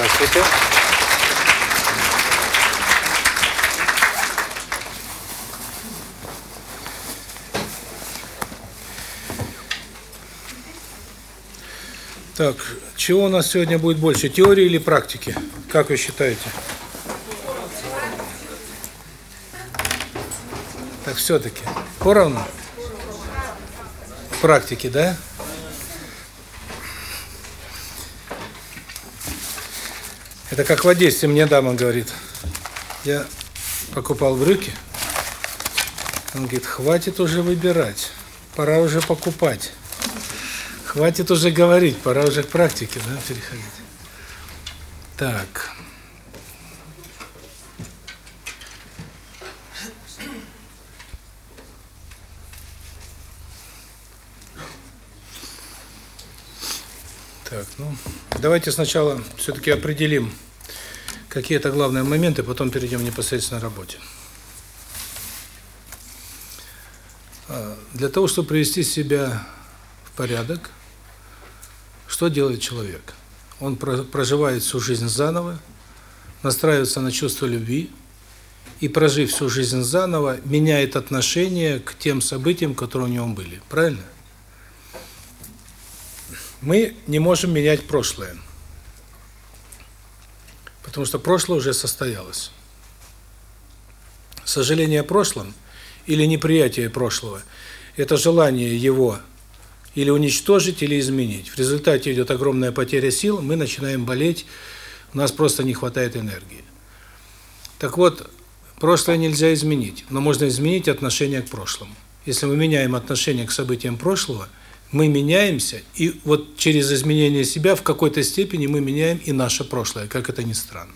Здравствуйте. Так, чего у нас сегодня будет больше, теории или практики? Как вы считаете? Так все-таки поровну? Практики, да? Это как в Одессе мне дама говорит. Я покупал брюки. Он говорит, хватит уже выбирать, пора уже покупать. Хватит уже говорить, пора уже к практике, да, переходить. Так. Так, ну, давайте сначала все-таки определим какие-то главные моменты, потом перейдем непосредственно к работе. Для того, чтобы привести себя в порядок, что делает человек? Он проживает всю жизнь заново, настраивается на чувство любви, и, прожив всю жизнь заново, меняет отношение к тем событиям, которые у него были. Правильно? Мы не можем менять прошлое. Потому что прошлое уже состоялось. Сожаление о прошлом или неприятие прошлого – это желание его или уничтожить, или изменить. В результате идет огромная потеря сил, мы начинаем болеть, у нас просто не хватает энергии. Так вот, прошлое нельзя изменить, но можно изменить отношение к прошлому. Если мы меняем отношение к событиям прошлого – мы меняемся, и вот через изменение себя в какой-то степени мы меняем и наше прошлое, как это ни странно.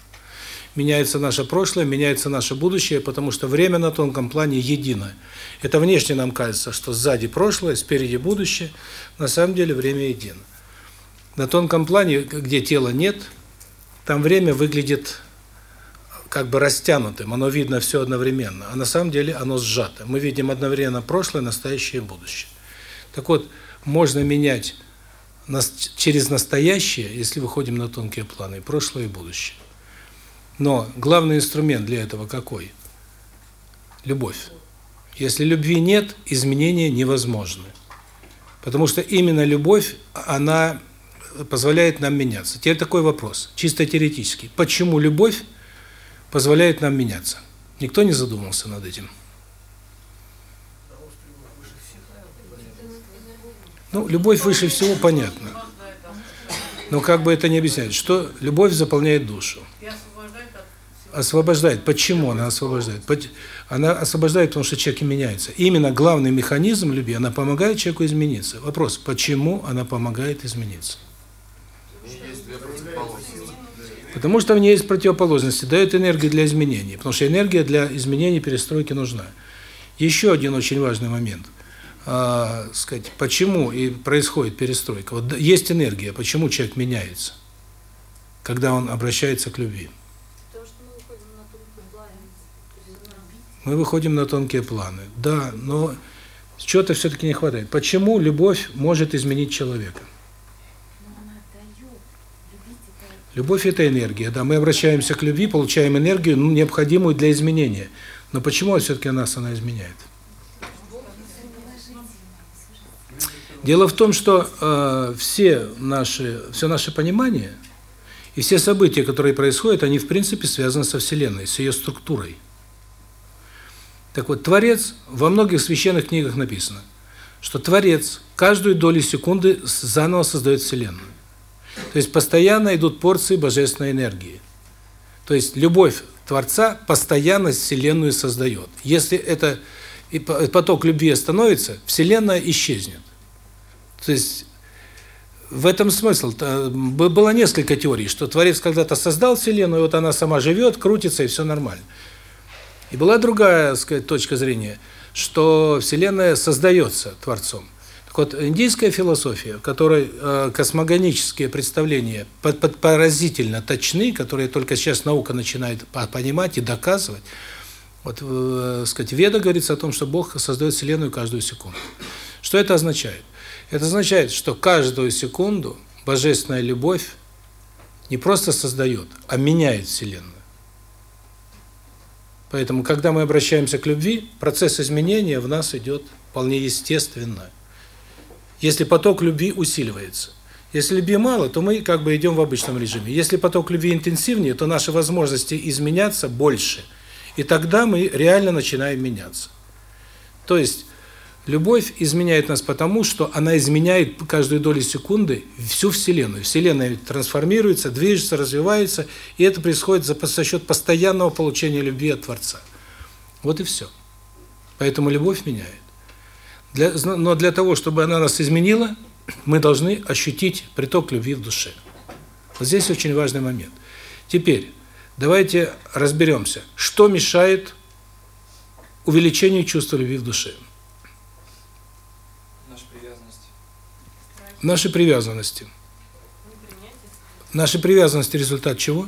Меняется наше прошлое, меняется наше будущее, потому что время на тонком плане едино. Это внешне нам кажется, что сзади прошлое, спереди будущее, на самом деле время едино. На тонком плане, где тела нет, там время выглядит как бы растянутым, оно видно все одновременно, а на самом деле оно сжато. Мы видим одновременно прошлое, настоящее и будущее. Так вот, можно менять через настоящее, если выходим на тонкие планы, прошлое и будущее. Но главный инструмент для этого какой? Любовь. Если любви нет, изменения невозможны. Потому что именно любовь, она позволяет нам меняться. Теперь такой вопрос, чисто теоретический. Почему любовь позволяет нам меняться? Никто не задумался над этим. Ну, любовь выше всего, понятно. Но как бы это не объяснять, что любовь заполняет душу. Освобождает. Почему она освобождает? Она освобождает, потому что человек меняется. Именно главный механизм любви, она помогает человеку измениться. Вопрос, почему она помогает измениться? Потому что в ней есть противоположности, дает энергию для изменений. Потому что энергия для изменений, перестройки нужна. Еще один очень важный момент э, сказать, почему и происходит перестройка. Вот есть энергия, почему человек меняется, когда он обращается к любви. Мы выходим на тонкие планы. Да, но чего-то все-таки не хватает. Почему любовь может изменить человека? Любовь – это энергия. Да, мы обращаемся к любви, получаем энергию, ну, необходимую для изменения. Но почему все-таки нас она изменяет? Дело в том, что э, все наши, все наше понимание и все события, которые происходят, они в принципе связаны со Вселенной, с ее структурой. Так вот, Творец, во многих священных книгах написано, что Творец каждую долю секунды заново создает Вселенную. То есть постоянно идут порции божественной энергии. То есть любовь Творца постоянно Вселенную создает. Если это поток любви остановится, Вселенная исчезнет. То есть в этом смысл. Было несколько теорий, что Творец когда-то создал Вселенную, и вот она сама живет, крутится, и все нормально. И была другая, сказать, точка зрения, что Вселенная создается Творцом. Так вот, индийская философия, в которой э, космогонические представления поразительно точны, которые только сейчас наука начинает понимать и доказывать, вот, э, сказать, Веда говорится о том, что Бог создает Вселенную каждую секунду. Что это означает? Это означает, что каждую секунду божественная любовь не просто создает, а меняет Вселенную. Поэтому, когда мы обращаемся к любви, процесс изменения в нас идет вполне естественно. Если поток любви усиливается. Если любви мало, то мы как бы идем в обычном режиме. Если поток любви интенсивнее, то наши возможности изменяться больше. И тогда мы реально начинаем меняться. То есть Любовь изменяет нас потому, что она изменяет каждую долю секунды всю Вселенную. Вселенная трансформируется, движется, развивается, и это происходит за, за счет постоянного получения любви от Творца. Вот и все. Поэтому любовь меняет. Для, но для того, чтобы она нас изменила, мы должны ощутить приток любви в душе. Вот здесь очень важный момент. Теперь, давайте разберемся, что мешает увеличению чувства любви в душе. Наши привязанности. Наши привязанности результат чего?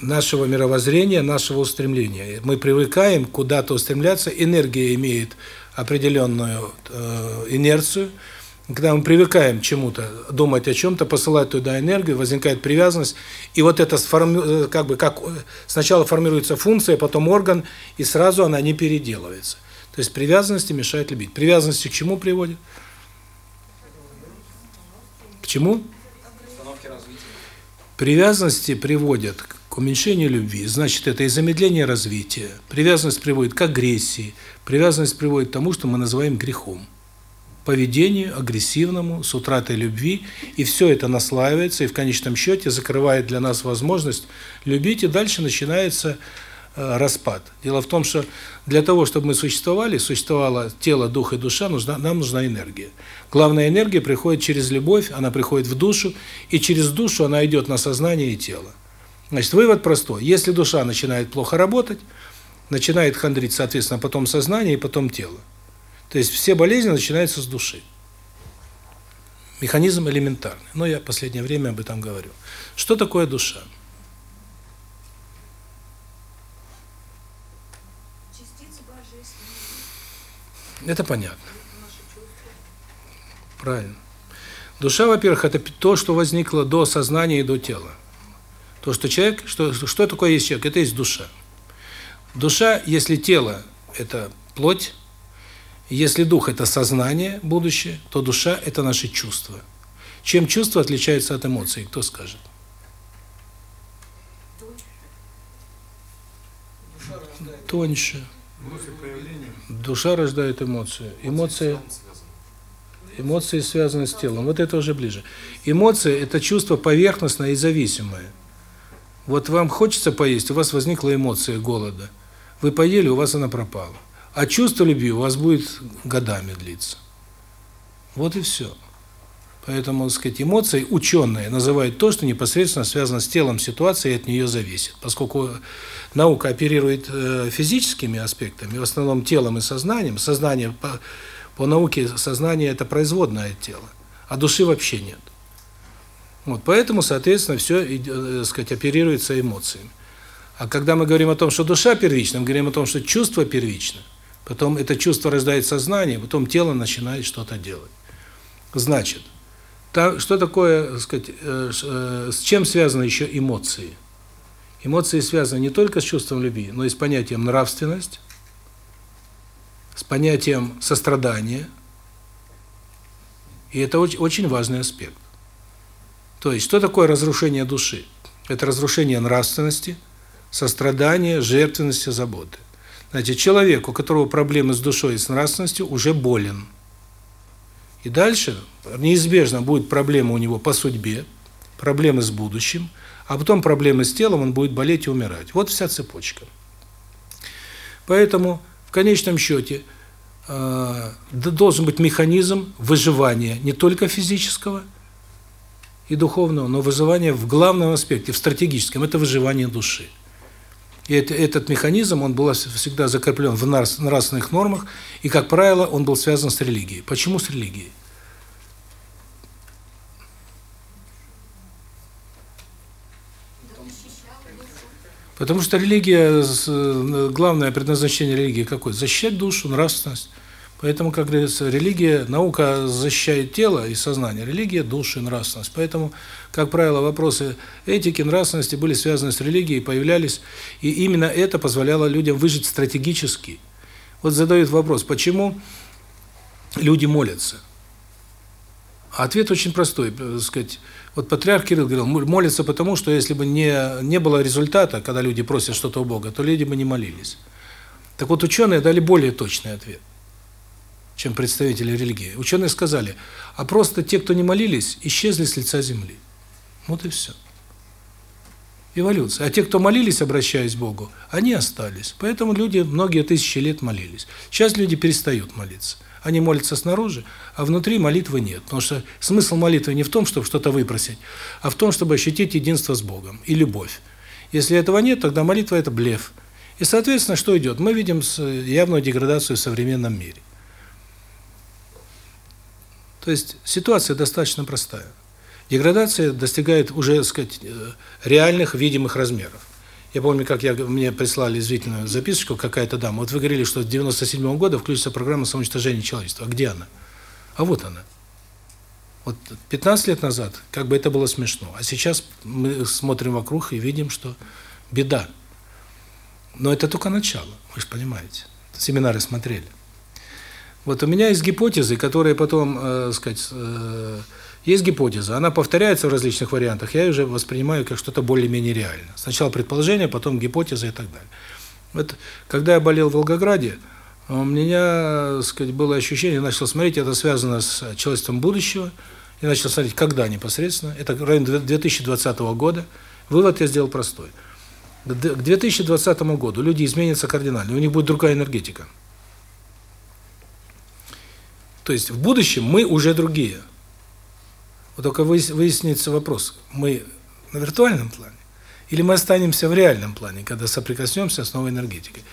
Нашего мировоззрения, нашего устремления. Мы привыкаем куда-то устремляться, энергия имеет определенную э, инерцию. Когда мы привыкаем чему-то, думать о чем-то, посылать туда энергию, возникает привязанность, и вот это сформи... Э, как бы как сначала формируется функция, потом орган, и сразу она не переделывается. То есть привязанности мешают любить. Привязанности к чему приводит? К чему? Привязанности приводят к уменьшению любви. Значит, это и замедление развития. Привязанность приводит к агрессии. Привязанность приводит к тому, что мы называем грехом. Поведению агрессивному, с утратой любви. И все это наслаивается, и в конечном счете закрывает для нас возможность любить. И дальше начинается распад. Дело в том, что для того, чтобы мы существовали, существовало тело, дух и душа, нужна, нам нужна энергия. Главная энергия приходит через любовь, она приходит в душу, и через душу она идет на сознание и тело. Значит, вывод простой. Если душа начинает плохо работать, начинает хандрить, соответственно, потом сознание и потом тело. То есть все болезни начинаются с души. Механизм элементарный. Но я в последнее время об этом говорю. Что такое душа? Это понятно. Правильно. Душа, во-первых, это то, что возникло до сознания и до тела. То, что человек, что что такое есть человек? Это есть душа. Душа, если тело это плоть, если дух это сознание, будущее, то душа это наши чувства. Чем чувства отличаются от эмоций, кто скажет? Тоньше. Душа рождает эмоцию. Эмоции эмоции связаны с телом. Вот это уже ближе. Эмоции это чувство поверхностное и зависимое. Вот вам хочется поесть, у вас возникла эмоция голода. Вы поели, у вас она пропала. А чувство любви у вас будет годами длиться. Вот и все. Поэтому, так сказать, эмоции ученые называют то, что непосредственно связано с телом ситуации и от нее зависит. Поскольку наука оперирует э, физическими аспектами, в основном телом и сознанием, сознание по, по науке сознание это производное от тела, а души вообще нет. Вот, поэтому, соответственно, все, э, сказать, оперируется эмоциями. А когда мы говорим о том, что душа первична, мы говорим о том, что чувство первично. Потом это чувство рождает сознание, потом тело начинает что-то делать. Значит, что такое, так сказать, э, э, с чем связаны еще эмоции? Эмоции связаны не только с чувством любви, но и с понятием нравственность, с понятием сострадания. И это очень, важный аспект. То есть, что такое разрушение души? Это разрушение нравственности, сострадания, жертвенности, заботы. Значит, человек, у которого проблемы с душой и с нравственностью, уже болен. И дальше неизбежно будет проблема у него по судьбе, проблемы с будущим, а потом проблемы с телом, он будет болеть и умирать. Вот вся цепочка. Поэтому в конечном счете э, должен быть механизм выживания не только физического и духовного, но выживания в главном аспекте, в стратегическом это выживание души. И это, этот механизм, он был всегда закреплен в нравственных нормах, и, как правило, он был связан с религией. Почему с религией? Потому что религия, главное предназначение религии какое? Защищать душу, нравственность. Поэтому, как говорится, религия, наука защищает тело и сознание, религия – душу и нравственность. Поэтому, как правило, вопросы этики, нравственности были связаны с религией, появлялись, и именно это позволяло людям выжить стратегически. Вот задают вопрос, почему люди молятся? А ответ очень простой, так сказать, вот патриарх Кирилл говорил, молятся потому, что если бы не, не было результата, когда люди просят что-то у Бога, то люди бы не молились. Так вот, ученые дали более точный ответ чем представители религии. Ученые сказали, а просто те, кто не молились, исчезли с лица земли. Вот и все. Эволюция. А те, кто молились, обращаясь к Богу, они остались. Поэтому люди многие тысячи лет молились. Сейчас люди перестают молиться. Они молятся снаружи, а внутри молитвы нет. Потому что смысл молитвы не в том, чтобы что-то выпросить, а в том, чтобы ощутить единство с Богом и любовь. Если этого нет, тогда молитва – это блеф. И, соответственно, что идет? Мы видим явную деградацию в современном мире. То есть ситуация достаточно простая. Деградация достигает уже, так сказать, э, реальных видимых размеров. Я помню, как я мне прислали извительную записочку какая-то дама. Вот вы говорили, что с 97 -го года включится программа самоуничтожения человечества. А где она? А вот она. Вот 15 лет назад, как бы это было смешно. А сейчас мы смотрим вокруг и видим, что беда. Но это только начало, вы же понимаете. Семинары смотрели. Вот у меня есть гипотезы, которые потом, э, сказать, э, есть гипотеза, она повторяется в различных вариантах, я уже воспринимаю как что-то более-менее реальное. Сначала предположение, потом гипотеза и так далее. Вот когда я болел в Волгограде, у меня, сказать, было ощущение, я начал смотреть, это связано с человечеством будущего, я начал смотреть, когда непосредственно, это район 2020 года. Вывод я сделал простой. К 2020 году люди изменятся кардинально, у них будет другая энергетика. То есть в будущем мы уже другие. Вот только выяснится вопрос, мы на виртуальном плане или мы останемся в реальном плане, когда соприкоснемся с новой энергетикой.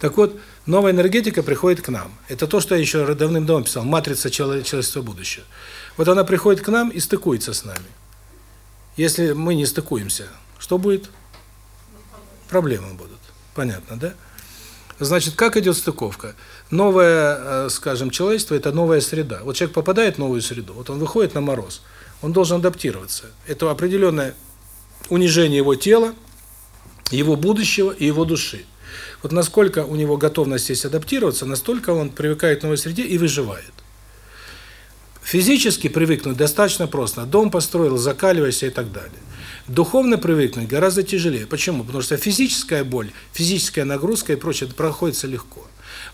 Так вот, новая энергетика приходит к нам. Это то, что я еще давным-давно писал, матрица человечества будущего. Вот она приходит к нам и стыкуется с нами. Если мы не стыкуемся, что будет? Проблемы будут. Понятно, да? Значит, как идет стыковка? Новое, э, скажем, человечество – это новая среда. Вот человек попадает в новую среду, вот он выходит на мороз, он должен адаптироваться. Это определенное унижение его тела, его будущего и его души. Вот насколько у него готовность здесь адаптироваться, настолько он привыкает к новой среде и выживает. Физически привыкнуть достаточно просто. Дом построил, закаливайся и так далее. Духовно привыкнуть гораздо тяжелее. Почему? Потому что физическая боль, физическая нагрузка и прочее проходится легко.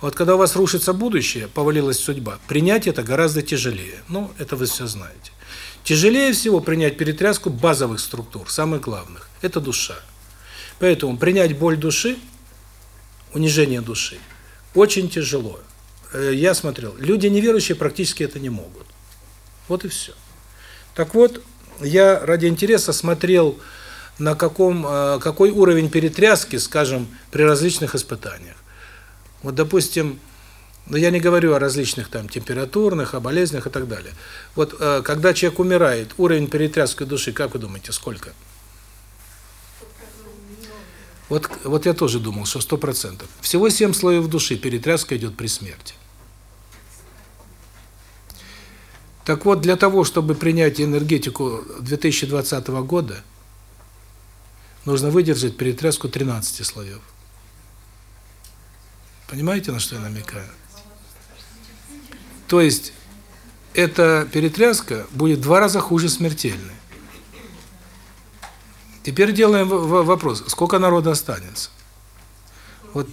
Вот когда у вас рушится будущее, повалилась судьба, принять это гораздо тяжелее. Ну, это вы все знаете. Тяжелее всего принять перетряску базовых структур, самых главных. Это душа. Поэтому принять боль души, унижение души, очень тяжело. Э, я смотрел, люди неверующие практически это не могут. Вот и все. Так вот, я ради интереса смотрел, на каком э, какой уровень перетряски, скажем, при различных испытаниях. Вот, допустим, но я не говорю о различных там температурных, о болезнях и так далее. Вот э, когда человек умирает, уровень перетряски души, как вы думаете, сколько? Вот вот я тоже думал, что 100%. Всего 7 слоев души перетряска идет при смерти. Так вот, для того, чтобы принять энергетику 2020 года, нужно выдержать перетряску 13 слоев. Понимаете, на что я намекаю? То есть, эта перетряска будет в два раза хуже смертельной. Теперь делаем вопрос, сколько народа останется? Вот,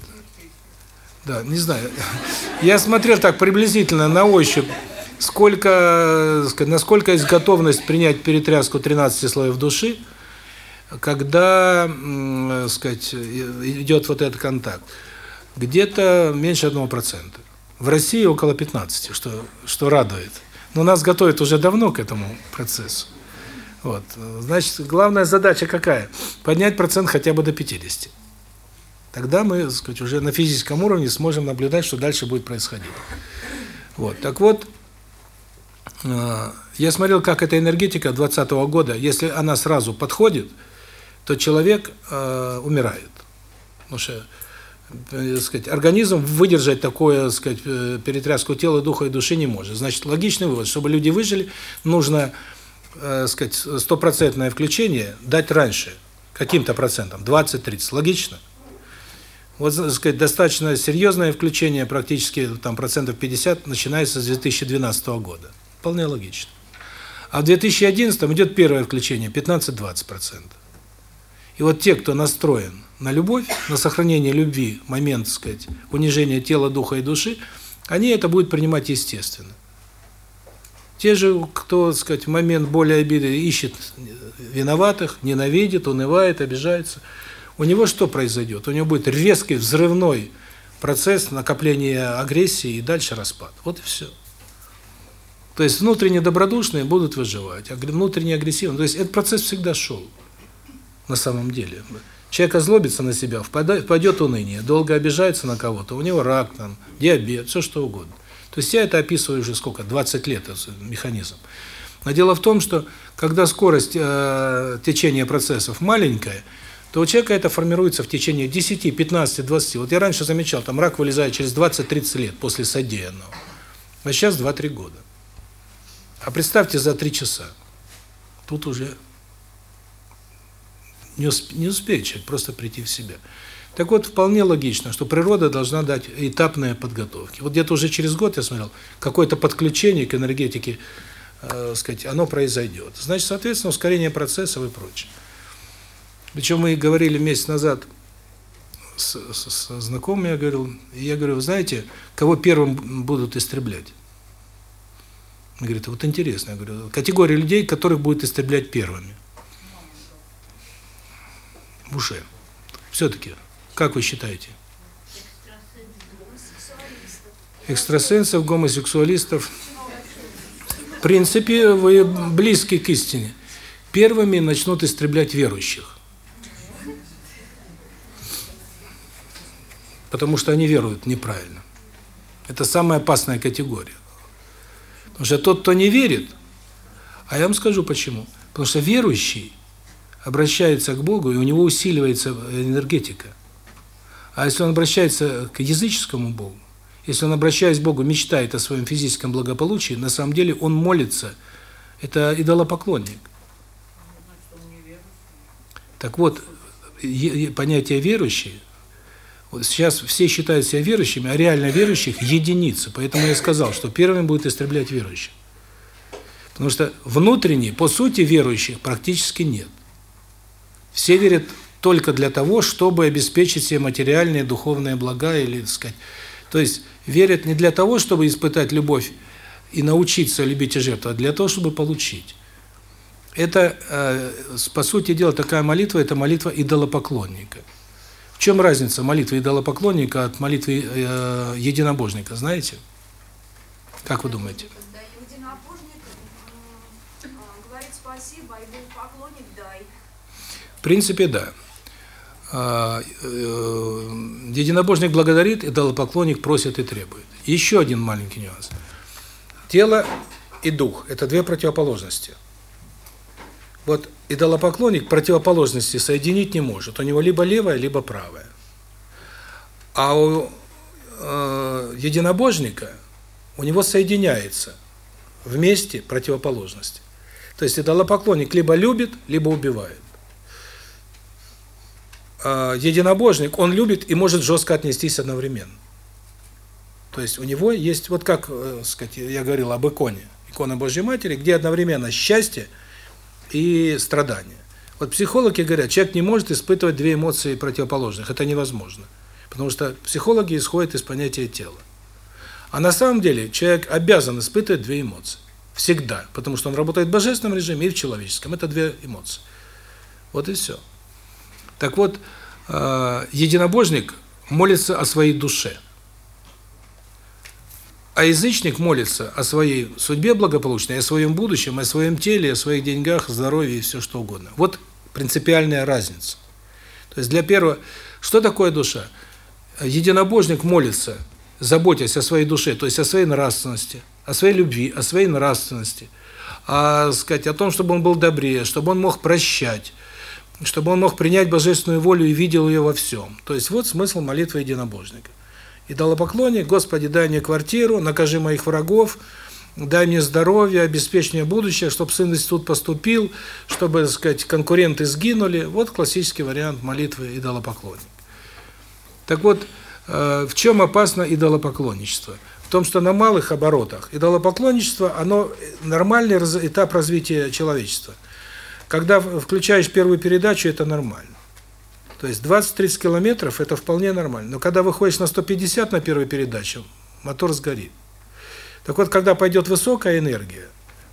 да, не знаю. Я смотрел так приблизительно на ощупь, сколько, насколько есть готовность принять перетряску 13 слоев души, когда, сказать, идет вот этот контакт. Где-то меньше 1%. В России около 15, что что радует. Но нас готовят уже давно к этому процессу. Вот. Значит, главная задача какая? Поднять процент хотя бы до 50. Тогда мы, сказать, уже на физическом уровне сможем наблюдать, что дальше будет происходить. Вот. Так вот, Э, я смотрел, как эта энергетика 20 -го года, если она сразу подходит, то человек э, умирает. Потому что сказать, организм выдержать такое, сказать, э, перетряску тела, духа и души не может. Значит, логичный вывод, чтобы люди выжили, нужно, э, сказать, стопроцентное включение дать раньше, каким-то процентом, 20-30. Логично? Вот, так сказать, достаточно серьезное включение, практически там процентов 50, начинается с 2012 года. Вполне логично. А в 2011 идет первое включение, 15-20%. И вот те, кто настроен на любовь, на сохранение любви, момент, так сказать, унижения тела, духа и души, они это будут принимать естественно. Те же, кто, так сказать, в момент боли обиды ищет виноватых, ненавидит, унывает, обижается, у него что произойдет? У него будет резкий взрывной процесс накопления агрессии и дальше распад. Вот и все. То есть внутренне добродушные будут выживать, а внутренне агрессивные. То есть этот процесс всегда шел на самом деле. Человек озлобится на себя, впадет в уныние, долго обижается на кого-то, у него рак, там, диабет, все что угодно. То есть я это описываю уже сколько, 20 лет, этот механизм. Но дело в том, что когда скорость э, течения процессов маленькая, то у человека это формируется в течение 10, 15, 20. Вот я раньше замечал, там рак вылезает через 20-30 лет после содеянного. А сейчас 2-3 года. А представьте за 3 часа. Тут уже не, усп не успеет человек просто прийти в себя. Так вот, вполне логично, что природа должна дать этапные подготовки. Вот где-то уже через год я смотрел, какое-то подключение к энергетике, э, сказать, оно произойдет. Значит, соответственно, ускорение процессов и прочее. Причем мы говорили месяц назад с, с, с знакомыми, я говорил, я говорю, вы знаете, кого первым будут истреблять? Он говорит, вот интересно, я говорю, категория людей, которых будет истреблять первыми. Уже. Все-таки, как вы считаете? Экстрасенсов, гомосексуалистов. В принципе, вы близки к истине. Первыми начнут истреблять верующих. Потому что они веруют неправильно. Это самая опасная категория. Потому что тот, кто не верит, а я вам скажу почему. Потому что верующий обращается к Богу, и у него усиливается энергетика. А если он обращается к языческому Богу, если он, обращаясь к Богу, мечтает о своем физическом благополучии, на самом деле он молится. Это идолопоклонник. Так вот, понятие верующий, вот сейчас все считают себя верующими, а реально верующих единицы. Поэтому я сказал, что первыми будет истреблять верующих. Потому что внутренне, по сути, верующих практически нет. Все верят только для того, чтобы обеспечить себе материальные, духовные блага или, так сказать. То есть верят не для того, чтобы испытать любовь и научиться любить и жертвовать, а для того, чтобы получить. Это, э, по сути дела, такая молитва – это молитва идолопоклонника. В чем разница молитвы идолопоклонника от молитвы э, единобожника, знаете? Как вы думаете? В принципе, да. А, э, единобожник благодарит, идолопоклонник просит и требует. Еще один маленький нюанс. Тело и дух – это две противоположности. Вот идолопоклонник противоположности соединить не может. У него либо левое, либо правое. А у э, единобожника у него соединяется вместе противоположности. То есть идолопоклонник либо любит, либо убивает единобожник, он любит и может жестко отнестись одновременно. То есть у него есть, вот как, э, сказать, я говорил об иконе, икона Божьей Матери, где одновременно счастье и страдание. Вот психологи говорят, человек не может испытывать две эмоции противоположных, это невозможно. Потому что психологи исходят из понятия тела. А на самом деле человек обязан испытывать две эмоции. Всегда. Потому что он работает в божественном режиме и в человеческом. Это две эмоции. Вот и все. Так вот, э, единобожник молится о своей душе. А язычник молится о своей судьбе благополучной, о своем будущем, о своем теле, о своих деньгах, здоровье и все что угодно. Вот принципиальная разница. То есть для первого, что такое душа? Единобожник молится, заботясь о своей душе, то есть о своей нравственности, о своей любви, о своей нравственности, о, сказать, о том, чтобы он был добрее, чтобы он мог прощать, чтобы он мог принять божественную волю и видел ее во всем. То есть вот смысл молитвы единобожника. Идолопоклонник, Господи, дай мне квартиру, накажи моих врагов, дай мне здоровье, обеспечь мне будущее, чтобы сын в институт поступил, чтобы, так сказать, конкуренты сгинули. Вот классический вариант молитвы идолопоклонник. Так вот, э, в чем опасно идолопоклонничество? В том, что на малых оборотах идолопоклонничество, оно нормальный этап развития человечества. Когда включаешь первую передачу, это нормально. То есть 20-30 километров – это вполне нормально. Но когда выходишь на 150 на первую передачу, мотор сгорит. Так вот, когда пойдет высокая энергия,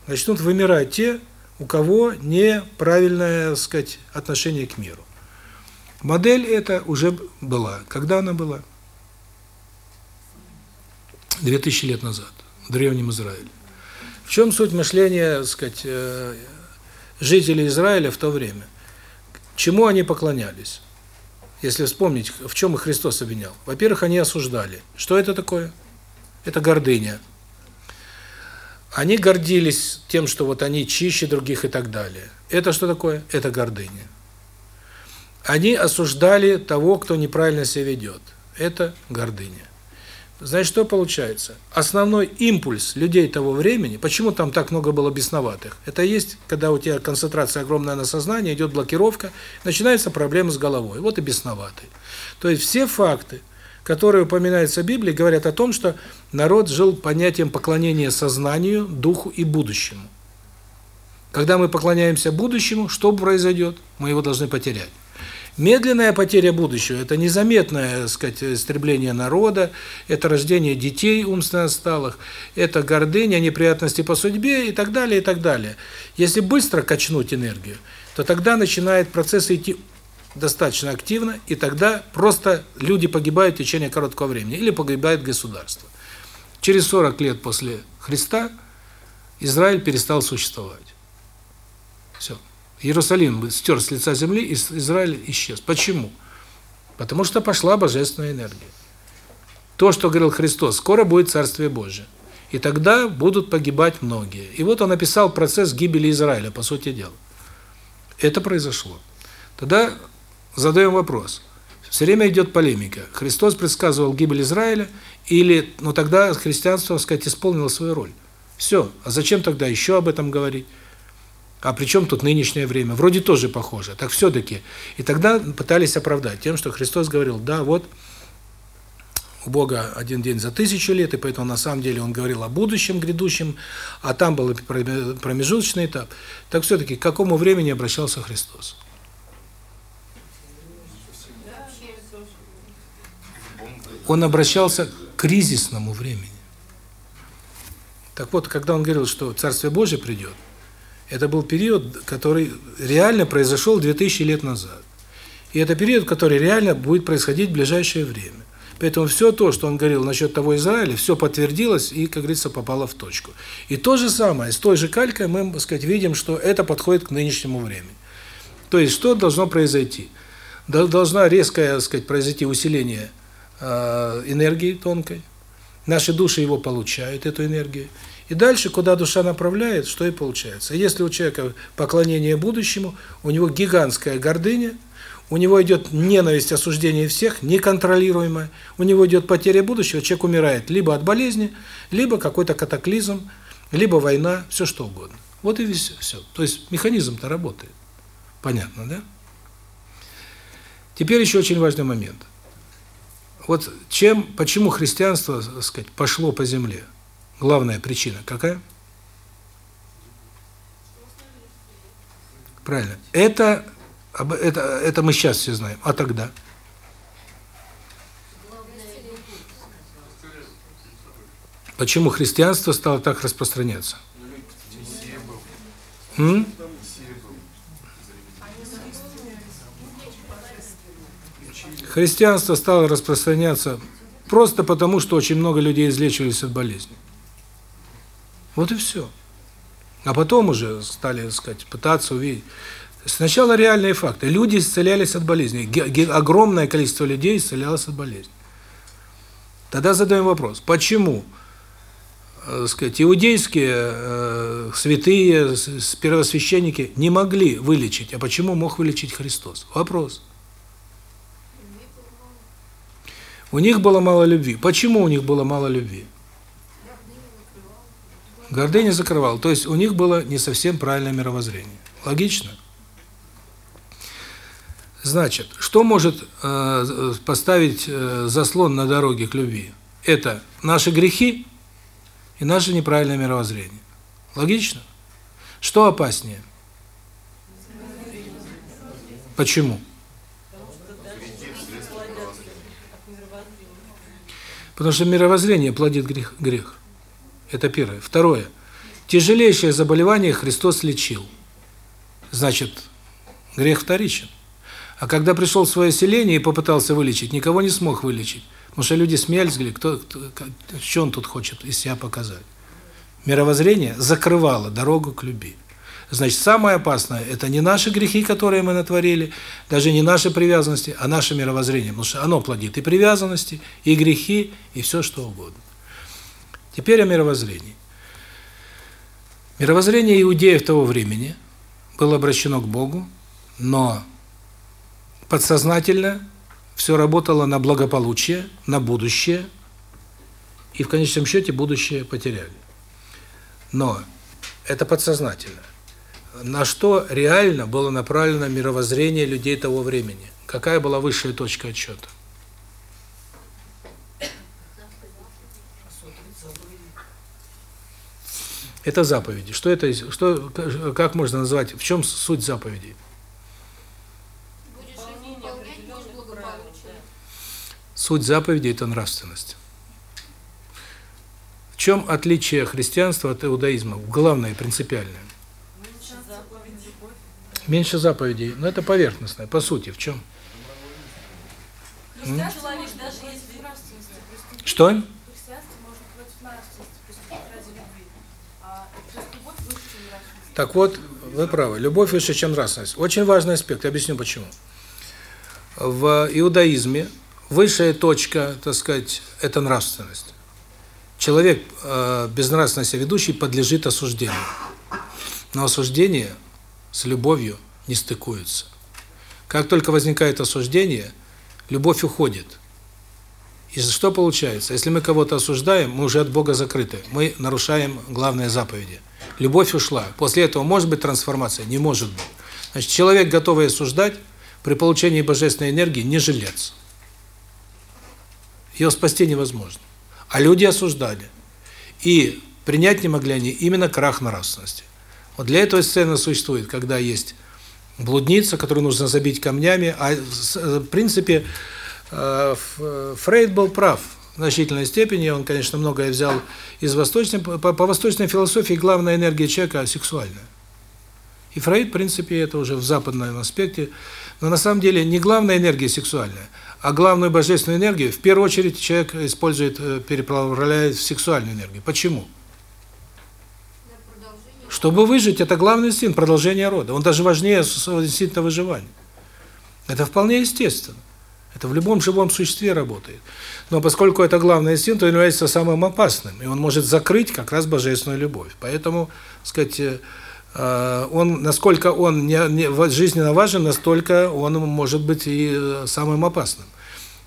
начнут вымирать те, у кого неправильное, так сказать, отношение к миру. Модель эта уже была. Когда она была? 2000 лет назад, в Древнем Израиле. В чем суть мышления, так сказать, жителей Израиля в то время? Чему они поклонялись? Если вспомнить, в чем их Христос обвинял. Во-первых, они осуждали. Что это такое? Это гордыня. Они гордились тем, что вот они чище других и так далее. Это что такое? Это гордыня. Они осуждали того, кто неправильно себя ведет. Это гордыня. Значит, что получается? Основной импульс людей того времени, почему там так много было бесноватых, это есть, когда у тебя концентрация огромная на сознании, идет блокировка, начинается проблема с головой. Вот и бесноватый. То есть все факты, которые упоминаются в Библии, говорят о том, что народ жил понятием поклонения сознанию, духу и будущему. Когда мы поклоняемся будущему, что произойдет? Мы его должны потерять. Медленная потеря будущего – это незаметное, так сказать, истребление народа, это рождение детей умственно отсталых, это гордыня, неприятности по судьбе и так далее, и так далее. Если быстро качнуть энергию, то тогда начинает процесс идти достаточно активно, и тогда просто люди погибают в течение короткого времени, или погибает государство. Через 40 лет после Христа Израиль перестал существовать. Все. Иерусалим стер с лица земли, и Израиль исчез. Почему? Потому что пошла божественная энергия. То, что говорил Христос, скоро будет Царствие Божие. И тогда будут погибать многие. И вот он описал процесс гибели Израиля, по сути дела. Это произошло. Тогда задаем вопрос. Все время идет полемика. Христос предсказывал гибель Израиля, или, ну тогда христианство, так сказать, исполнило свою роль. Все. А зачем тогда еще об этом говорить? А при чем тут нынешнее время? Вроде тоже похоже. Так все-таки. И тогда пытались оправдать тем, что Христос говорил, да, вот у Бога один день за тысячу лет, и поэтому на самом деле Он говорил о будущем, грядущем, а там был промежуточный этап. Так все-таки к какому времени обращался Христос? Он обращался к кризисному времени. Так вот, когда Он говорил, что Царствие Божие придет, это был период, который реально произошел 2000 лет назад. И это период, который реально будет происходить в ближайшее время. Поэтому все то, что он говорил насчет того Израиля, все подтвердилось и, как говорится, попало в точку. И то же самое, с той же калькой мы, так сказать, видим, что это подходит к нынешнему времени. То есть, что должно произойти? Должна резкое, так сказать, произойти усиление э, энергии тонкой. Наши души его получают, эту энергию. И дальше, куда душа направляет, что и получается. Если у человека поклонение будущему, у него гигантская гордыня, у него идет ненависть, осуждение всех, неконтролируемая, у него идет потеря будущего, человек умирает либо от болезни, либо какой-то катаклизм, либо война, все что угодно. Вот и весь все. То есть механизм-то работает. Понятно, да? Теперь еще очень важный момент. Вот чем, почему христианство, так сказать, пошло по земле? Главная причина какая? Правильно. Это это это мы сейчас все знаем. А тогда? Почему христианство стало так распространяться? М? Христианство стало распространяться просто потому, что очень много людей излечивались от болезней. Вот и все. А потом уже стали, так сказать, пытаться увидеть. Сначала реальные факты. Люди исцелялись от болезней. Огромное количество людей исцелялось от болезней. Тогда задаем вопрос, почему э, сказать, иудейские э, святые, первосвященники не могли вылечить. А почему мог вылечить Христос? Вопрос. У них было мало любви. Почему у них было мало любви? Гордыня закрывал. То есть у них было не совсем правильное мировоззрение. Логично? Значит, что может э, поставить э, заслон на дороге к любви? Это наши грехи и наше неправильное мировоззрение. Логично? Что опаснее? Почему? Потому что мировоззрение плодит грех. грех. Это первое. Второе. Тяжелейшее заболевание Христос лечил. Значит, грех вторичен. А когда пришел в свое селение и попытался вылечить, никого не смог вылечить. Потому что люди смеялись, говорили, кто, кто, что он тут хочет из себя показать. Мировоззрение закрывало дорогу к любви. Значит, самое опасное – это не наши грехи, которые мы натворили, даже не наши привязанности, а наше мировоззрение, потому что оно плодит и привязанности, и грехи, и все что угодно. Теперь о мировоззрении. Мировоззрение иудеев того времени было обращено к Богу, но подсознательно все работало на благополучие, на будущее, и в конечном счете будущее потеряли. Но это подсознательно на что реально было направлено мировоззрение людей того времени? Какая была высшая точка отсчета? Это заповеди. Что это, что, как можно назвать, в чем суть заповедей? Суть заповедей – это нравственность. В чем отличие христианства от иудаизма? Главное, принципиальное. Меньше заповедей. Но это поверхностное. По сути, в чем? Что? Так вот, вы правы. Любовь выше, чем нравственность. Очень важный аспект. Я объясню почему. В иудаизме высшая точка, так сказать, это нравственность. Человек э, безнравственно себя ведущий подлежит осуждению. Но осуждение с любовью не стыкуются. Как только возникает осуждение, любовь уходит. И что получается? Если мы кого-то осуждаем, мы уже от Бога закрыты. Мы нарушаем главные заповеди. Любовь ушла. После этого может быть трансформация? Не может быть. Значит, человек, готовый осуждать, при получении божественной энергии не жилец. Ее спасти невозможно. А люди осуждали. И принять не могли они именно крах нравственности. Вот для этого сцена существует, когда есть блудница, которую нужно забить камнями, а в принципе э, Фрейд был прав значительной степени, он, конечно, многое взял из восточной, по, по восточной философии главная энергия человека сексуальная. И Фрейд, в принципе, это уже в западном аспекте, но на самом деле не главная энергия сексуальная, а главную божественную энергию в первую очередь человек использует, э, переправляет в сексуальную энергию. Почему? Чтобы выжить, это главный инстинкт продолжения рода. Он даже важнее инстинкта выживания. Это вполне естественно. Это в любом живом существе работает. Но поскольку это главный инстинкт, он является самым опасным, и он может закрыть как раз божественную любовь. Поэтому, сказать, э, он насколько он не, не жизненно важен, настолько он может быть и э, самым опасным.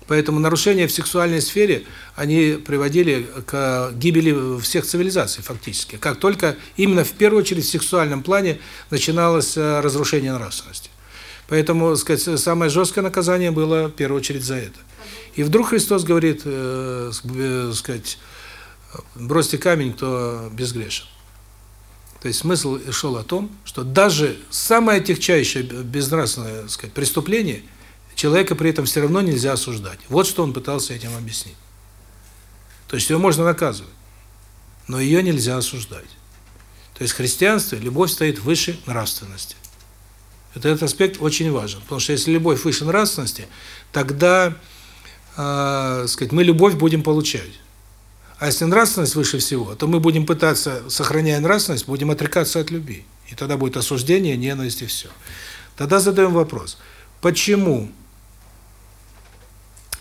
Поэтому нарушения в сексуальной сфере, они приводили к гибели всех цивилизаций фактически. Как только именно в первую очередь в сексуальном плане начиналось э, разрушение нравственности. Поэтому, сказать, самое жесткое наказание было в первую очередь за это. И вдруг Христос говорит, э, э, сказать, бросьте камень, кто безгрешен. То есть смысл шел о том, что даже самое тягчайшее безнравственное, сказать, преступление – Человека при этом все равно нельзя осуждать. Вот что он пытался этим объяснить. То есть ее можно наказывать, но ее нельзя осуждать. То есть в христианстве любовь стоит выше нравственности. Это этот аспект очень важен, потому что если любовь выше нравственности, тогда, э, сказать, мы любовь будем получать. А если нравственность выше всего, то мы будем пытаться, сохраняя нравственность, будем отрекаться от любви. И тогда будет осуждение, ненависть и все. Тогда задаем вопрос, почему,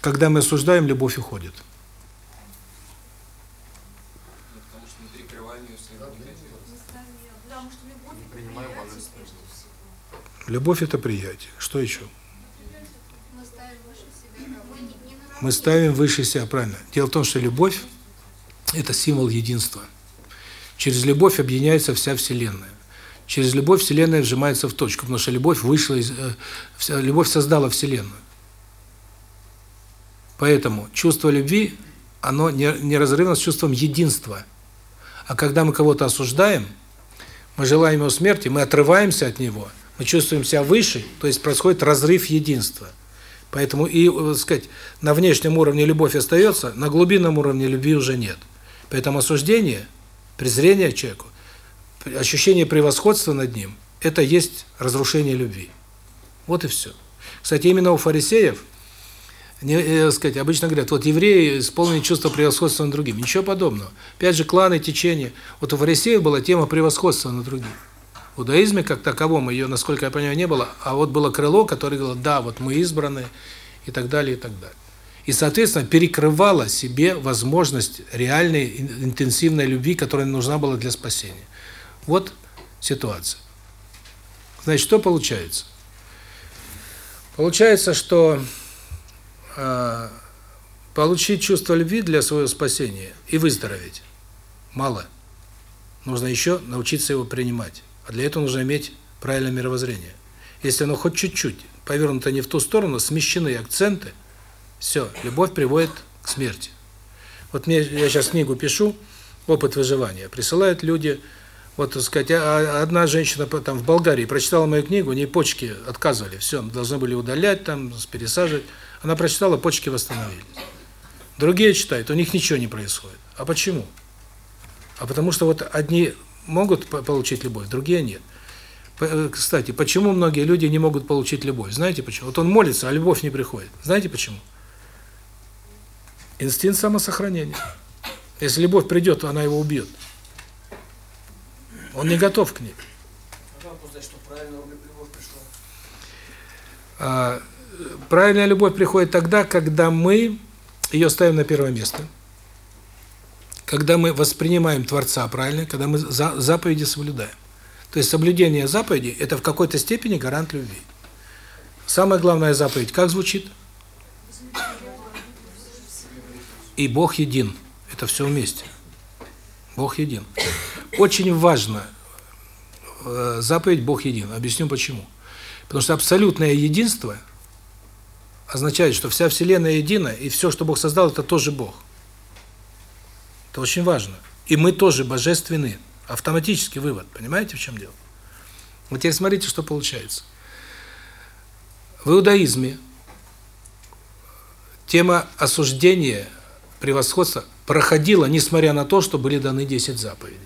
когда мы осуждаем, любовь уходит? Любовь – это приятие. Что еще? Мы ставим выше себя, правильно. Дело в том, что любовь – это символ единства. Через любовь объединяется вся Вселенная. Через любовь Вселенная вжимается в точку, потому что любовь вышла из... э, любовь создала Вселенную. Поэтому чувство любви, оно не- неразрывно с чувством единства. А когда мы кого-то осуждаем, мы желаем его смерти, мы отрываемся от него, мы чувствуем себя выше, то есть происходит разрыв единства. Поэтому и, э, сказать, на внешнем уровне любовь остается, на глубинном уровне любви уже нет. Поэтому осуждение, презрение человеку, ощущение превосходства над ним – это есть разрушение любви. Вот и все. Кстати, именно у фарисеев, не, э, сказать, обычно говорят, вот евреи исполнены чувство превосходства над другими. Ничего подобного. Опять же, кланы, течения. Вот у фарисеев была тема превосходства над другими. В иудаизме как таковом ее, насколько я понимаю, не было, а вот было крыло, которое говорило, да, вот мы избраны, и так далее, и так далее. И, соответственно, перекрывало себе возможность реальной ин- интенсивной любви, которая нужна была для спасения. Вот ситуация. Значит, что получается? Получается, что э, получить чувство любви для своего спасения и выздороветь мало. Нужно еще научиться его принимать. А для этого нужно иметь правильное мировоззрение. Если оно хоть чуть-чуть повернуто не в ту сторону, смещены акценты, все, любовь приводит к смерти. Вот мне я сейчас книгу пишу «Опыт выживания». Присылают люди, вот, так сказать, а- а одна женщина там в Болгарии прочитала мою книгу, у нее почки отказывали, все, должны были удалять, там, пересаживать. Она прочитала, почки восстановились. Другие читают, у них ничего не происходит. А почему? А потому что вот одни могут по- получить любовь, другие нет. Э, Кстати, почему многие люди не могут получить любовь? Знаете почему? Вот он молится, а любовь не приходит. Знаете почему? Инстинкт самосохранения. Если любовь придет, она его убьет. Он не готов к ней. А, э, правильная любовь приходит тогда, когда мы ее ставим на первое место. Когда мы воспринимаем Творца правильно, когда мы за- заповеди соблюдаем. То есть соблюдение заповедей – это в какой-то степени гарант любви. Самая главная заповедь как звучит? И Бог един. Это все вместе. Бог един. Очень важно э, заповедь Бог един. Объясню почему. Потому что абсолютное единство означает, что вся Вселенная едина, и все, что Бог создал, это тоже Бог. Это очень важно. И мы тоже божественны. Автоматический вывод. Понимаете, в чем дело? Вот теперь смотрите, что получается. В иудаизме тема осуждения, превосходства проходила, несмотря на то, что были даны 10 заповедей.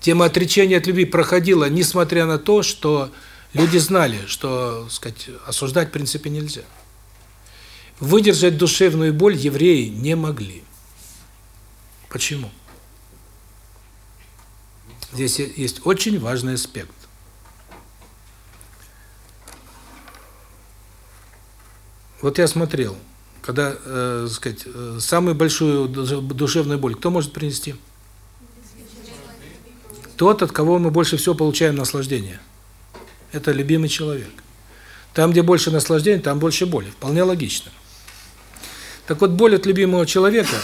Тема отречения от любви проходила, несмотря на то, что люди знали, что, сказать, осуждать в принципе нельзя. Выдержать душевную боль евреи не могли. Почему? Здесь есть очень важный аспект. Вот я смотрел, когда, э, сказать, э, самую большую душевную боль кто может принести? Тот, от кого мы больше всего получаем наслаждение. Это любимый человек. Там, где больше наслаждения, там больше боли. Вполне логично. Так вот, боль от любимого человека,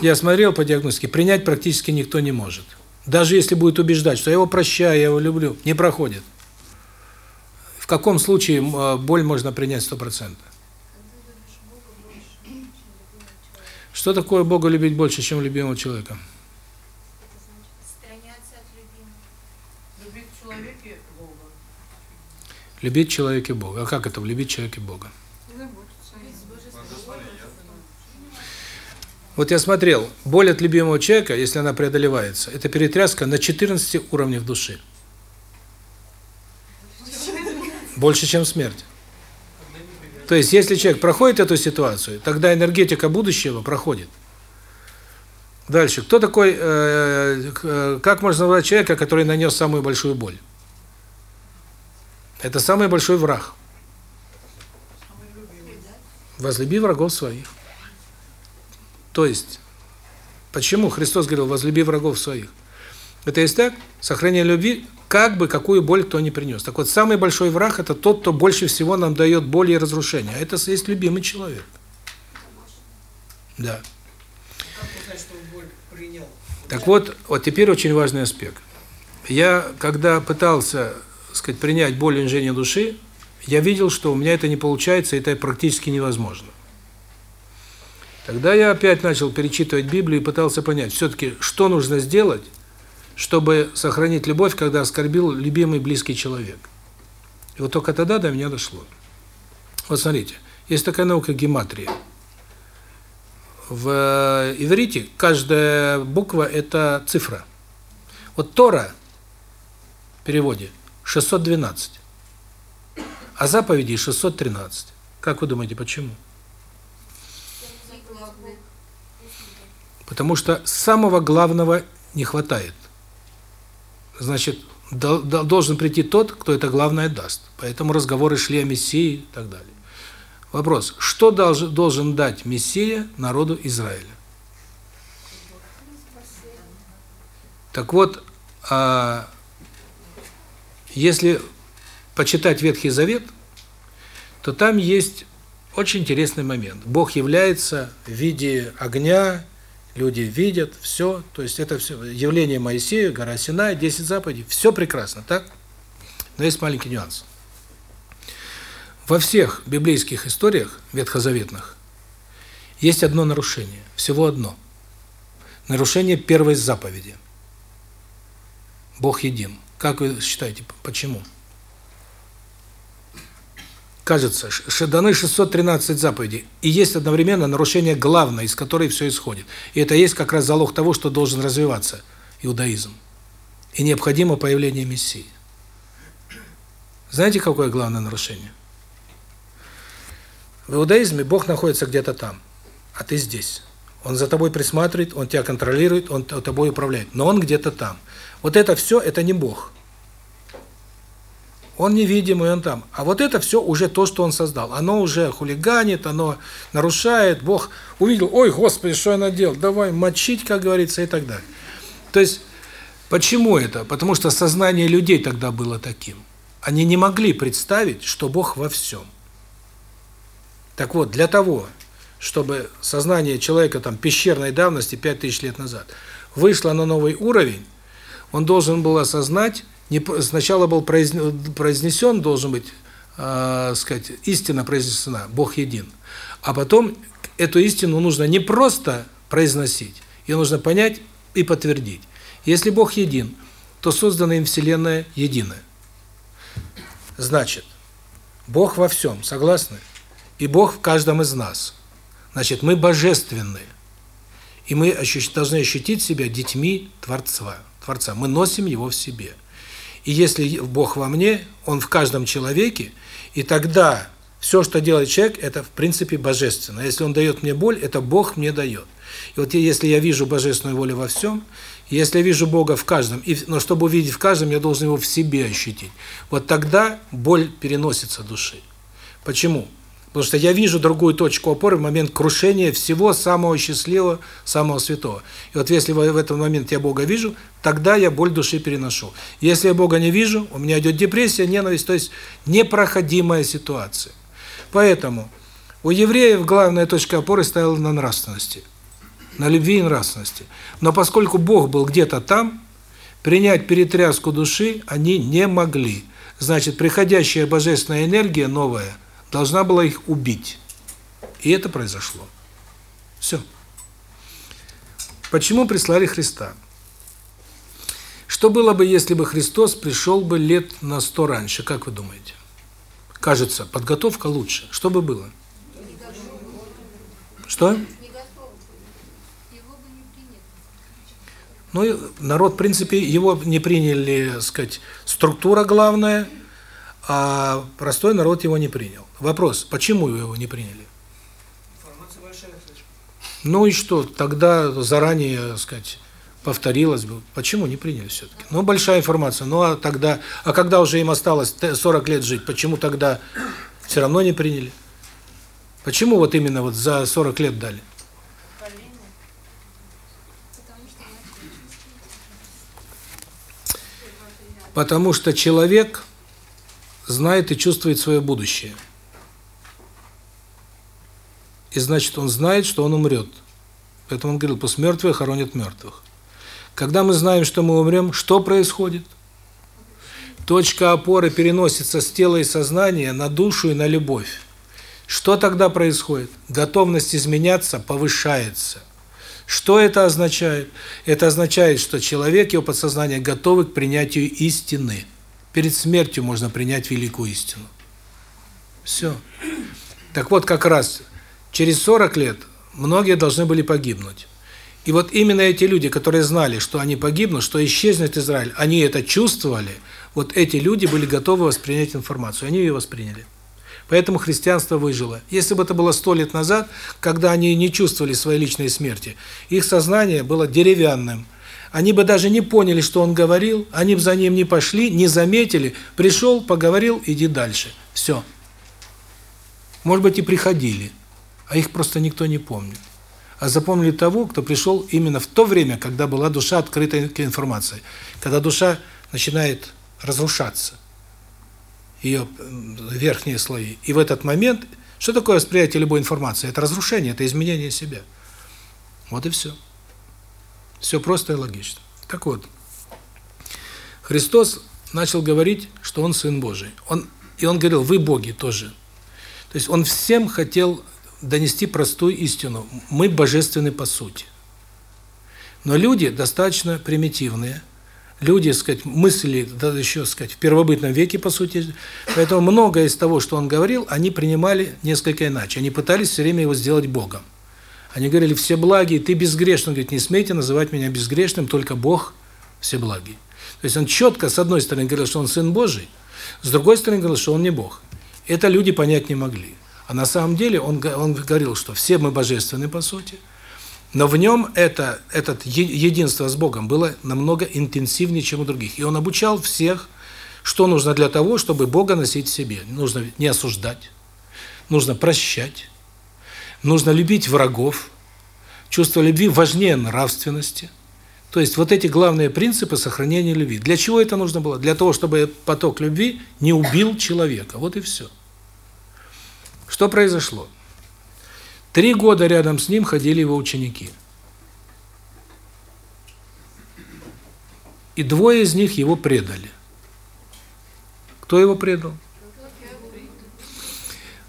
я смотрел по диагностике, принять практически никто не может. Даже если будет убеждать, что я его прощаю, я его люблю, не проходит. В каком случае э, боль можно принять стопроцентно? Что такое Бога любить больше, чем любимого человека? Любить в человеке Бога. Человека. А как это, любить человека Бога? Вот я смотрел, боль от любимого человека, если она преодолевается, это перетряска на 14 уровнях души. Больше, чем смерть. То есть, если человек проходит эту ситуацию, тогда энергетика будущего проходит. Дальше. Кто такой, э, э, как можно назвать человека, который нанес самую большую боль? Это самый большой враг. Возлюби врагов своих. То есть, почему Христос говорил, возлюби врагов своих? Это есть так, сохранение любви как бы какую боль кто ни принес. Так вот, самый большой враг – это тот, кто больше всего нам дает боль и разрушения. А это есть любимый человек. Да. Так вот, вот теперь очень важный аспект. Я, когда пытался, сказать, принять боль унижения души, я видел, что у меня это не получается, это практически невозможно. Тогда я опять начал перечитывать Библию и пытался понять, все-таки, что нужно сделать, чтобы сохранить любовь, когда оскорбил любимый близкий человек. И вот только тогда до меня дошло. Вот смотрите, есть такая наука гематрия. В э, иврите каждая буква – это цифра. Вот Тора в переводе 612, а заповедей 613. Как вы думаете, почему? Потому что самого главного не хватает. Значит, должен прийти тот, кто это главное даст. Поэтому разговоры шли о Мессии и так далее. Вопрос, что должен, дать Мессия народу Израиля? Так вот, а, если почитать Ветхий Завет, то там есть очень интересный момент. Бог является в виде огня, люди видят, все, то есть это все явление Моисея, гора Синай, 10 заповедей, все прекрасно, так? Но есть маленький нюанс. Во всех библейских историях ветхозаветных есть одно нарушение, всего одно. Нарушение первой заповеди. Бог един. Как вы считаете, почему? Кажется, даны 613 заповедей, и есть одновременно нарушение главное, из которой все исходит. И это есть как раз залог того, что должен развиваться иудаизм. И необходимо появление Мессии. Знаете, какое главное нарушение? В иудаизме Бог находится где-то там, а ты здесь. Он за тобой присматривает, Он тебя контролирует, Он тобой управляет, но Он где-то там. Вот это все, это не Бог. Он невидимый, он там. А вот это все уже то, что он создал. Оно уже хулиганит, оно нарушает. Бог увидел, ой, Господи, что я наделал? Давай мочить, как говорится, и так далее. То есть, почему это? Потому что сознание людей тогда было таким. Они не могли представить, что Бог во всем. Так вот, для того, чтобы сознание человека там пещерной давности 5000 лет назад вышло на новый уровень, он должен был осознать, не сначала был произнесен, должен быть, э, сказать, истина произнесена, Бог един. А потом эту истину нужно не просто произносить, ее нужно понять и подтвердить. Если Бог един, то созданная им Вселенная единая. Значит, Бог во всем, согласны? И Бог в каждом из нас. Значит, мы божественные. И мы ощущ должны ощутить себя детьми Творца. Творца. Мы носим его в себе. И если Бог во мне, Он в каждом человеке, и тогда все, что делает человек, это в принципе божественно. Если он дает мне боль, это Бог мне дает. И вот если я вижу божественную волю во всем, если я вижу Бога в каждом, и, но чтобы увидеть в каждом, я должен его в себе ощутить. Вот тогда боль переносится души. Почему? Потому что я вижу другую точку опоры в момент крушения всего самого счастливого, самого святого. И вот если в этот момент я Бога вижу, тогда я боль души переношу. Если я Бога не вижу, у меня идет депрессия, ненависть, то есть непроходимая ситуация. Поэтому у евреев главная точка опоры стояла на нравственности, на любви и нравственности. Но поскольку Бог был где-то там, принять перетряску души они не могли. Значит, приходящая божественная энергия новая – должна была их убить. И это произошло. Все. Почему прислали Христа? Что было бы, если бы Христос пришел бы лет на сто раньше, как вы думаете? Кажется, подготовка лучше. Что бы было? Что? Ну, народ, в принципе, его не приняли, сказать, структура главная, а простой народ его не принял. Вопрос, почему его не приняли? Информация большая. Ну и что, тогда заранее, так сказать, повторилось бы. Почему не приняли все-таки? Ну, большая информация. Ну, а тогда, а когда уже им осталось 40 лет жить, почему тогда все равно не приняли? Почему вот именно вот за 40 лет дали? Потому что человек знает и чувствует свое будущее. И значит, он знает, что он умрет. Поэтому он говорил, пусть мертвые хоронят мертвых. Когда мы знаем, что мы умрем, что происходит? Точка опоры переносится с тела и сознания на душу и на любовь. Что тогда происходит? Готовность изменяться повышается. Что это означает? Это означает, что человек, его подсознание готовы к принятию истины. Перед смертью можно принять великую истину. Все. Так вот, как раз через 40 лет многие должны были погибнуть. И вот именно эти люди, которые знали, что они погибнут, что исчезнет Израиль, они это чувствовали, вот эти люди были готовы воспринять информацию, они ее восприняли. Поэтому христианство выжило. Если бы это было сто лет назад, когда они не чувствовали своей личной смерти, их сознание было деревянным. Они бы даже не поняли, что он говорил, они бы за ним не пошли, не заметили, пришел, поговорил, иди дальше. Все. Может быть, и приходили, а их просто никто не помнит. А запомнили того, кто пришел именно в то время, когда была душа открыта к информации, когда душа начинает разрушаться ее верхние слои. И в этот момент, что такое восприятие любой информации? Это разрушение, это изменение себя. Вот и все. Все просто и логично. Так вот, Христос начал говорить, что Он Сын Божий. Он И Он говорил, вы боги тоже. То есть Он всем хотел донести простую истину. Мы божественны по сути. Но люди достаточно примитивные – люди, сказать, мысли, да еще, сказать, в первобытном веке, по сути. Поэтому многое из того, что он говорил, они принимали несколько иначе. Они пытались все время его сделать Богом. Они говорили, все благие, ты безгрешный. Он говорит, не смейте называть меня безгрешным, только Бог все благие. То есть он четко, с одной стороны, говорил, что он Сын Божий, с другой стороны, говорил, что он не Бог. Это люди понять не могли. А на самом деле он, он говорил, что все мы божественны, по сути, но в нем это, этот единство с Богом было намного интенсивнее, чем у других. И он обучал всех, что нужно для того, чтобы Бога носить в себе. Нужно не осуждать, нужно прощать, нужно любить врагов. Чувство любви важнее нравственности. То есть вот эти главные принципы сохранения любви. Для чего это нужно было? Для того, чтобы поток любви не убил человека. Вот и все. Что произошло? Три года рядом с ним ходили его ученики. И двое из них его предали. Кто его предал?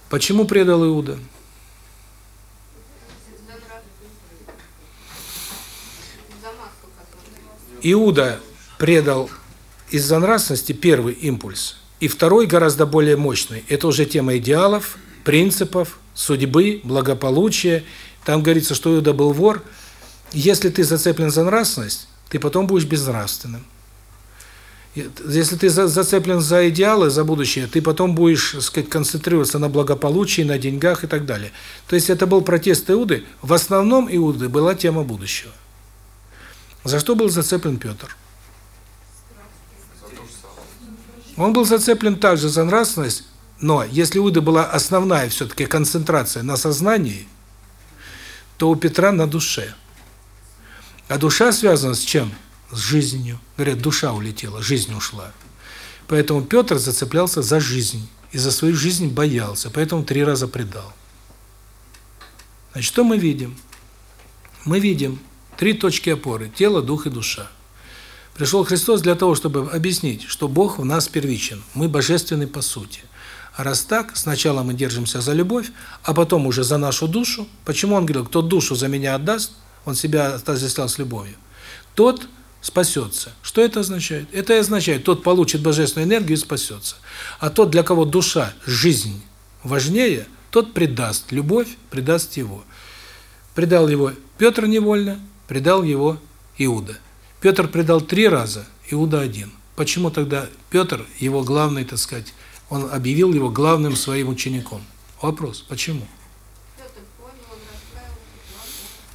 Почему предал Иуда? Иуда предал из-за нравственности первый импульс, и второй гораздо более мощный. Это уже тема идеалов, принципов, судьбы, благополучия. Там говорится, что Иуда был вор. Если ты зацеплен за нравственность, ты потом будешь безнравственным. Если ты зацеплен за идеалы, за будущее, ты потом будешь, так сказать, концентрироваться на благополучии, на деньгах и так далее. То есть это был протест Иуды. В основном Иуды была тема будущего. За что был зацеплен Петр? Он был зацеплен также за нравственность, но если у Иуды была основная все-таки концентрация на сознании, то у Петра на душе. А душа связана с чем? С жизнью. Говорят, душа улетела, жизнь ушла. Поэтому Петр зацеплялся за жизнь. И за свою жизнь боялся. Поэтому три раза предал. Значит, что мы видим? Мы видим три точки опоры. Тело, дух и душа. Пришел Христос для того, чтобы объяснить, что Бог в нас первичен. Мы божественны по сути. А раз так, сначала мы держимся за любовь, а потом уже за нашу душу. Почему он говорил, кто душу за меня отдаст, он себя отождествлял с любовью, тот спасется. Что это означает? Это означает, тот получит божественную энергию и спасется. А тот, для кого душа, жизнь важнее, тот предаст любовь, предаст его. Предал его Петр невольно, предал его Иуда. Петр предал три раза, Иуда один. Почему тогда Петр, его главный, так сказать, он объявил его главным своим учеником. Вопрос, почему?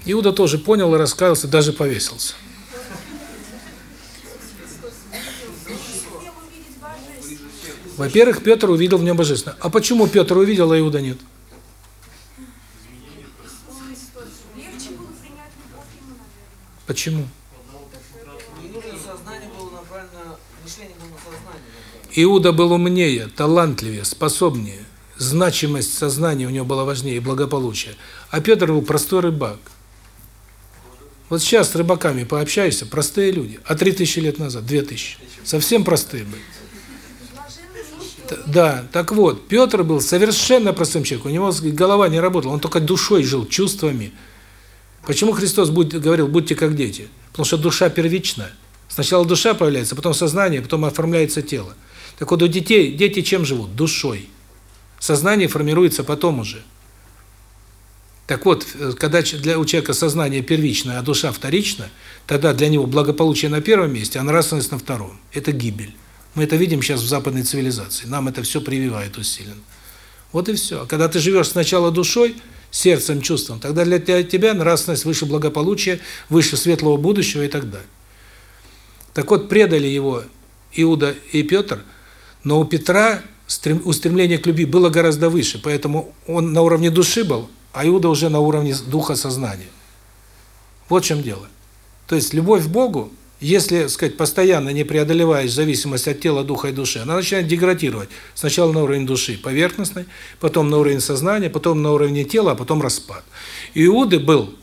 Иуда тоже понял и раскаялся, даже повесился. Во-первых, Петр увидел в нем божественное. А почему Петр увидел, а Иуда нет? Почему? Иуда был умнее, талантливее, способнее. Значимость сознания у него была важнее и благополучие. А Петр был простой рыбак. Вот сейчас с рыбаками пообщаешься, простые люди. А 3000 лет назад, 2000. Совсем простые были. Да, так вот, Петр был совершенно простым человеком. У него голова не работала, он только душой жил, чувствами. Почему Христос будет, говорил, будьте как дети? Потому что душа первичная. Сначала душа появляется, потом сознание, потом оформляется тело. Так вот, у детей, дети чем живут? Душой. Сознание формируется потом уже. Так вот, э, когда для у человека сознание первичное, а душа вторична, тогда для него благополучие на первом месте, а нравственность на втором. Это гибель. Мы это видим сейчас в западной цивилизации. Нам это все прививают усиленно. Вот и все. А когда ты живешь сначала душой, сердцем, чувством, тогда для тебя, нравственность выше благополучия, выше светлого будущего и так далее. Так вот, предали его Иуда и Петр, но у Петра стрем- устремление к любви было гораздо выше, поэтому он на уровне души был, а Иуда уже на уровне духа сознания. Вот в чем дело. То есть любовь к Богу, если, сказать, постоянно не преодолеваешь зависимость от тела, духа и души, она начинает деградировать. Сначала на уровень души поверхностной, потом на уровень сознания, потом на уровне тела, а потом распад. И Иуды был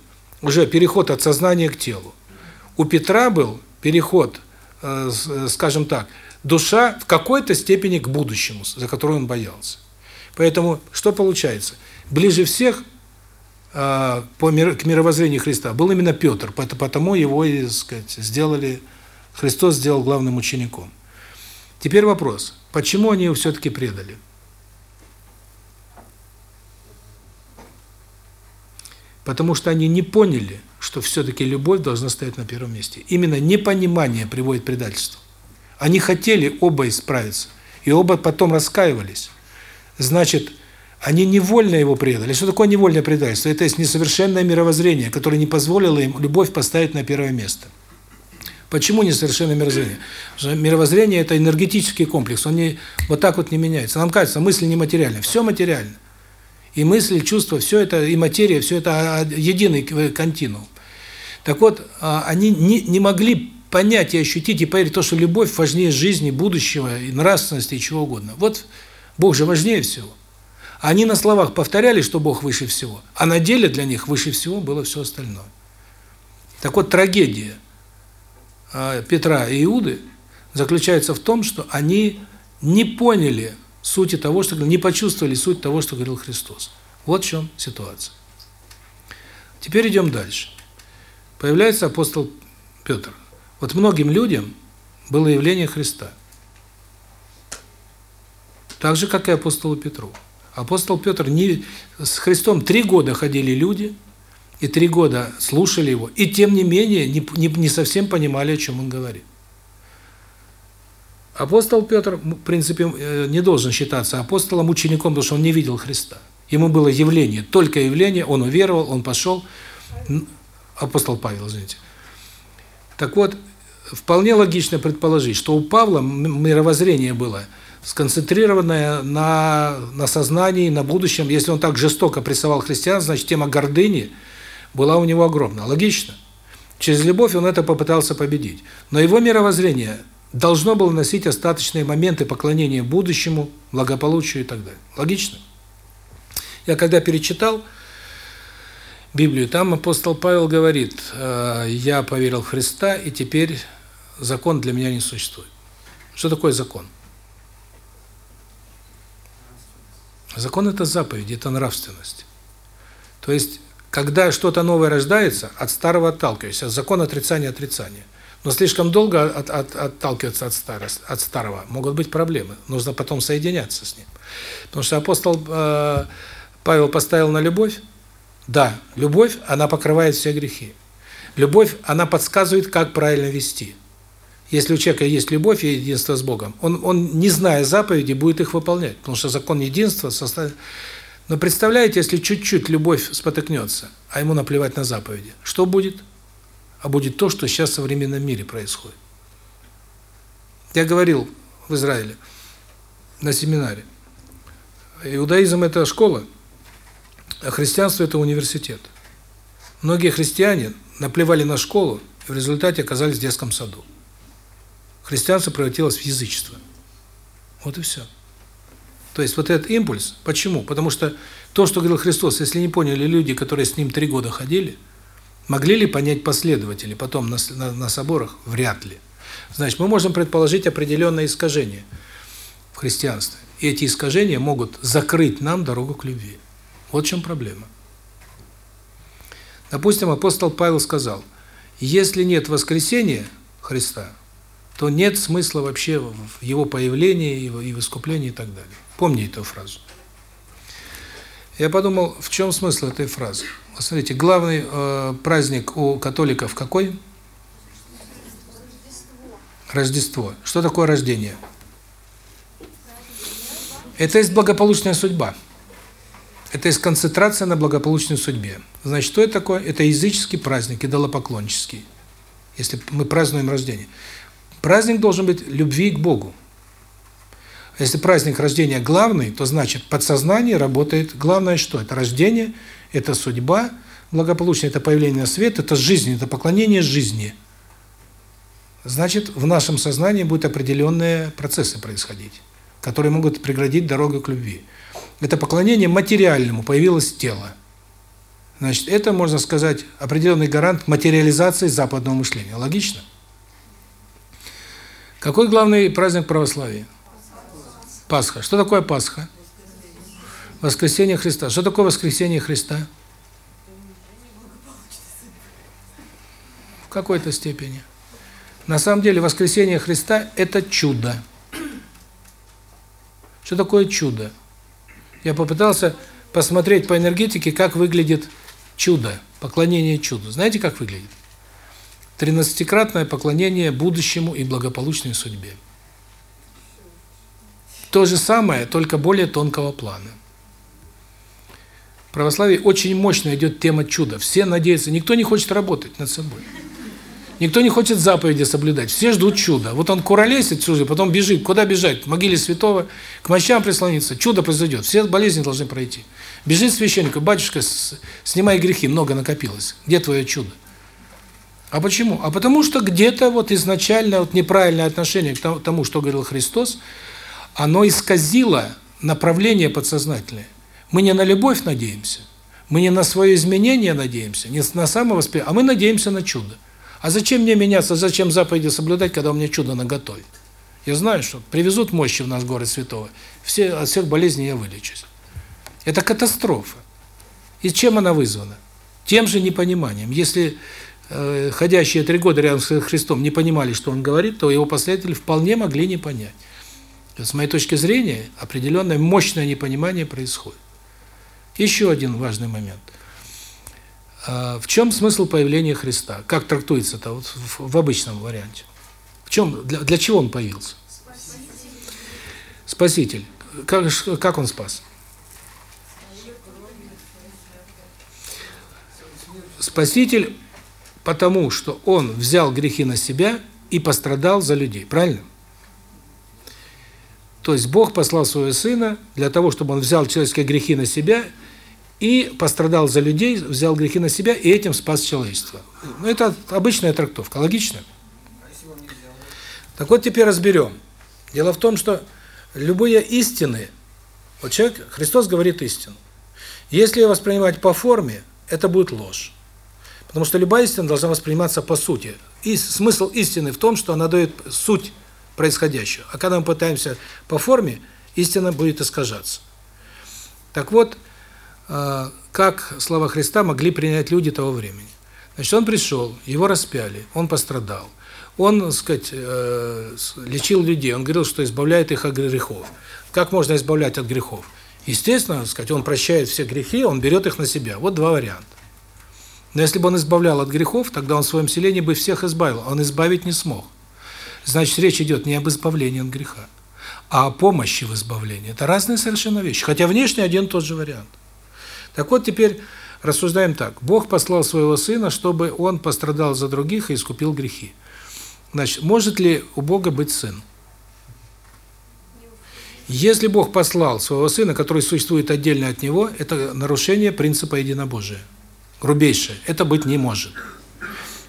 уже переход от сознания к телу. У Петра был переход, э, э, скажем так, душа в какой-то степени к будущему, за которое он боялся. Поэтому что получается? Ближе всех по мир, к мировоззрению Христа был именно Петр, пот- потому его, и, сказать, сделали Христос сделал главным учеником. Теперь вопрос: почему они его все-таки предали? Потому что они не поняли, что все-таки любовь должна стоять на первом месте. Именно непонимание приводит к предательству. Они хотели оба исправиться, и оба потом раскаивались. Значит, они невольно его предали. Что такое невольное предательство? Это есть несовершенное мировоззрение, которое не позволило им любовь поставить на первое место. Почему несовершенное мировоззрение? Что мировоззрение – это энергетический комплекс, он не вот так вот не меняется. Нам кажется, мысль нематериальна, все материально. И мысли, чувства, все это, и материя, все это единый континуум. Так вот, а, они не, не могли понять и ощутить, и поверить то, что любовь важнее жизни, будущего, и нравственности, и чего угодно. Вот Бог же важнее всего. Они на словах повторяли, что Бог выше всего, а на деле для них выше всего было все остальное. Так вот, трагедия э, Петра и Иуды заключается в том, что они не поняли сути того, что не почувствовали суть того, что говорил Христос. Вот в чем ситуация. Теперь идем дальше. Появляется апостол Петр. Вот многим людям было явление Христа. Так же, как и апостолу Петру. Апостол Петр не с Христом три года ходили люди, и три года слушали его, и тем не менее не, не, не совсем понимали, о чем он говорит. Апостол Петр, в принципе, э, не должен считаться апостолом, учеником, потому что он не видел Христа. Ему было явление, только явление, он уверовал, он пошел. Апостол Павел, извините. Так вот, вполне логично предположить, что у Павла мировоззрение было сконцентрированное на, на сознании, на будущем. Если он так жестоко прессовал христиан, значит, тема гордыни была у него огромна. Логично. Через любовь он это попытался победить. Но его мировоззрение должно было носить остаточные моменты поклонения будущему, благополучию и так далее. Логично? Я когда перечитал Библию, там апостол Павел говорит, э, я поверил в Христа, и теперь закон для меня не существует. Что такое закон? Закон – это заповедь, это нравственность. То есть, когда что-то новое рождается, от старого отталкиваешься. Закон отрицания отрицания. Но слишком долго от, от, отталкиваться от, старос, от старого могут быть проблемы. Нужно потом соединяться с ним. Потому что апостол э, Павел поставил на любовь. Да, любовь, она покрывает все грехи. Любовь, она подсказывает, как правильно вести. Если у человека есть любовь и единство с Богом, он, он не зная заповеди, будет их выполнять. Потому что закон единства составит... Но представляете, если чуть-чуть любовь спотыкнется, а ему наплевать на заповеди, что будет? А будет то, что сейчас в современном мире происходит. Я говорил в Израиле на семинаре. Иудаизм – это школа, а христианство – это университет. Многие христиане наплевали на школу и в результате оказались в детском саду. Христианство превратилось в язычество. Вот и все. То есть вот этот импульс, почему? Потому что то, что говорил Христос, если не поняли люди, которые с ним три года ходили, могли ли понять последователи потом на, на, на соборах? Вряд ли. Значит, мы можем предположить определенные искажения в христианстве. И эти искажения могут закрыть нам дорогу к любви. Вот в чем проблема. Допустим, апостол Павел сказал, если нет воскресения Христа, то нет смысла вообще в его появлении и в искуплении и так далее. Помни эту фразу. Я подумал, в чем смысл этой фразы. Смотрите, главный э, праздник у католиков какой? Рождество. Что такое рождение? Это есть благополучная судьба. Это есть концентрация на благополучной судьбе. Значит, что это такое? Это языческий праздник, идолопоклоннический. Если мы празднуем рождение. Праздник должен быть любви к Богу. Если праздник рождения главный, то значит подсознание работает. Главное что? Это рождение, это судьба, благополучное это появление на свет, это жизнь, это поклонение жизни. Значит, в нашем сознании будут определенные процессы происходить, которые могут преградить дорогу к любви. Это поклонение материальному, появилось тело. Значит, это, можно сказать, определенный гарант материализации западного мышления. Логично? Какой главный праздник православия? Пасха. Что такое Пасха? Воскресение Христа. Что такое воскресение Христа? В какой-то степени. На самом деле воскресение Христа – это чудо. Что такое чудо? Я попытался посмотреть по энергетике, как выглядит чудо, поклонение чуду. Знаете, как выглядит? Тринадцатикратное поклонение будущему и благополучной судьбе. То же самое, только более тонкого плана. В православии очень мощно идет тема чуда. Все надеются, никто не хочет работать над собой. Никто не хочет заповеди соблюдать. Все ждут чуда. Вот он куролесит чужой, потом бежит. Куда бежать? К могиле святого, к мощам прислониться. Чудо произойдет. Все болезни должны пройти. Бежит священник, батюшка, снимай грехи, много накопилось. Где твое чудо? А почему? А потому что где-то вот изначально вот неправильное отношение к тому, что говорил Христос, оно исказило направление подсознательное. Мы не на любовь надеемся, мы не на свое изменение надеемся, не на самовоспитание, а мы надеемся на чудо. А зачем мне меняться, зачем заповеди соблюдать, когда у меня чудо наготове? Я знаю, что привезут мощи в наш город святого, все, от всех болезней я вылечусь. Это катастрофа. И чем она вызвана? Тем же непониманием. Если ходящие три года рядом с Христом не понимали, что Он говорит, то его последователи вполне могли не понять. С моей точки зрения, определенное мощное непонимание происходит. Еще один важный момент. А, в чем смысл появления Христа? Как трактуется это вот в обычном варианте? В чем, для, для чего он появился? Спаситель. Как, как он спас? Спаситель, потому что он взял грехи на себя и пострадал за людей. Правильно? То есть Бог послал своего Сына для того, чтобы Он взял человеческие грехи на себя и пострадал за людей, взял грехи на себя и этим спас человечество. Ну, это обычная трактовка, логично? Так вот теперь разберем. Дело в том, что любые истины, вот человек, Христос говорит истину. Если ее воспринимать по форме, это будет ложь. Потому что любая истина должна восприниматься по сути. И смысл истины в том, что она дает суть происходящего. А когда мы пытаемся по форме, истина будет искажаться. Так вот, э, как слова Христа могли принять люди того времени? Значит, он пришел, его распяли, он пострадал. Он, так сказать, э, лечил людей, он говорил, что избавляет их от грехов. Как можно избавлять от грехов? Естественно, сказать, он прощает все грехи, он берет их на себя. Вот два варианта. Но если бы он избавлял от грехов, тогда он в своем селении бы всех избавил. Он избавить не смог. Значит, речь идет не об избавлении от греха, а о помощи в избавлении. Это разные совершенно вещи, хотя внешне один тот же вариант. Так вот, теперь рассуждаем так. Бог послал своего Сына, чтобы Он пострадал за других и искупил грехи. Значит, может ли у Бога быть Сын? Если Бог послал своего Сына, который существует отдельно от Него, это нарушение принципа единобожия. Грубейшее. Это быть не может.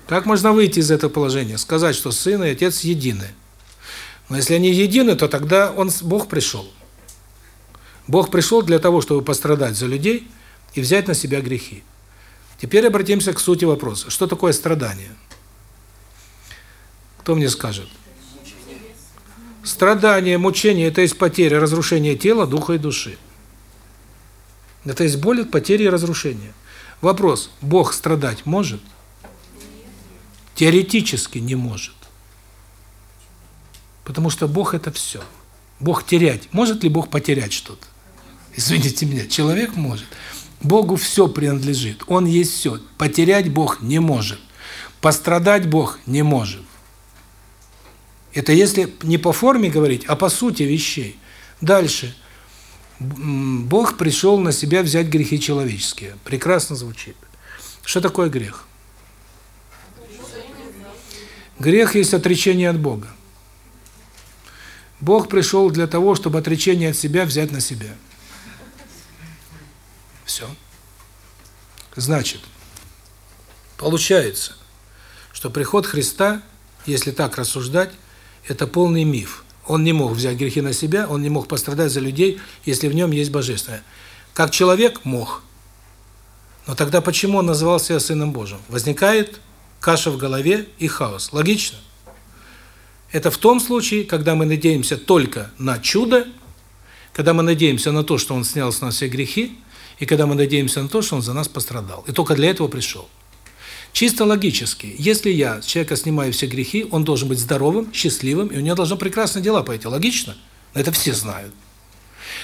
Как можно выйти из этого положения? Сказать, что Сын и Отец едины. Но если они едины, то тогда он, Бог пришел. Бог пришел для того, чтобы пострадать за людей и взять на себя грехи. Теперь обратимся к сути вопроса. Что такое страдание? Кто мне скажет? Страдание, мучение – это есть потеря, разрушение тела, духа и души. Это есть боль от потери и разрушения. Вопрос, Бог страдать может? Теоретически не может. Потому что Бог – это все. Бог терять. Может ли Бог потерять что-то? Извините меня, человек может. Богу все принадлежит. Он есть все. Потерять Бог не может. Пострадать Бог не может. Это если не по форме говорить, а по сути вещей. Дальше. Бог пришел на себя взять грехи человеческие. Прекрасно звучит. Что такое грех? Грех есть отречение от Бога. Бог пришел для того, чтобы отречение от себя взять на себя. Все. Значит, получается, что приход Христа, если так рассуждать, это полный миф. Он не мог взять грехи на себя, он не мог пострадать за людей, если в нем есть божественное. Как человек мог. Но тогда почему он называл себя Сыном Божьим? Возникает каша в голове и хаос. Логично? Это в том случае, когда мы надеемся только на чудо, когда мы надеемся на то, что Он снял с нас все грехи, и когда мы надеемся на то, что Он за нас пострадал. И только для этого пришел. Чисто логически, если я с человека снимаю все грехи, он должен быть здоровым, счастливым, и у него должны прекрасные дела пойти. Логично? Это все знают.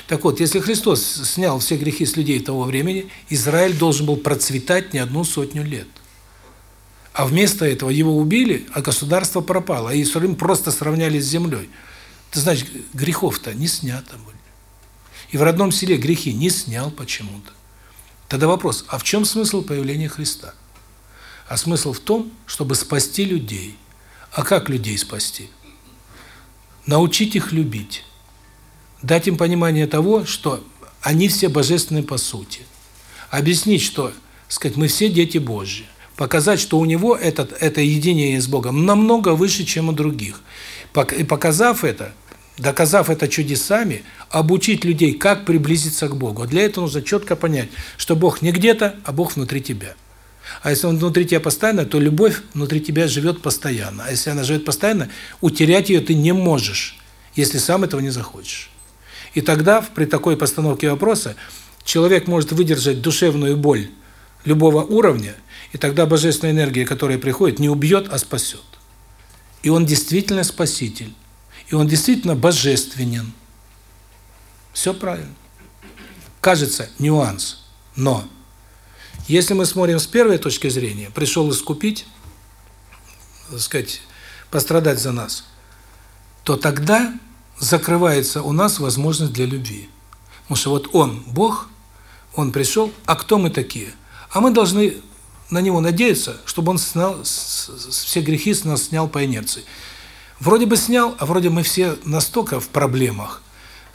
Так вот, если Христос снял все грехи с людей того времени, Израиль должен был процветать не одну сотню лет. А вместо этого его убили, а государство пропало, а Иерусалим просто сравняли с землей. Это значит, грехов-то не снято были. И в родном селе грехи не снял почему-то. Тогда вопрос, а в чем смысл появления Христа? А смысл в том, чтобы спасти людей. А как людей спасти? Научить их любить. Дать им понимание того, что они все божественны по сути. Объяснить, что, сказать, мы все дети Божьи показать, что у него этот это единение с Богом намного выше, чем у других. И показав это, доказав это чудесами, обучить людей, как приблизиться к Богу. Для этого нужно четко понять, что Бог не где-то, а Бог внутри тебя. А если Он внутри тебя постоянно, то любовь внутри тебя живет постоянно. А если она живет постоянно, утерять ее ты не можешь, если сам этого не захочешь. И тогда, при такой постановке вопроса, человек может выдержать душевную боль любого уровня, и тогда божественная энергия, которая приходит, не убьет, а спасет. И он действительно спаситель. И он действительно божественен. Все правильно. Кажется, нюанс. Но, если мы смотрим с первой точки зрения, пришел искупить, так сказать, пострадать за нас, то тогда закрывается у нас возможность для любви. Потому что вот Он, Бог, Он пришел, а кто мы такие? А мы должны на него надеяться, чтобы он снял все грехи с нас снял по инерции. Вроде бы снял, а вроде мы все настолько в проблемах.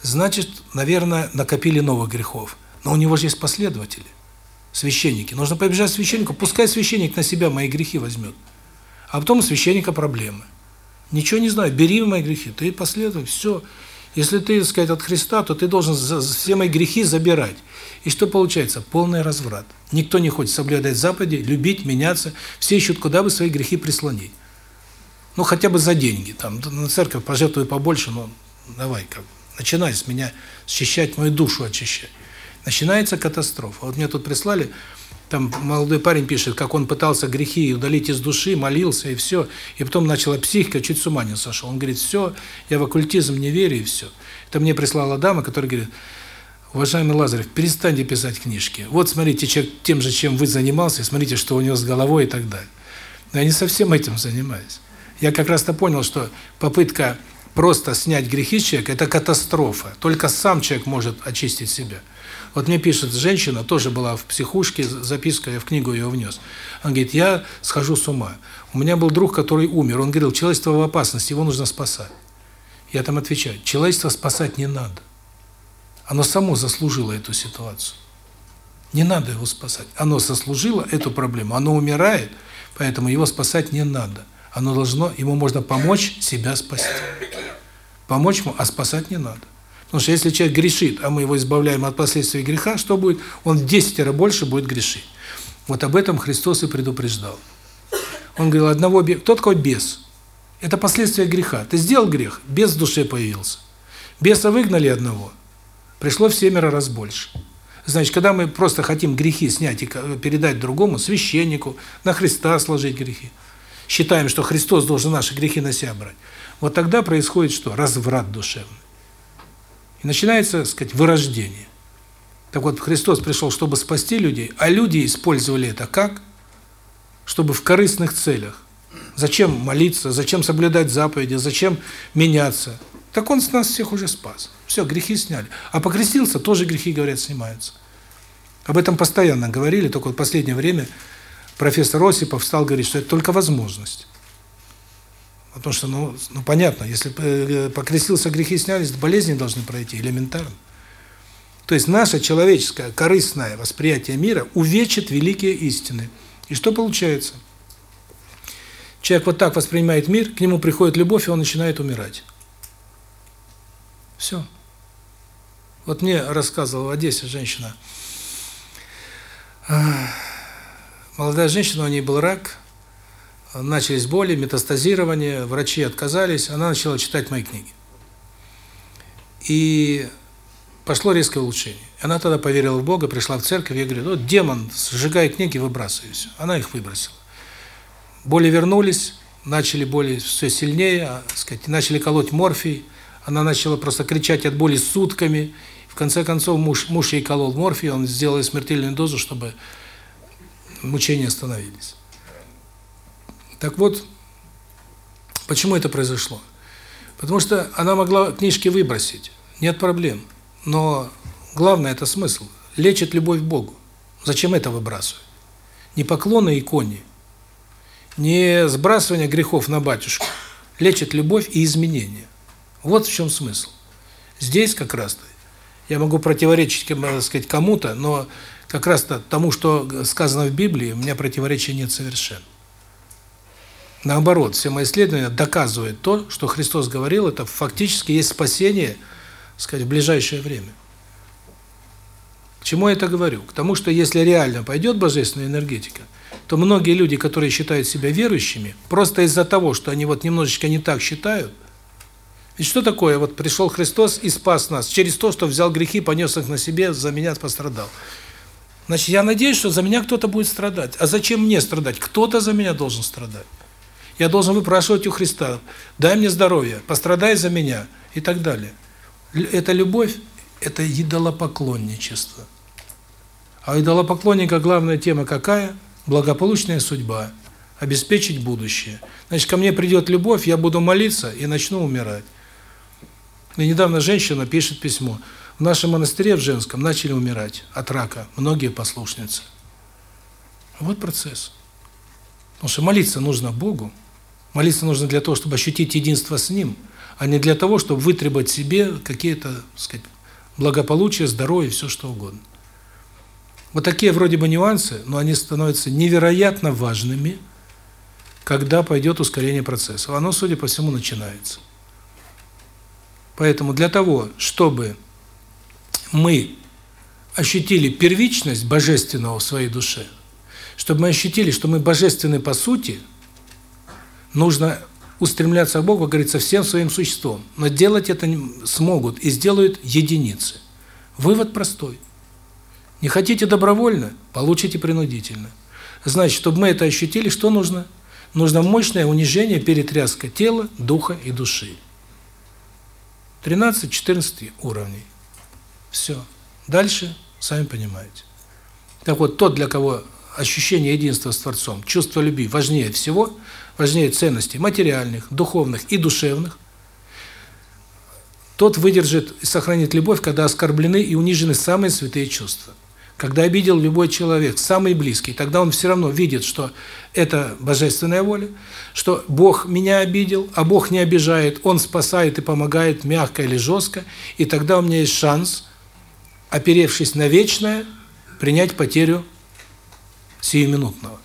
Значит, наверное, накопили новых грехов. Но у него же есть последователи, священники. Нужно побежать священнику, пускай священник на себя мои грехи возьмет. А потом у священника проблемы. Ничего не знаю, бери мои грехи, ты последователь, все. Если ты, так сказать, от Христа, то ты должен все мои грехи забирать. И что получается? Полный разврат. Никто не хочет соблюдать заповеди, любить, меняться. Все ищут, куда бы свои грехи прислонить. Ну, хотя бы за деньги. Там, на церковь пожертвую побольше, но давай, как начинай с меня счищать, мою душу очищать. Начинается катастрофа. Вот мне тут прислали, там молодой парень пишет, как он пытался грехи удалить из души, молился и все. И потом начала психика, чуть с ума не сошел. Он говорит, все, я в оккультизм не верю и все. Это мне прислала дама, которая говорит, Уважаемый Лазарев, перестаньте писать книжки. Вот смотрите, человек тем же, чем вы занимался, смотрите, что у него с головой и так далее. Но я не совсем этим занимаюсь. Я как раз-то понял, что попытка просто снять грехи человека – это катастрофа. Только сам человек может очистить себя. Вот мне пишет женщина, тоже была в психушке, записка, я в книгу ее внес. Она говорит, я схожу с ума. У меня был друг, который умер. Он говорил, человечество в опасности, его нужно спасать. Я там отвечаю, человечество спасать не надо. Оно само заслужило эту ситуацию. Не надо его спасать. Оно заслужило эту проблему. Оно умирает, поэтому его спасать не надо. Оно должно, ему можно помочь себя спасти. помочь ему, а спасать не надо. Потому что если человек грешит, а мы его избавляем от последствий греха, что будет? Он в 10 раз больше будет грешить. Вот об этом Христос и предупреждал. Он говорил, одного кто такой бес? Это последствия греха. Ты сделал грех, бес в душе появился. Беса выгнали одного, пришло в семеро раз больше. Значит, когда мы просто хотим грехи снять и передать другому, священнику, на Христа сложить грехи, считаем, что Христос должен наши грехи на себя брать, вот тогда происходит что? Разврат душевный. И начинается, так сказать, вырождение. Так вот, Христос пришел, чтобы спасти людей, а люди использовали это как? Чтобы в корыстных целях. Зачем молиться, зачем соблюдать заповеди, зачем меняться? Так Он с нас всех уже спас. Все, грехи сняли. А покрестился, тоже грехи, говорят, снимаются. Об этом постоянно говорили, только в последнее время профессор Осипов стал говорить, что это только возможность. Потому что, ну, ну понятно, если э, покрестился, грехи снялись, болезни должны пройти, элементарно. То есть наше человеческое, корыстное восприятие мира увечит великие истины. И что получается? Человек вот так воспринимает мир, к нему приходит любовь, и он начинает умирать. Все. Вот мне рассказывала в Одессе женщина. Молодая женщина, у нее был рак, начались боли, метастазирование, врачи отказались, она начала читать мои книги. И пошло резкое улучшение. Она тогда поверила в Бога, пришла в церковь, я говорю, вот демон, сжигай книги, выбрасывай все. Она их выбросила. Боли вернулись, начали боли все сильнее, а, сказать, начали колоть морфий, она начала просто кричать от боли сутками. В конце концов муж муж ей колол морфий, он сделал смертельную дозу, чтобы мучения остановились. Так вот, почему это произошло? Потому что она могла книжки выбросить, нет проблем. Но главное это смысл. Лечит любовь к Богу. Зачем это выбрасывать? Не поклоны иконе, не сбрасывание грехов на батюшку. Лечит любовь и изменение. Вот в чем смысл. Здесь как раз-то я могу противоречить, сказать, кому-то, но как раз-то тому, что сказано в Библии, у меня противоречия нет совершенно. Наоборот, все мои исследования доказывают то, что Христос говорил, это фактически есть спасение, сказать, в ближайшее время. К чему я это говорю? К тому, что если реально пойдет божественная энергетика, то многие люди, которые считают себя верующими, просто из-за того, что они вот немножечко не так считают, ведь что такое? Вот пришел Христос и спас нас через то, что взял грехи, понес их на себе, за меня пострадал. Значит, я надеюсь, что за меня кто-то будет страдать. А зачем мне страдать? Кто-то за меня должен страдать. Я должен выпрашивать у Христа: "Дай мне здоровье, пострадай за меня" и так далее. Это любовь это идолопоклонничество. А у идолопоклонника главная тема какая? Благополучная судьба, обеспечить будущее. Значит, ко мне придет любовь, я буду молиться и начну умирать. И недавно женщина пишет письмо. В нашем монастыре в женском начали умирать от рака многие послушницы. Вот процесс. Потому что молиться нужно Богу. Молиться нужно для того, чтобы ощутить единство с Ним, а не для того, чтобы вытребовать себе какие-то, сказать, благополучие, здоровье, все что угодно. Вот такие вроде бы нюансы, но они становятся невероятно важными, когда пойдет ускорение процесса. Оно, судя по всему, начинается. Поэтому для того, чтобы мы ощутили первичность божественного в своей душе, чтобы мы ощутили, что мы божественны по сути, нужно устремляться к Богу, как говорится, всем своим существом. Но делать это смогут и сделают единицы. Вывод простой. Не хотите добровольно – получите принудительно. Значит, чтобы мы это ощутили, что нужно? Нужно мощное унижение, перетряска тела, духа и души. 13-14 уровней. Все. Дальше, сами понимаете. Так вот, тот, для кого ощущение единства с Творцом, чувство любви важнее всего, важнее ценностей материальных, духовных и душевных, тот выдержит и сохранит любовь, когда оскорблены и унижены самые святые чувства. Когда обидел любой человек, самый близкий, тогда он все равно видит, что это божественная воля, что Бог меня обидел, а Бог не обижает, Он спасает и помогает мягко или жестко, и тогда у меня есть шанс, оперевшись на вечное, принять потерю сиюминутного.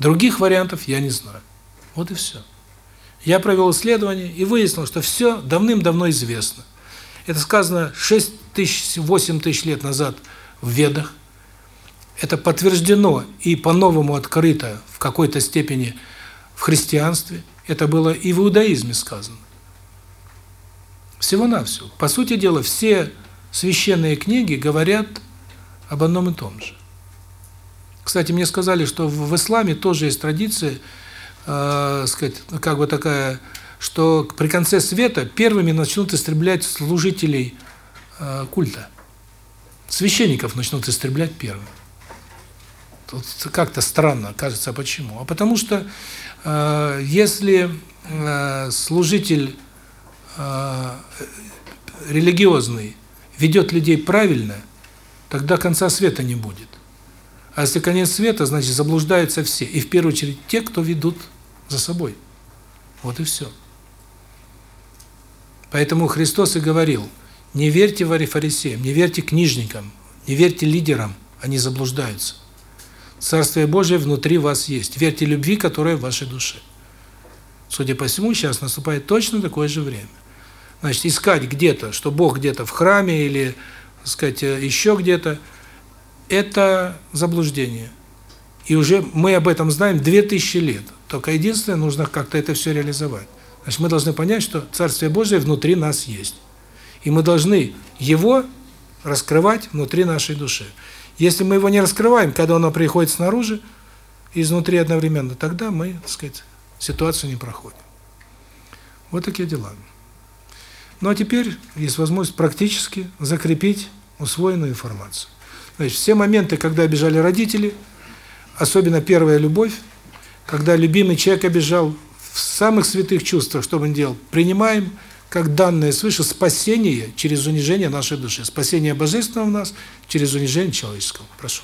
Других вариантов я не знаю. Вот и все. Я провел исследование и выяснил, что все давным-давно известно. Это сказано 6 тысяч, 8 тысяч лет назад в Ведах. Это подтверждено и по-новому открыто в какой-то степени в христианстве. Это было и в иудаизме сказано. Всего-навсего. По сути дела, все священные книги говорят об одном и том же. Кстати, мне сказали, что в исламе тоже есть традиция, э, сказать, как бы такая, что при конце света первыми начнут истреблять служителей э, культа. Священников начнут истреблять первыми. Тут как-то странно, кажется, почему? А потому что э, если э, служитель э, религиозный ведет людей правильно, тогда конца света не будет. А если конец света, значит заблуждаются все. И в первую очередь те, кто ведут за собой. Вот и все. Поэтому Христос и говорил, не верьте фарисеям, не верьте книжникам, не верьте лидерам, они заблуждаются. Царствие Божие внутри вас есть. Верьте любви, которая в вашей душе. Судя по всему, сейчас наступает точно такое же время. Значит, искать где-то, что Бог где-то в храме или, так сказать, еще где-то, это заблуждение. И уже мы об этом знаем 2000 лет. Только единственное, нужно как-то это все реализовать. Значит, мы должны понять, что Царствие Божие внутри нас есть. И мы должны его раскрывать внутри нашей души. Если мы его не раскрываем, когда оно приходит снаружи, изнутри одновременно, тогда мы, так сказать, ситуацию не проходим. Вот такие дела. Ну а теперь есть возможность практически закрепить усвоенную информацию. Значит, все моменты, когда обижали родители, особенно первая любовь, когда любимый человек обижал в самых святых чувствах, что он делал, принимаем как данное свыше спасение через унижение нашей души. Спасение божественного в нас через унижение человеческого. Прошу.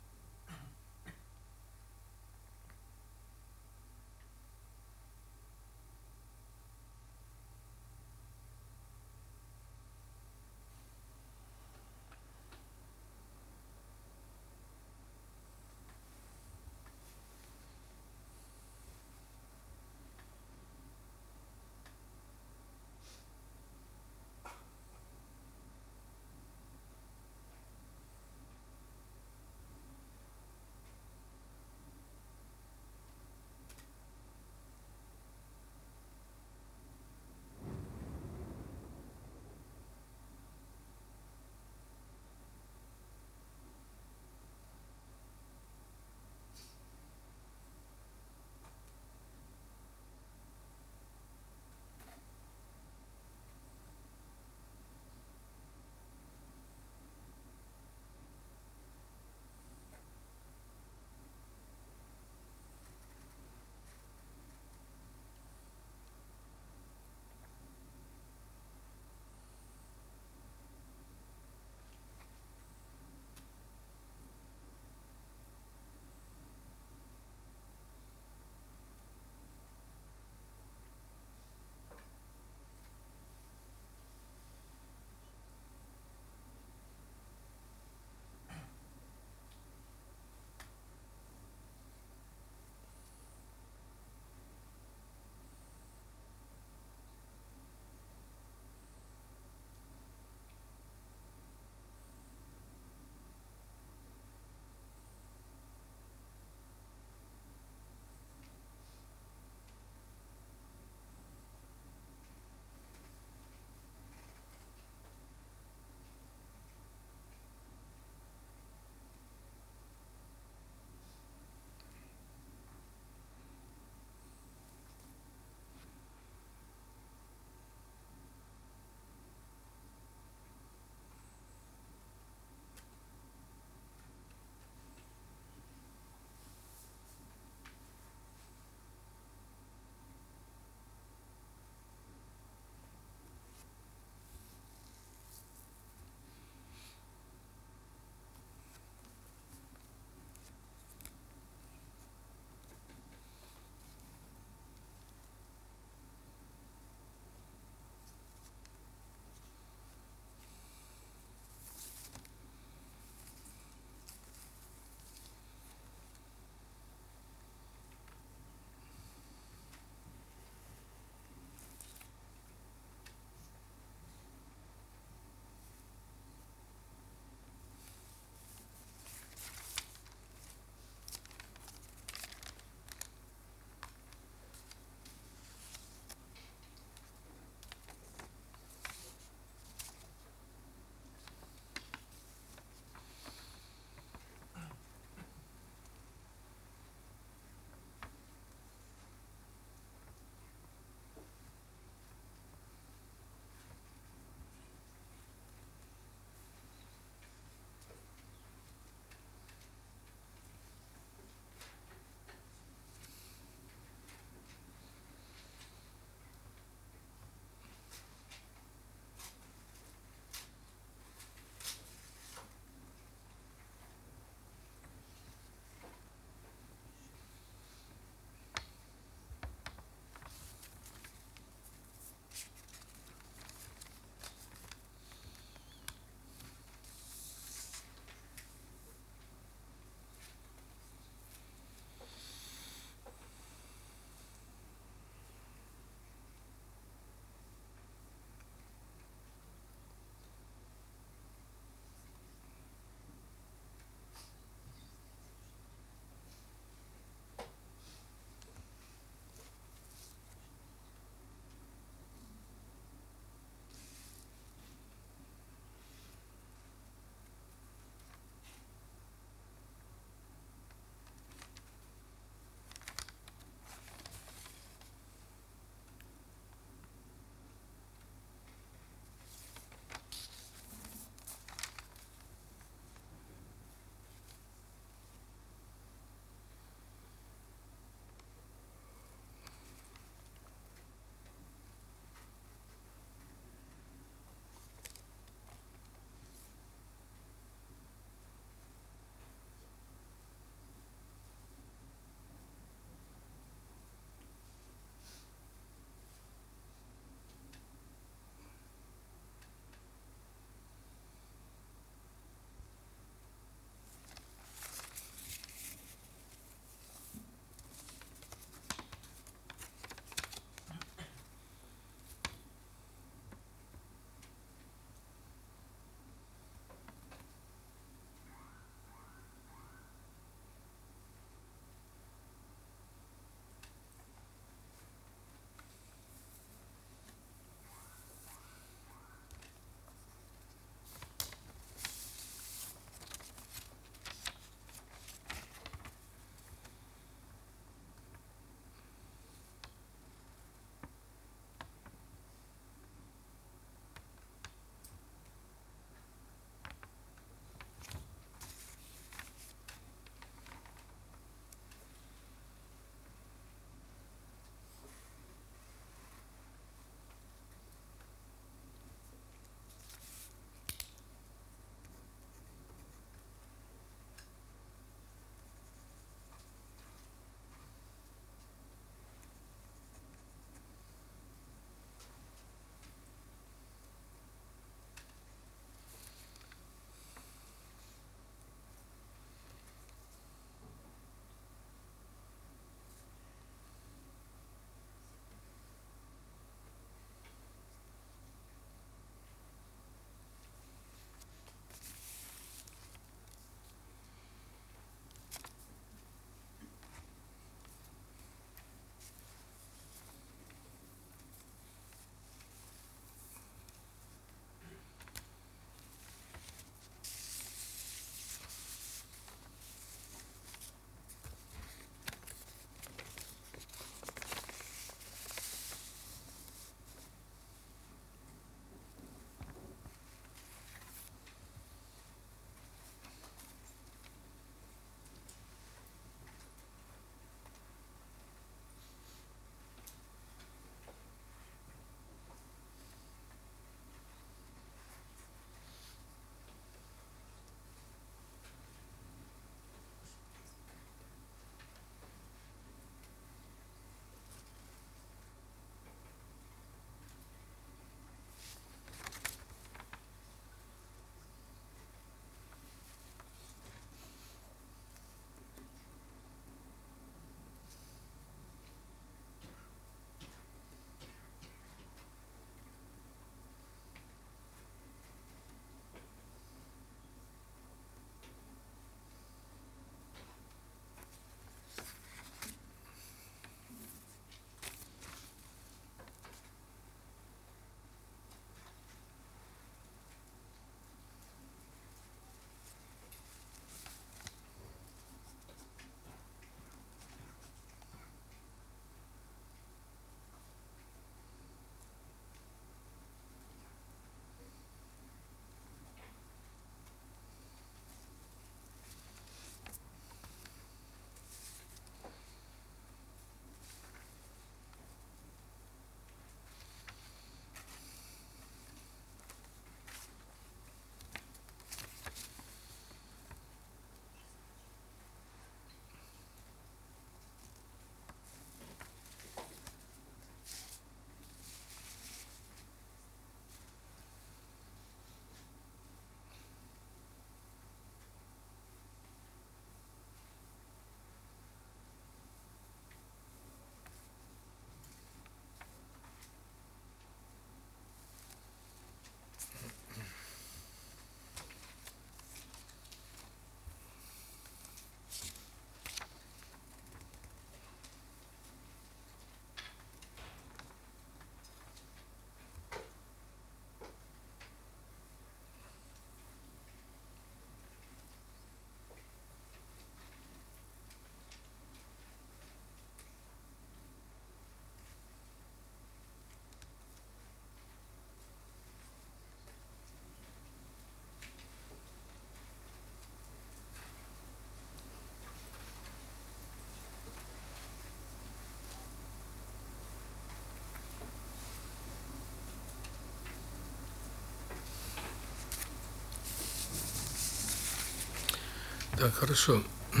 Так, хорошо.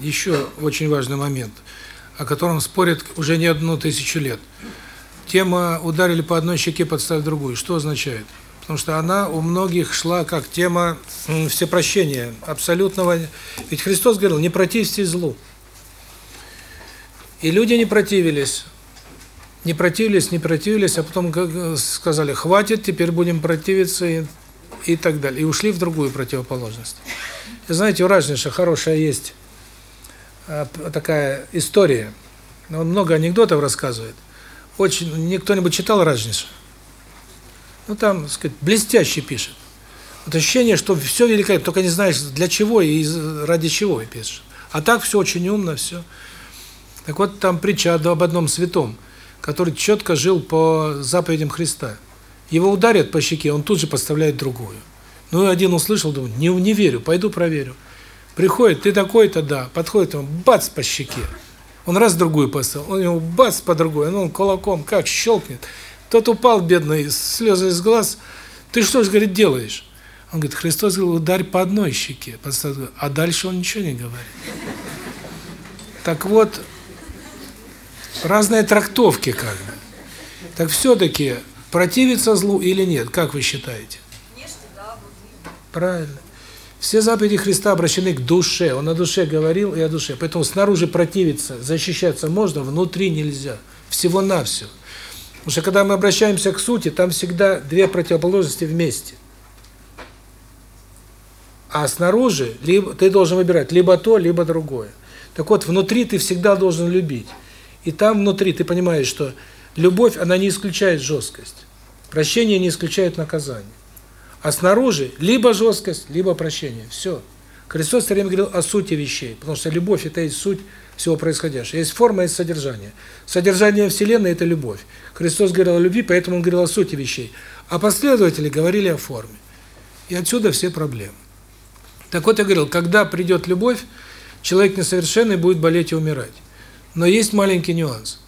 Еще очень важный момент, о котором спорят уже не одну тысячу лет. Тема «ударили по одной щеке, подставь другую». Что означает? Потому что она у многих шла как тема всепрощения, абсолютного... Ведь Христос говорил, не противьтесь злу. И люди не противились. Не противились, не противились, а потом сказали, хватит, теперь будем противиться и, и так далее. И ушли в другую противоположность. Знаете, у Ражниша хорошая есть а, такая история. Он много анекдотов рассказывает. Очень, никто-нибудь читал Ражниша? Ну там, так сказать, блестяще пишет. Вот ощущение, что все великолепно, только не знаешь, для чего и ради чего пишешь. А так все очень умно, все. Так вот, там притча об одном святом, который четко жил по заповедям Христа. Его ударят по щеке, он тут же подставляет другую. Ну, и один услышал, думает, не, не верю, пойду проверю. Приходит, ты такой-то, да, подходит ему, бац, по щеке. Он раз другую поставил, он ему бац по другой, ну, он кулаком как щелкнет. Тот упал, бедный, слезы из глаз. Ты что же, говорит, делаешь? Он говорит, Христос говорил, ударь по одной щеке, а дальше он ничего не говорит. Так вот, разные трактовки как бы. Так все-таки противиться злу или нет, как вы считаете? Правильно. Все заповеди Христа обращены к душе. Он о душе говорил и о душе. Поэтому снаружи противиться, защищаться можно, внутри нельзя. Всего-навсего. Потому что когда мы обращаемся к сути, там всегда две противоположности вместе. А снаружи либо ты должен выбирать либо то, либо другое. Так вот, внутри ты всегда должен любить. И там внутри ты понимаешь, что любовь, она не исключает жесткость. Прощение не исключает наказание. А снаружи либо жесткость, либо прощение. Все. Христос все время говорил о сути вещей, потому что любовь – это и суть всего происходящего. Есть форма, есть содержание. Содержание Вселенной – это любовь. Христос говорил о любви, поэтому Он говорил о сути вещей. А последователи говорили о форме. И отсюда все проблемы. Так вот я говорил, когда придет любовь, человек несовершенный будет болеть и умирать. Но есть маленький нюанс.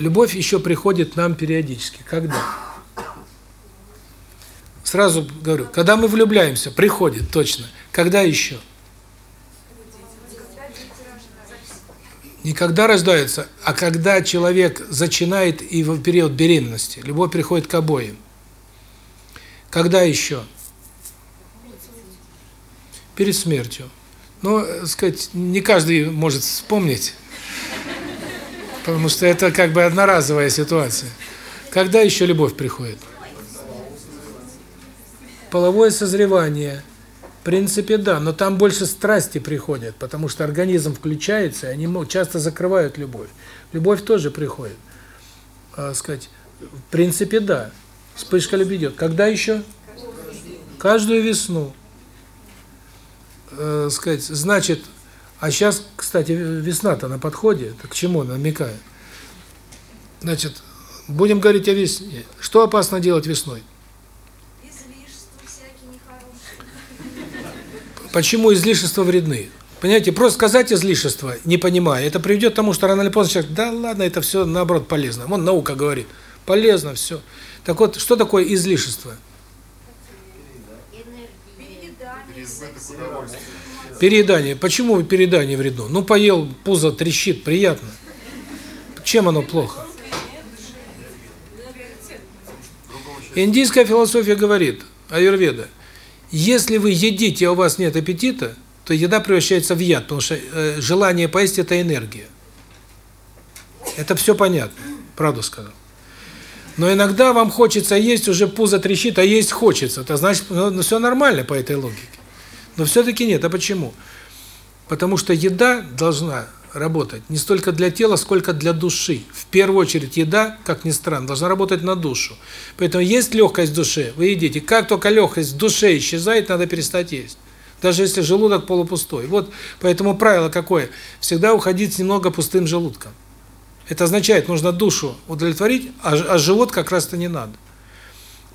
Любовь еще приходит нам периодически. Когда? Сразу говорю, когда мы влюбляемся, приходит, точно. Когда еще? Не когда рождается, а когда человек зачинает и в период беременности. Любовь приходит к обоим. Когда еще? Перед смертью. Но, ну, сказать, не каждый может вспомнить, потому что это как бы одноразовая ситуация. Когда еще любовь приходит? Половое созревание. В принципе, да, но там больше страсти приходят, потому что организм включается, и они часто закрывают любовь. Любовь тоже приходит. А, сказать, в принципе, да. Вспышка любви идет. Когда еще? Каждую весну. Э, сказать, значит, а сейчас, кстати, весна-то на подходе, так к чему намекаю? Значит, будем говорить о весне. Что опасно делать весной? Почему излишества вредны? Понимаете, просто сказать излишество, не понимая, это приведет к тому, что рано или поздно человек, да ладно, это все наоборот полезно. Вон наука говорит, полезно все. Так вот, что такое излишество? Переедание. Почему переедание вредно? Ну, поел, пузо трещит, приятно. Чем оно плохо? Индийская философия говорит, аюрведа, если вы едите, а у вас нет аппетита, то еда превращается в яд, потому что э, желание поесть – это энергия. Это все понятно, правду сказал. Но иногда вам хочется есть, уже пузо трещит, а есть хочется. Это значит, ну, ну все нормально по этой логике. Но все-таки нет. А почему? Потому что еда должна работать не столько для тела, сколько для души. В первую очередь еда, как ни странно, должна работать на душу. Поэтому есть легкость в душе, вы едите. Как только легкость в душе исчезает, надо перестать есть. Даже если желудок полупустой. Вот поэтому правило какое? Всегда уходить с немного пустым желудком. Это означает, нужно душу удовлетворить, а, а живот как раз-то не надо.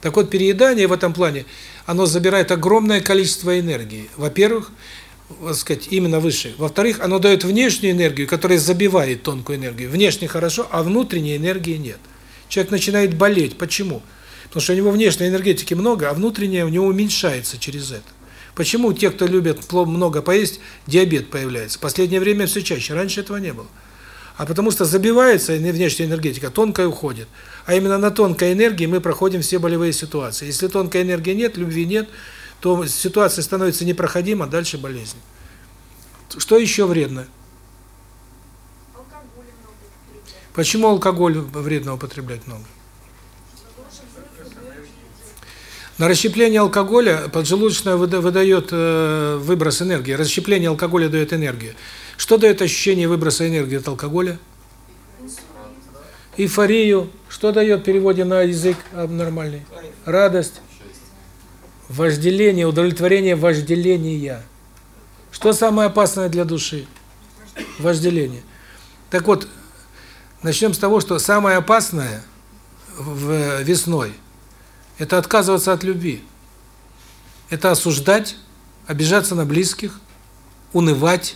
Так вот, переедание в этом плане, оно забирает огромное количество энергии. Во-первых, вот сказать, именно высшей. Во-вторых, оно дает внешнюю энергию, которая забивает тонкую энергию. Внешне хорошо, а внутренней энергии нет. Человек начинает болеть. Почему? Потому что у него внешней энергетики много, а внутренняя у него уменьшается через это. Почему те, кто любит пло- много поесть, диабет появляется? В последнее время все чаще. Раньше этого не было. А потому что забивается внешняя энергетика, тонкая уходит. А именно на тонкой энергии мы проходим все болевые ситуации. Если тонкой энергии нет, любви нет, то ситуация становится непроходима, дальше болезнь. Что еще вредно? Почему алкоголь вредно употреблять много? На расщепление алкоголя поджелудочная выда- выдает э, выброс энергии. Расщепление алкоголя дает энергию. Что дает ощущение выброса энергии от алкоголя? Эйфорию. Что дает в переводе на язык нормальный? Радость. Вожделение, удовлетворение вожделения. Что самое опасное для души? Вожделение. Так вот, начнем с того, что самое опасное в весной – это отказываться от любви. Это осуждать, обижаться на близких, унывать,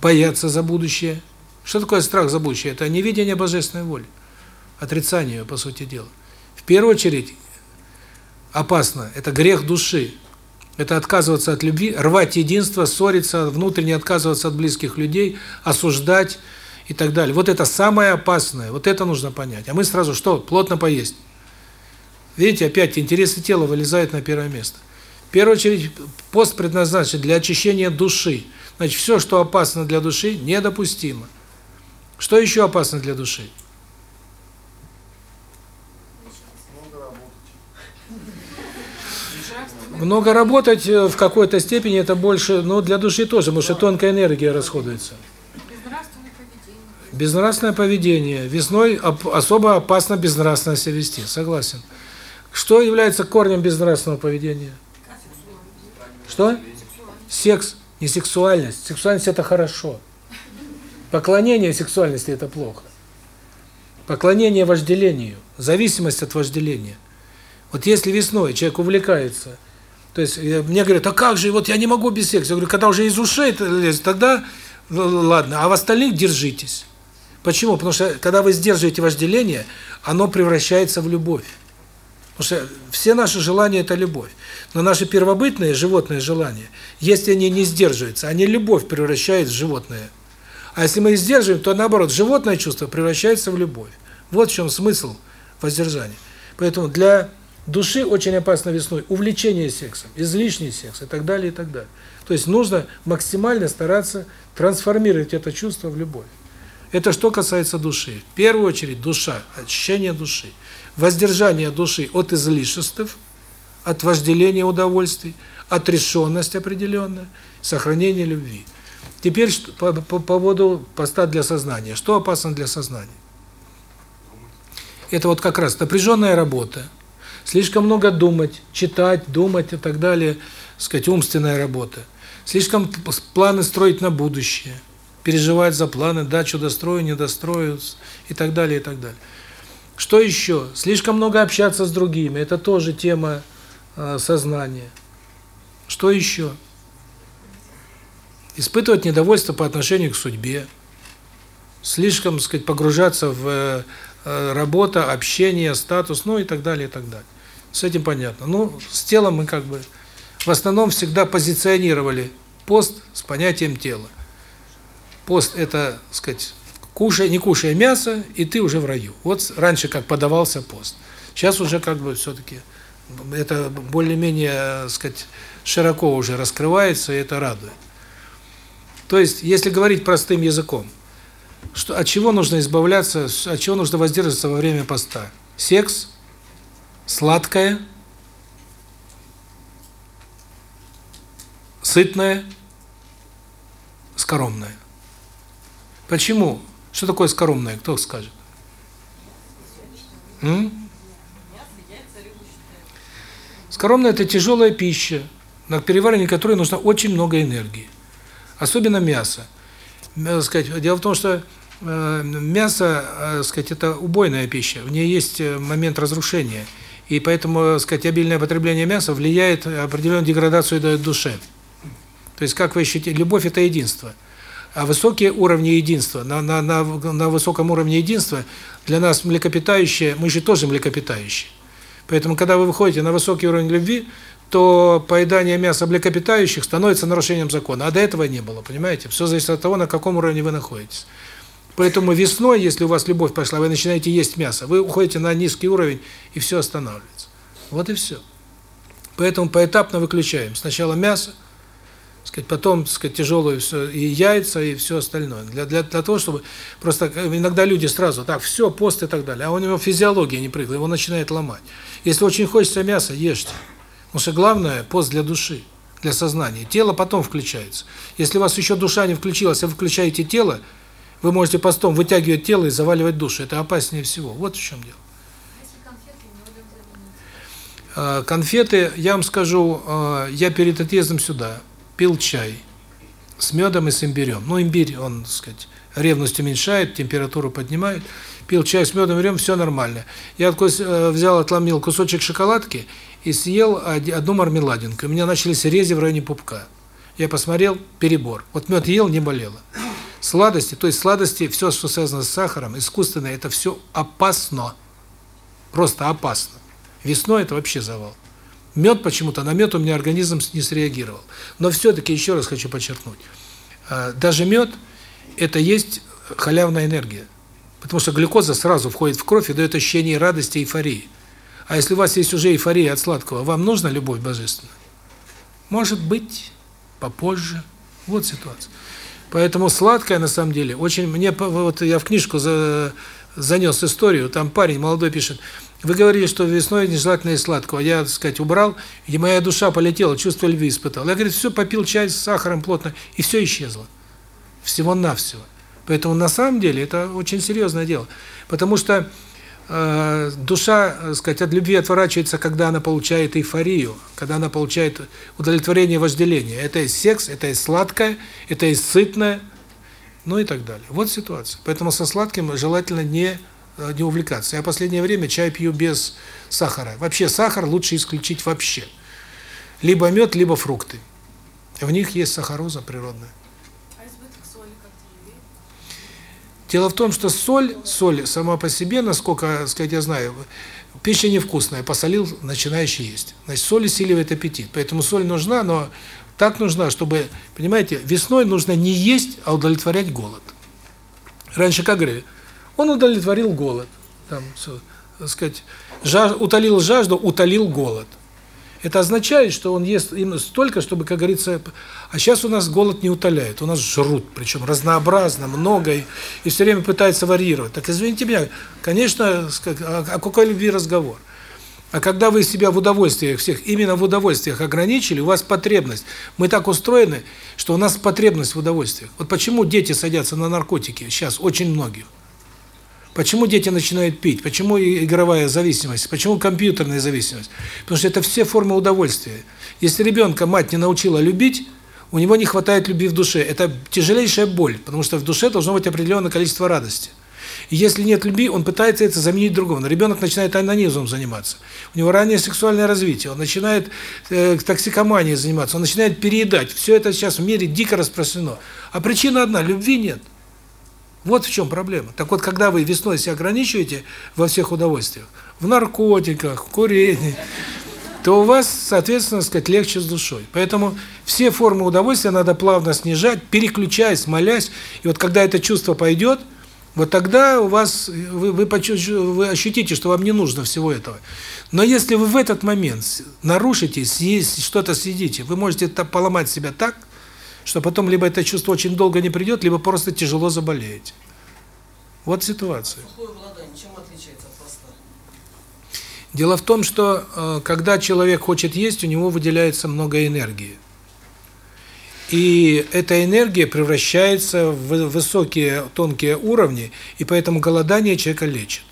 бояться за будущее. Что такое страх за будущее? Это невидение божественной воли, отрицание ее, по сути дела. В первую очередь опасно – это грех души. Это отказываться от любви, рвать единство, ссориться, внутренне отказываться от близких людей, осуждать и так далее. Вот это самое опасное, вот это нужно понять. А мы сразу что? Плотно поесть. Видите, опять интересы тела вылезают на первое место. В первую очередь, пост предназначен для очищения души. Значит, все, что опасно для души, недопустимо. Что еще опасно для души? Много работать э, в какой-то степени это больше, ну, для души тоже, потому что тонкая энергия расходуется. Безнравственное поведение. Безнравственное поведение. Весной особо опасно безнравственно себя вести, согласен. Что является корнем безнравственного поведения? Что? Секс, не сексуальность. Сексуальность – это хорошо. Поклонение сексуальности – это плохо. Поклонение вожделению, зависимость от вожделения. Вот если весной человек увлекается, то есть мне говорят, а как же, вот я не могу без секса. Я говорю, когда уже из ушей лезет, тогда ладно, а в остальных держитесь. Почему? Потому что когда вы сдерживаете вожделение, оно превращается в любовь. Потому что все наши желания – это любовь. Но наши первобытные животные желания, если они не сдерживаются, они любовь превращают в животное. А если мы их сдерживаем, то наоборот, животное чувство превращается в любовь. Вот в чем смысл воздержания. Поэтому для души очень опасно весной увлечение сексом, излишний секс и так далее, и так далее. То есть нужно максимально стараться трансформировать это чувство в любовь. Это что касается души. В первую очередь душа, очищение души. Воздержание души от излишеств, от вожделения удовольствий, отрешенность определенная, сохранение любви. Теперь по, по поводу поста для сознания. Что опасно для сознания? Это вот как раз напряженная работа, слишком много думать, читать, думать и так далее, сказать, умственная работа. Слишком планы строить на будущее, переживать за планы, дачу дострою, не дострою и так далее, и так далее. Что еще? Слишком много общаться с другими, это тоже тема э, сознания. Что еще? Испытывать недовольство по отношению к судьбе, слишком, так сказать, погружаться в э, э, работа, общение, статус, ну и так далее, и так далее. С этим понятно. Ну, с телом мы как бы в основном всегда позиционировали пост с понятием тела. Пост – это, так сказать, кушай, не кушай мясо, и ты уже в раю. Вот раньше как подавался пост. Сейчас уже как бы все-таки это более-менее, так сказать, широко уже раскрывается, и это радует. То есть, если говорить простым языком, что от чего нужно избавляться, от чего нужно воздерживаться во время поста? Секс, сладкое, сытное, скоромное. Почему? Что такое скоромное? Кто скажет? М? Скоромное – это тяжелая пища, на переваривание которой нужно очень много энергии. Особенно мясо. Сказать, дело в том, что э, мясо, э, сказать, это убойная пища, в ней есть э, момент разрушения. И поэтому, сказать, обильное потребление мяса влияет, определенную деградацию дает душе. То есть, как вы ищете, любовь – это единство. А высокие уровни единства, на, на, на, на высоком уровне единства для нас млекопитающие, мы же тоже млекопитающие. Поэтому, когда вы выходите на высокий уровень любви, то поедание мяса млекопитающих становится нарушением закона. А до этого не было, понимаете? Все зависит от того, на каком уровне вы находитесь. Поэтому весной, если у вас любовь пошла, вы начинаете есть мясо, вы уходите на низкий уровень, и все останавливается. Вот и все. Поэтому поэтапно выключаем. Сначала мясо, сказать, потом, сказать, тяжелое все, и яйца, и все остальное. Для, для, для того, чтобы... Просто иногда люди сразу, так, все, пост и так далее. А у него физиология не прыгла, его начинает ломать. Если очень хочется мяса, ешьте. Потому что главное – пост для души, для сознания. Тело потом включается. Если у вас еще душа не включилась, а вы включаете тело, вы можете постом вытягивать тело и заваливать душу. Это опаснее всего. Вот в чем дело. А, Конфеты, я вам скажу, а, я перед отъездом сюда пил чай с медом и с имбирем. Ну, имбирь, он, так сказать, ревность уменьшает, температуру поднимает. Пил чай с медом и имбирем, все нормально. Я э, взял, отломил кусочек шоколадки и съел одну мармеладинку. У меня начались рези в районе пупка. Я посмотрел, перебор. Вот мед ел, не болело. Сладости, то есть сладости, все, что связано с сахаром, искусственное, это все опасно. Просто опасно. Весной это вообще завал. Мед почему-то, на мед у меня организм не среагировал. Но все-таки, еще раз хочу подчеркнуть, а, даже мед – это есть халявная энергия. Потому что глюкоза сразу входит в кровь и дает ощущение радости, эйфории. А если у вас есть уже эйфория от сладкого, вам нужна любовь божественная? Может быть, попозже. Вот ситуация. Поэтому сладкое, на самом деле, очень... Мне, вот я в книжку за, занес историю, там парень молодой пишет, вы говорили, что весной нежелательно есть сладкого. Я, так сказать, убрал, и моя душа полетела, чувство любви испытал. Я, говорит, все, попил чай с сахаром плотно, и все исчезло. Всего-навсего. Поэтому на самом деле это очень серьезное дело. Потому что душа, так сказать, от любви отворачивается, когда она получает эйфорию, когда она получает удовлетворение вожделения. Это и секс, это и сладкое, это и сытное, ну и так далее. Вот ситуация. Поэтому со сладким желательно не э, не увлекаться. Я в последнее время чай пью без сахара. Вообще сахар лучше исключить вообще. Либо мед, либо фрукты. В них есть сахароза природная. А избыток соли как-то не влияет? Дело в том, что соль, соль сама по себе, насколько, так сказать, я знаю, пища невкусная, посолил, начинаешь есть. Значит, соль усиливает аппетит. Поэтому соль нужна, но так нужна, чтобы, понимаете, весной нужно не есть, а удовлетворять голод. Раньше как говорили? Он удовлетворил голод. Там, всё, так сказать, жаж, утолил жажду, утолил голод. Это означает, что он ест именно столько, чтобы, как говорится, а сейчас у нас голод не утоляет, у нас жрут, причем разнообразно, много, и, и все время пытаются варьировать. Так извините меня, конечно, ска- о, какой любви разговор? А когда вы себя в удовольствиях всех, именно в удовольствиях ограничили, у вас потребность. Мы так устроены, что у нас потребность в удовольствиях. Вот почему дети садятся на наркотики сейчас, очень многих. Почему дети начинают пить? Почему игровая зависимость? Почему компьютерная зависимость? Потому что это все формы удовольствия. Если ребенка мать не научила любить, у него не хватает любви в душе. Это тяжелейшая боль, потому что в душе должно быть определенное количество радости. И если нет любви, он пытается это заменить другом. Но ребенок начинает анонизмом заниматься. У него раннее сексуальное развитие, он начинает э, токсикоманией заниматься, он начинает переедать. Все это сейчас в мире дико распространено. А причина одна – любви нет. Вот в чем проблема. Так вот, когда вы весной себя ограничиваете во всех удовольствиях, в наркотиках, в курении, то у вас, соответственно, сказать, легче с душой. Поэтому все формы удовольствия надо плавно снижать, переключаясь, молясь. И вот когда это чувство пойдет, вот тогда у вас вы вы, вы ощутите, что вам не нужно всего этого. Но если вы в этот момент нарушите, съесть что-то съедите, вы можете поломать себя так, что потом либо это чувство очень долго не придет, либо просто тяжело заболеете. Вот ситуация. Дело в том, что э, когда человек хочет есть, у него выделяется много энергии. И эта энергия превращается в вы- высокие тонкие уровни, и поэтому голодание человека лечит.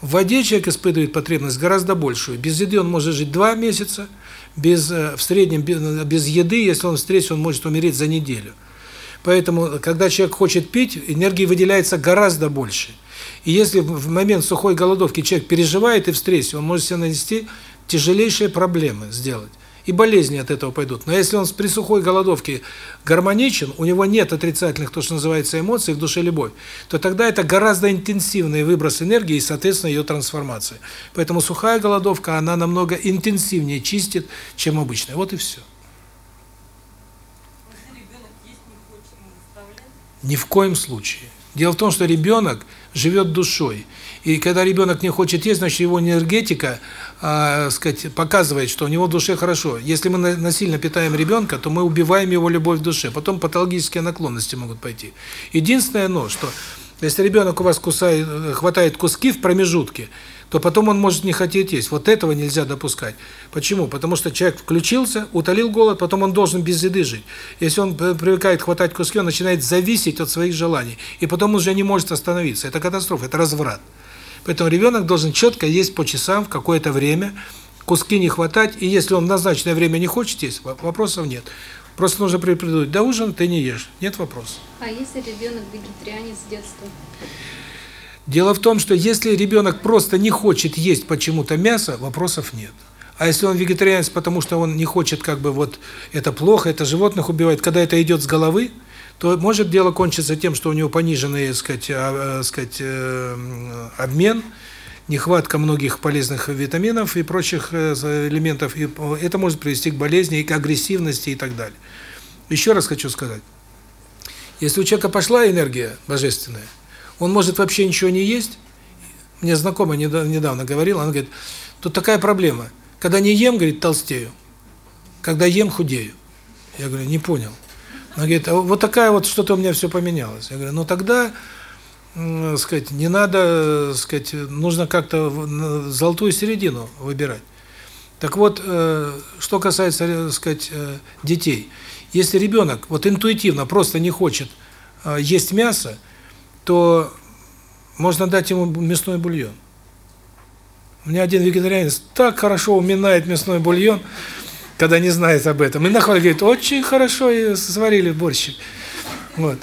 В воде человек испытывает потребность гораздо большую. Без еды он может жить два месяца, без э, в среднем без, без еды, если он в стрессе, он может умереть за неделю. Поэтому, когда человек хочет пить, энергии выделяется гораздо больше. И если в момент сухой голодовки человек переживает и в стрессе, он может себе нанести тяжелейшие проблемы сделать. И болезни от этого пойдут. Но если он с присухой голодовки гармоничен, у него нет отрицательных, то, что называется, эмоций, в душе любовь, то тогда это гораздо интенсивный выброс энергии и, соответственно, ее трансформация. Поэтому сухая голодовка, она намного интенсивнее чистит, чем обычная. Вот и все. Ни в коем случае. Дело в том, что ребенок живет душой. И когда ребенок не хочет есть, значит его энергетика, э, сказать, показывает, что у него в душе хорошо. Если мы насильно питаем ребенка, то мы убиваем его любовь в душе. Потом патологические наклонности могут пойти. Единственное, но, что если ребенок у вас кусает, э, хватает куски в промежутке, то потом он может не хотеть есть. Вот этого нельзя допускать. Почему? Потому что человек включился, утолил голод, потом он должен без еды жить. Если он привыкает хватать куски, он начинает зависеть от своих желаний. И потом уже не может остановиться. Это катастрофа, это разврат. Поэтому ребенок должен четко есть по часам в какое-то время, куски не хватать, и если он в назначенное время не хочет есть, вопросов нет. Просто нужно предупредить, до ужина ты не ешь, нет вопросов. А если ребенок вегетарианец с детства? Дело в том, что если ребенок просто не хочет есть почему-то мясо, вопросов нет. А если он вегетарианец, потому что он не хочет, как бы, вот, это плохо, это животных убивает, когда это идет с головы, то может дело кончиться тем, что у него пониженный, так сказать, а, сказать, э, обмен, нехватка многих полезных витаминов и прочих э, элементов, и это может привести к болезни, к агрессивности и так далее. Еще раз хочу сказать, если у человека пошла энергия божественная, он может вообще ничего не есть. Мне знакомая недавно говорила, она говорит, тут такая проблема. Когда не ем, говорит, толстею. Когда ем, худею. Я говорю, не понял. Она говорит, а вот такая вот что-то у меня все поменялось. Я говорю, ну тогда, э, сказать, не надо, сказать, нужно как-то золотую середину выбирать. Так вот, э, что касается, э, сказать, э, детей. Если ребенок вот интуитивно просто не хочет э, есть мясо, то можно дать ему мясной бульон. У меня один вегетарианец так хорошо уминает мясной бульон, когда не знает об этом. И находит, говорит, очень хорошо сварили борщик. Вот.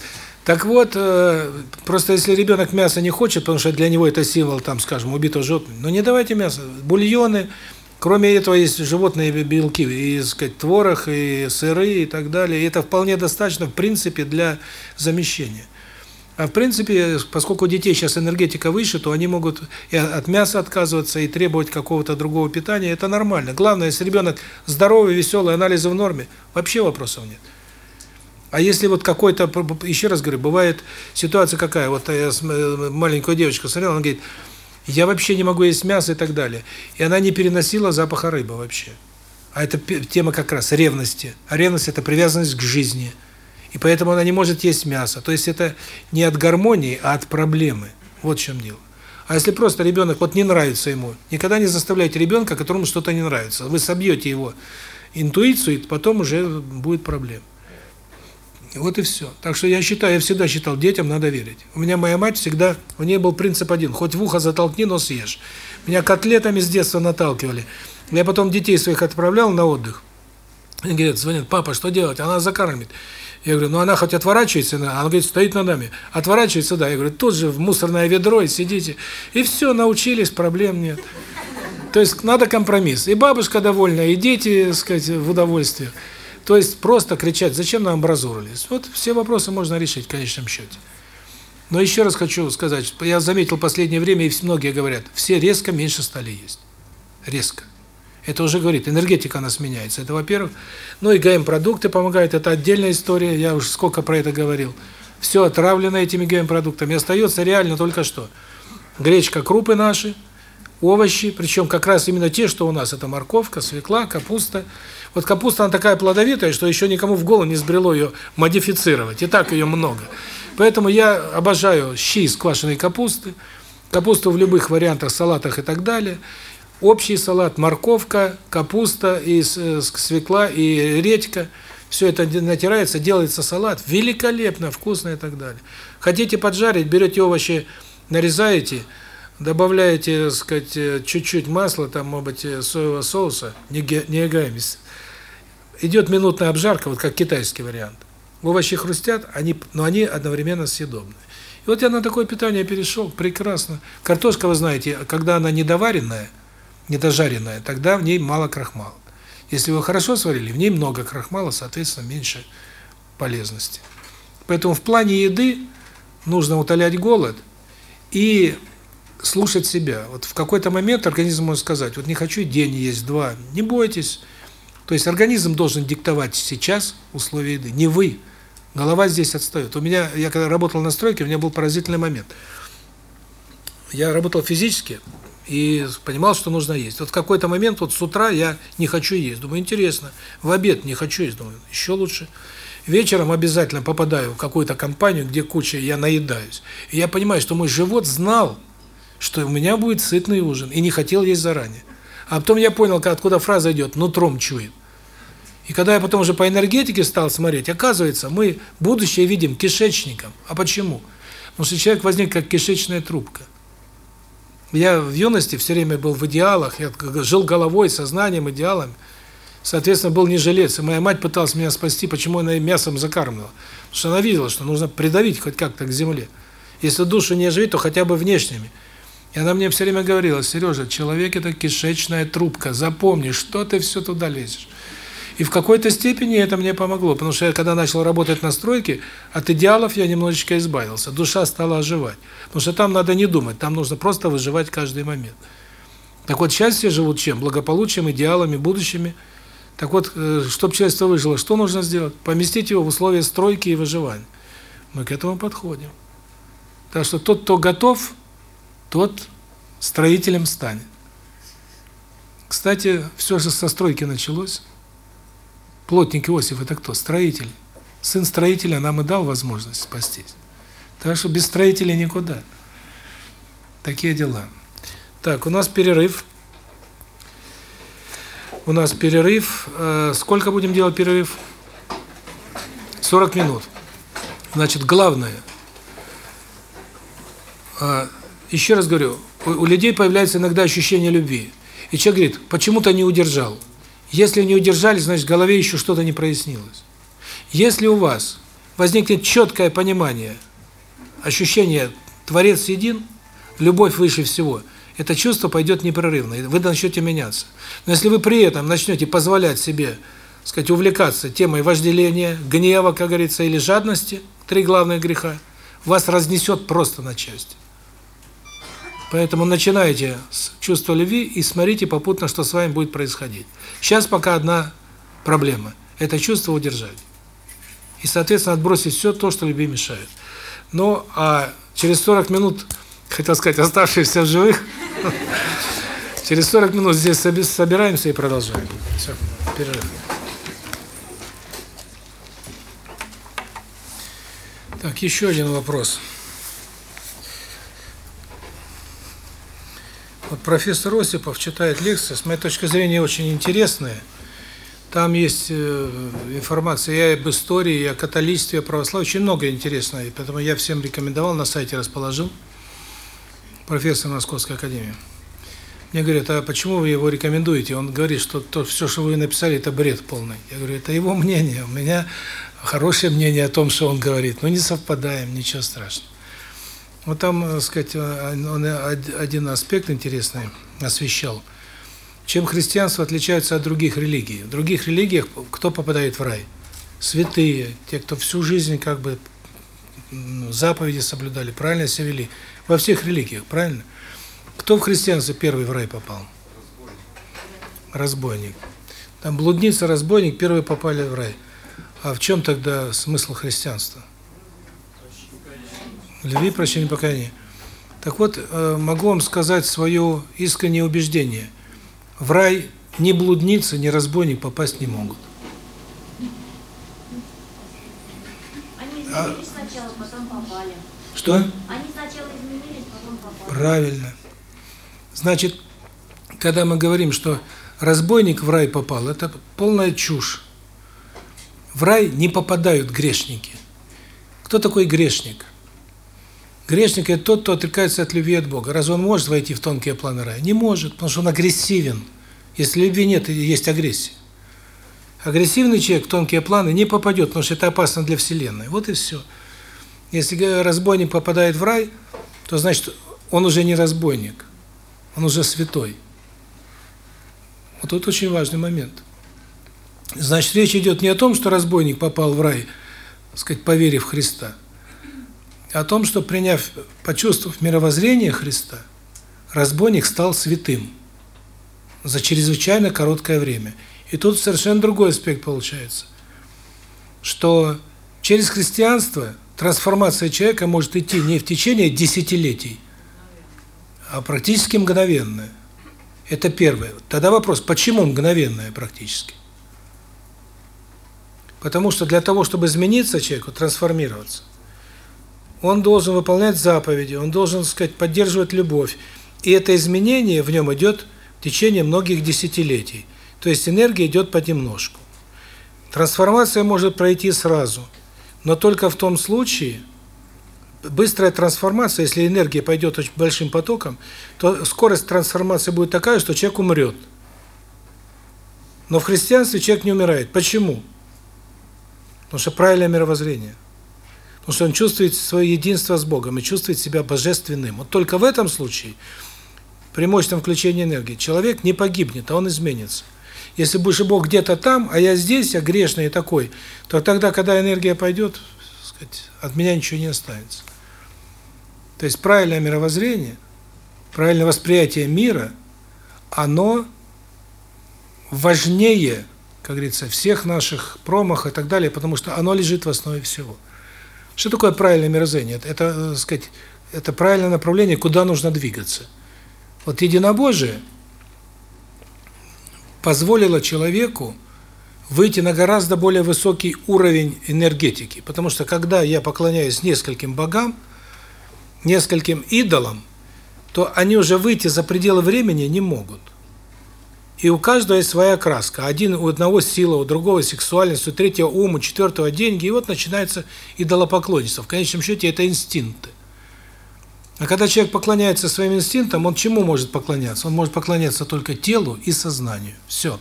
Так вот, э, просто если ребенок мясо не хочет, потому что для него это символ, там, скажем, убитого животного, ну не давайте мясо. Бульоны, кроме этого есть животные белки, и, сказать, творог, и сыры, и так далее. И это вполне достаточно, в принципе, для замещения. А в принципе, поскольку у детей сейчас энергетика выше, то они могут и от мяса отказываться, и требовать какого-то другого питания. Это нормально. Главное, если ребенок здоровый, веселый, анализы в норме, вообще вопросов нет. А если вот какой-то, еще раз говорю, бывает ситуация какая, вот я э, маленькую девочку смотрел, она говорит, я вообще не могу есть мясо и так далее. И она не переносила запаха рыбы вообще. А это тема как раз ревности. А ревность – это привязанность к жизни – и поэтому она не может есть мясо. То есть это не от гармонии, а от проблемы. Вот в чем дело. А если просто ребенок вот не нравится ему, никогда не заставляйте ребенка, которому что-то не нравится. Вы собьете его интуицию, и потом уже будет проблема. Вот и все. Так что я считаю, я всегда считал, детям надо верить. У меня моя мать всегда, у нее был принцип один, хоть в ухо затолкни, но съешь. Меня котлетами с детства наталкивали. Я потом детей своих отправлял на отдых. Они говорят, звонят, папа, что делать? Она закармливает. Я говорю, ну она хоть отворачивается, она говорит, стоит над нами. Отворачивается, да. Я говорю, тут же в мусорное ведро и сидите. И все, научились, проблем нет. То есть надо компромисс. И бабушка довольна, и дети, так сказать, в удовольствии. То есть просто кричать, зачем нам амбразурались? Вот все вопросы можно решить в конечном счете. Но еще раз хочу сказать, я заметил в последнее время, и многие говорят, все резко меньше стали есть. Резко. Это уже говорит, энергетика у нас меняется. Это, во-первых. Ну и ГМ-продукты помогают, это отдельная история, я уже сколько про это говорил. Все отравлено этими ГМ-продуктами. Остается реально только что. Гречка, крупы наши, овощи, причем как раз именно те, что у нас, это морковка, свекла, капуста. Вот капуста, она такая плодовитая, что еще никому в голову не сбрело ее модифицировать, и так ее много. Поэтому я обожаю щи из квашеной капусты, капусту в любых вариантах, салатах и так далее – общий салат, морковка, капуста, и э, свекла, и редька. Все это натирается, делается салат. Великолепно, вкусно и так далее. Хотите поджарить, берете овощи, нарезаете, добавляете, так сказать, э, чуть-чуть масла, там, может быть, э, соевого соуса, не, агамис. Идет минутная обжарка, вот как китайский вариант. Овощи хрустят, они, но они одновременно съедобны. И вот я на такое питание перешел, прекрасно. Картошка, вы знаете, когда она недоваренная, недожаренная, тогда в ней мало крахмала. Если вы хорошо сварили, в ней много крахмала, соответственно, меньше полезности. Поэтому в плане еды нужно утолять голод и слушать себя. Вот в какой-то момент организм может сказать, вот не хочу день есть, два, не бойтесь. То есть организм должен диктовать сейчас условия еды, не вы. Голова здесь отстает. У меня, я когда работал на стройке, у меня был поразительный момент. Я работал физически и понимал, что нужно есть. Вот в какой-то момент, вот с утра я не хочу есть. Думаю, интересно. В обед не хочу есть. Думаю, еще лучше. Вечером обязательно попадаю в какую-то компанию, где куча, я наедаюсь. И я понимаю, что мой живот знал, что у меня будет сытный ужин, и не хотел есть заранее. А потом я понял, откуда фраза идет, нутром чует. И когда я потом уже по энергетике стал смотреть, оказывается, мы будущее видим кишечником. А почему? Потому что человек возник как кишечная трубка. Я в юности все время был в идеалах, я жил головой, сознанием, идеалами. Соответственно, был не жилец. И моя мать пыталась меня спасти, почему она мясом закармливала. Потому что она видела, что нужно придавить хоть как-то к земле. Если душу не оживить, то хотя бы внешними. И она мне все время говорила, Сережа, человек – это кишечная трубка, запомни, что ты все туда лезешь. И в какой-то степени это мне помогло, потому что я когда начал работать на стройке, от идеалов я немножечко избавился, душа стала оживать. Потому что там надо не думать, там нужно просто выживать каждый момент. Так вот, счастье живут чем? Благополучием, идеалами, будущими. Так вот, э, чтобы человечество выжило, что нужно сделать? Поместить его в условия стройки и выживания. Мы к этому подходим. Так что тот, кто готов, тот строителем станет. Кстати, все же со стройки началось. Плотник Иосиф – это кто? Строитель. Сын строителя нам и дал возможность спастись. Так что без строителя никуда. Такие дела. Так, у нас перерыв. У нас перерыв. Э, сколько будем делать перерыв? 40 минут. Значит, главное. Э, еще раз говорю, у, у людей появляется иногда ощущение любви. И человек говорит, почему-то не удержал. Если не удержали, значит, в голове еще что-то не прояснилось. Если у вас возникнет четкое понимание, ощущение «творец един», любовь выше всего, это чувство пойдет непрерывно, и вы начнете меняться. Но если вы при этом начнете позволять себе, сказать, увлекаться темой вожделения, гнева, как говорится, или жадности, три главных греха, вас разнесет просто на части. Поэтому начинайте с чувства любви и смотрите попутно, что с вами будет происходить. Сейчас пока одна проблема – это чувство удержать. И, соответственно, отбросить все то, что любви мешает. Ну, а через 40 минут, хотел сказать, оставшиеся в живых, через 40 минут здесь собираемся и продолжаем. Все, перерыв. Так, еще один вопрос. Вот профессор Осипов читает лекции, с моей точки зрения, очень интересные. Там есть э, информация и об истории, и о католичестве, и о православии, очень много интересного, поэтому я всем рекомендовал, на сайте расположил, профессор Московской академии. Мне говорят, а почему вы его рекомендуете? Он говорит, что то, все, что вы написали, это бред полный. Я говорю, это его мнение, у меня хорошее мнение о том, что он говорит, но не совпадаем, ничего страшного. Вот там, так сказать, он один аспект интересный освещал. Чем христианство отличается от других религий? В других религиях кто попадает в рай? Святые, те, кто всю жизнь как бы ну, заповеди соблюдали, правильно себя вели. Во всех религиях, правильно? Кто в христианстве первый в рай попал? Разбойник. Там блудница, разбойник первые попали в рай. А в чем тогда смысл христианства? Любви, прощения, покаяния. Так вот, э, могу вам сказать свое искреннее убеждение. В рай ни блудница, ни разбойник попасть не могут. Они изменились а... сначала, потом попали. Что? Они сначала изменились, потом попали. Правильно. Значит, когда мы говорим, что разбойник в рай попал, это полная чушь. В рай не попадают грешники. Кто такой грешник? Грешник – это тот, кто отрекается от любви от Бога. Разве он может войти в тонкие планы рая? Не может, потому что он агрессивен. Если любви нет, есть агрессия. Агрессивный человек в тонкие планы не попадет, потому что это опасно для Вселенной. Вот и все. Если разбойник попадает в рай, то значит, он уже не разбойник, он уже святой. Вот тут очень важный момент. Значит, речь идет не о том, что разбойник попал в рай, так сказать, поверив в Христа, о том, что приняв, почувствовав мировоззрение Христа, разбойник стал святым за чрезвычайно короткое время. И тут совершенно другой аспект получается, что через христианство трансформация человека может идти не в течение десятилетий, а практически мгновенная. Это первое. Тогда вопрос, почему мгновенная практически? Потому что для того, чтобы измениться человеку, трансформироваться, он должен выполнять заповеди, он должен, так сказать, поддерживать любовь. И это изменение в нем идет в течение многих десятилетий. То есть энергия идет понемножку. Трансформация может пройти сразу, но только в том случае, быстрая трансформация, если энергия пойдет очень большим потоком, то скорость трансформации будет такая, что человек умрет. Но в христианстве человек не умирает. Почему? Потому что правильное мировоззрение. Потому что он чувствует свое единство с Богом и чувствует себя божественным. Вот только в этом случае, при мощном включении энергии, человек не погибнет, а он изменится. Если же Бог где-то там, а я здесь, я грешный и такой, то тогда, когда энергия пойдет, сказать, от меня ничего не останется. То есть правильное мировоззрение, правильное восприятие мира, оно важнее, как говорится, всех наших промах и так далее, потому что оно лежит в основе всего. Что такое правильное мировоззрение? Это, это, так сказать, это правильное направление, куда нужно двигаться. Вот единобожие – позволило человеку выйти на гораздо более высокий уровень энергетики. Потому что когда я поклоняюсь нескольким богам, нескольким идолам, то они уже выйти за пределы времени не могут. И у каждого есть своя краска. Один у одного сила, у другого сексуальность, у третьего ум, у четвертого деньги. И вот начинается идолопоклонничество. В конечном счете это инстинкты. А когда человек поклоняется своим инстинктам, он чему может поклоняться? Он может поклоняться только телу и сознанию. Все.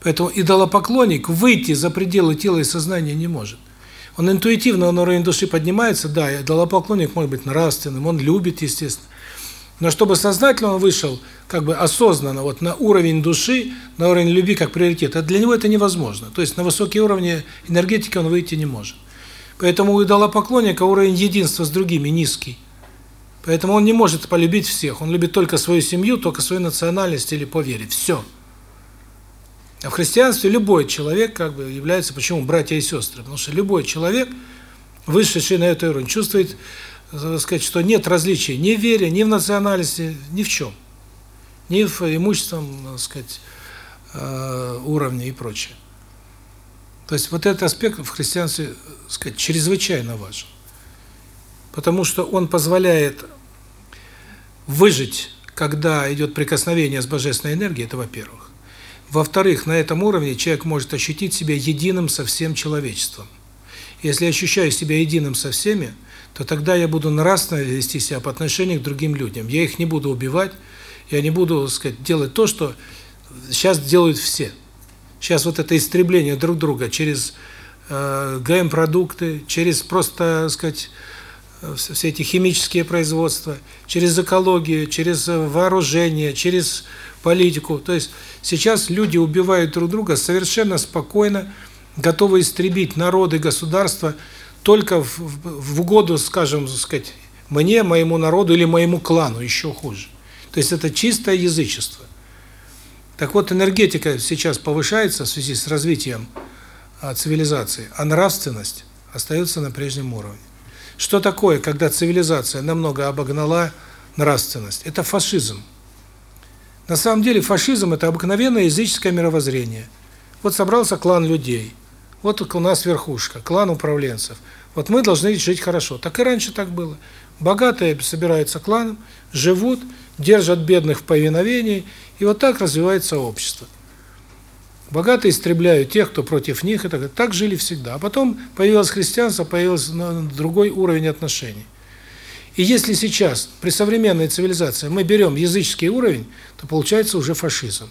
Поэтому идолопоклонник выйти за пределы тела и сознания не может. Он интуитивно на уровень души поднимается, да, идолопоклонник может быть нравственным, он любит, естественно. Но чтобы сознательно он вышел, как бы осознанно, вот на уровень души, на уровень любви как приоритет, а для него это невозможно. То есть на высокие уровни энергетики он выйти не может. Поэтому у идолопоклонника уровень единства с другими низкий. Поэтому он не может полюбить всех. Он любит только свою семью, только свою национальность или по. Все. А в христианстве любой человек как бы является, почему братья и сестры? Потому что любой человек, вышедший на эту уровень, чувствует, сказать, что нет различий ни в вере, ни в национальности, ни в чем. Ни в имущественном, так сказать, э, уровне и прочее. То есть вот этот аспект в христианстве, сказать, чрезвычайно важен. Потому что он позволяет выжить, когда идет прикосновение с божественной энергией, это во-первых. Во-вторых, на этом уровне человек может ощутить себя единым со всем человечеством. Если я ощущаю себя единым со всеми, то тогда я буду нравственно вести себя по отношению к другим людям. Я их не буду убивать, я не буду, сказать, делать то, что сейчас делают все. Сейчас вот это истребление друг друга через э, ГМ-продукты, через просто, сказать, все эти химические производства, через экологию, через вооружение, через политику. То есть сейчас люди убивают друг друга совершенно спокойно, готовы истребить народы, государства только в, в угоду, скажем, сказать, мне, моему народу или моему клану, еще хуже. То есть это чистое язычество. Так вот, энергетика сейчас повышается в связи с развитием а, цивилизации, а нравственность остается на прежнем уровне. Что такое, когда цивилизация намного обогнала нравственность? Это фашизм. На самом деле фашизм – это обыкновенное языческое мировоззрение. Вот собрался клан людей, вот у нас верхушка, клан управленцев. Вот мы должны жить хорошо. Так и раньше так было. Богатые собираются кланом, живут, держат бедных в повиновении, и вот так развивается общество. Богатые истребляют тех, кто против них, и так, так жили всегда. А потом появилось христианство, появился другой уровень отношений. И если сейчас, при современной цивилизации, мы берем языческий уровень, то получается уже фашизм.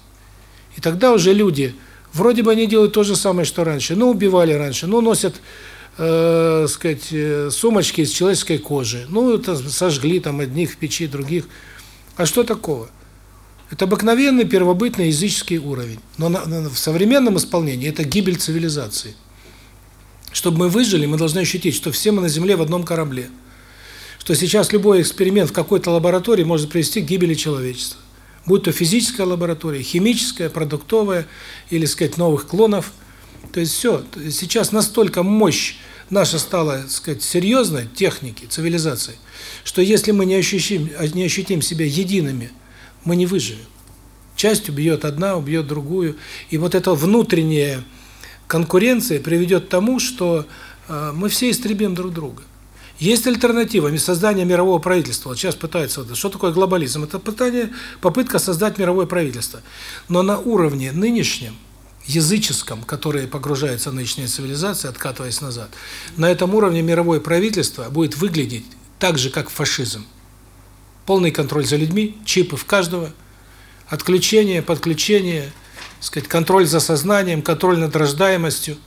И тогда уже люди, вроде бы они делают то же самое, что раньше, но убивали раньше, но носят, э, сказать, э, сумочки из человеческой кожи, ну, это сожгли там одних в печи, других. А что такого? Это обыкновенный первобытный языческий уровень. Но на, на, в современном исполнении это гибель цивилизации. Чтобы мы выжили, мы должны ощутить, что все мы на Земле в одном корабле. Что сейчас любой эксперимент в какой-то лаборатории может привести к гибели человечества. Будь то физическая лаборатория, химическая, продуктовая, или, сказать, новых клонов. То есть все. Сейчас настолько мощь наша стала, сказать, серьезной техники, цивилизации, что если мы не ощутим, не ощутим себя едиными, мы не выживем. Часть убьет одна, убьет другую. И вот эта внутренняя конкуренция приведет к тому, что э, мы все истребим друг друга. Есть альтернатива создания мирового правительства. Вот сейчас пытаются, что такое глобализм? Это пытание, попытка создать мировое правительство. Но на уровне нынешнем, языческом, которое погружается нынешняя цивилизация, откатываясь назад, на этом уровне мировое правительство будет выглядеть так же, как фашизм. Полный контроль за людьми, чипы в каждого, отключение, подключение, сказать, контроль за сознанием, контроль над рождаемостью.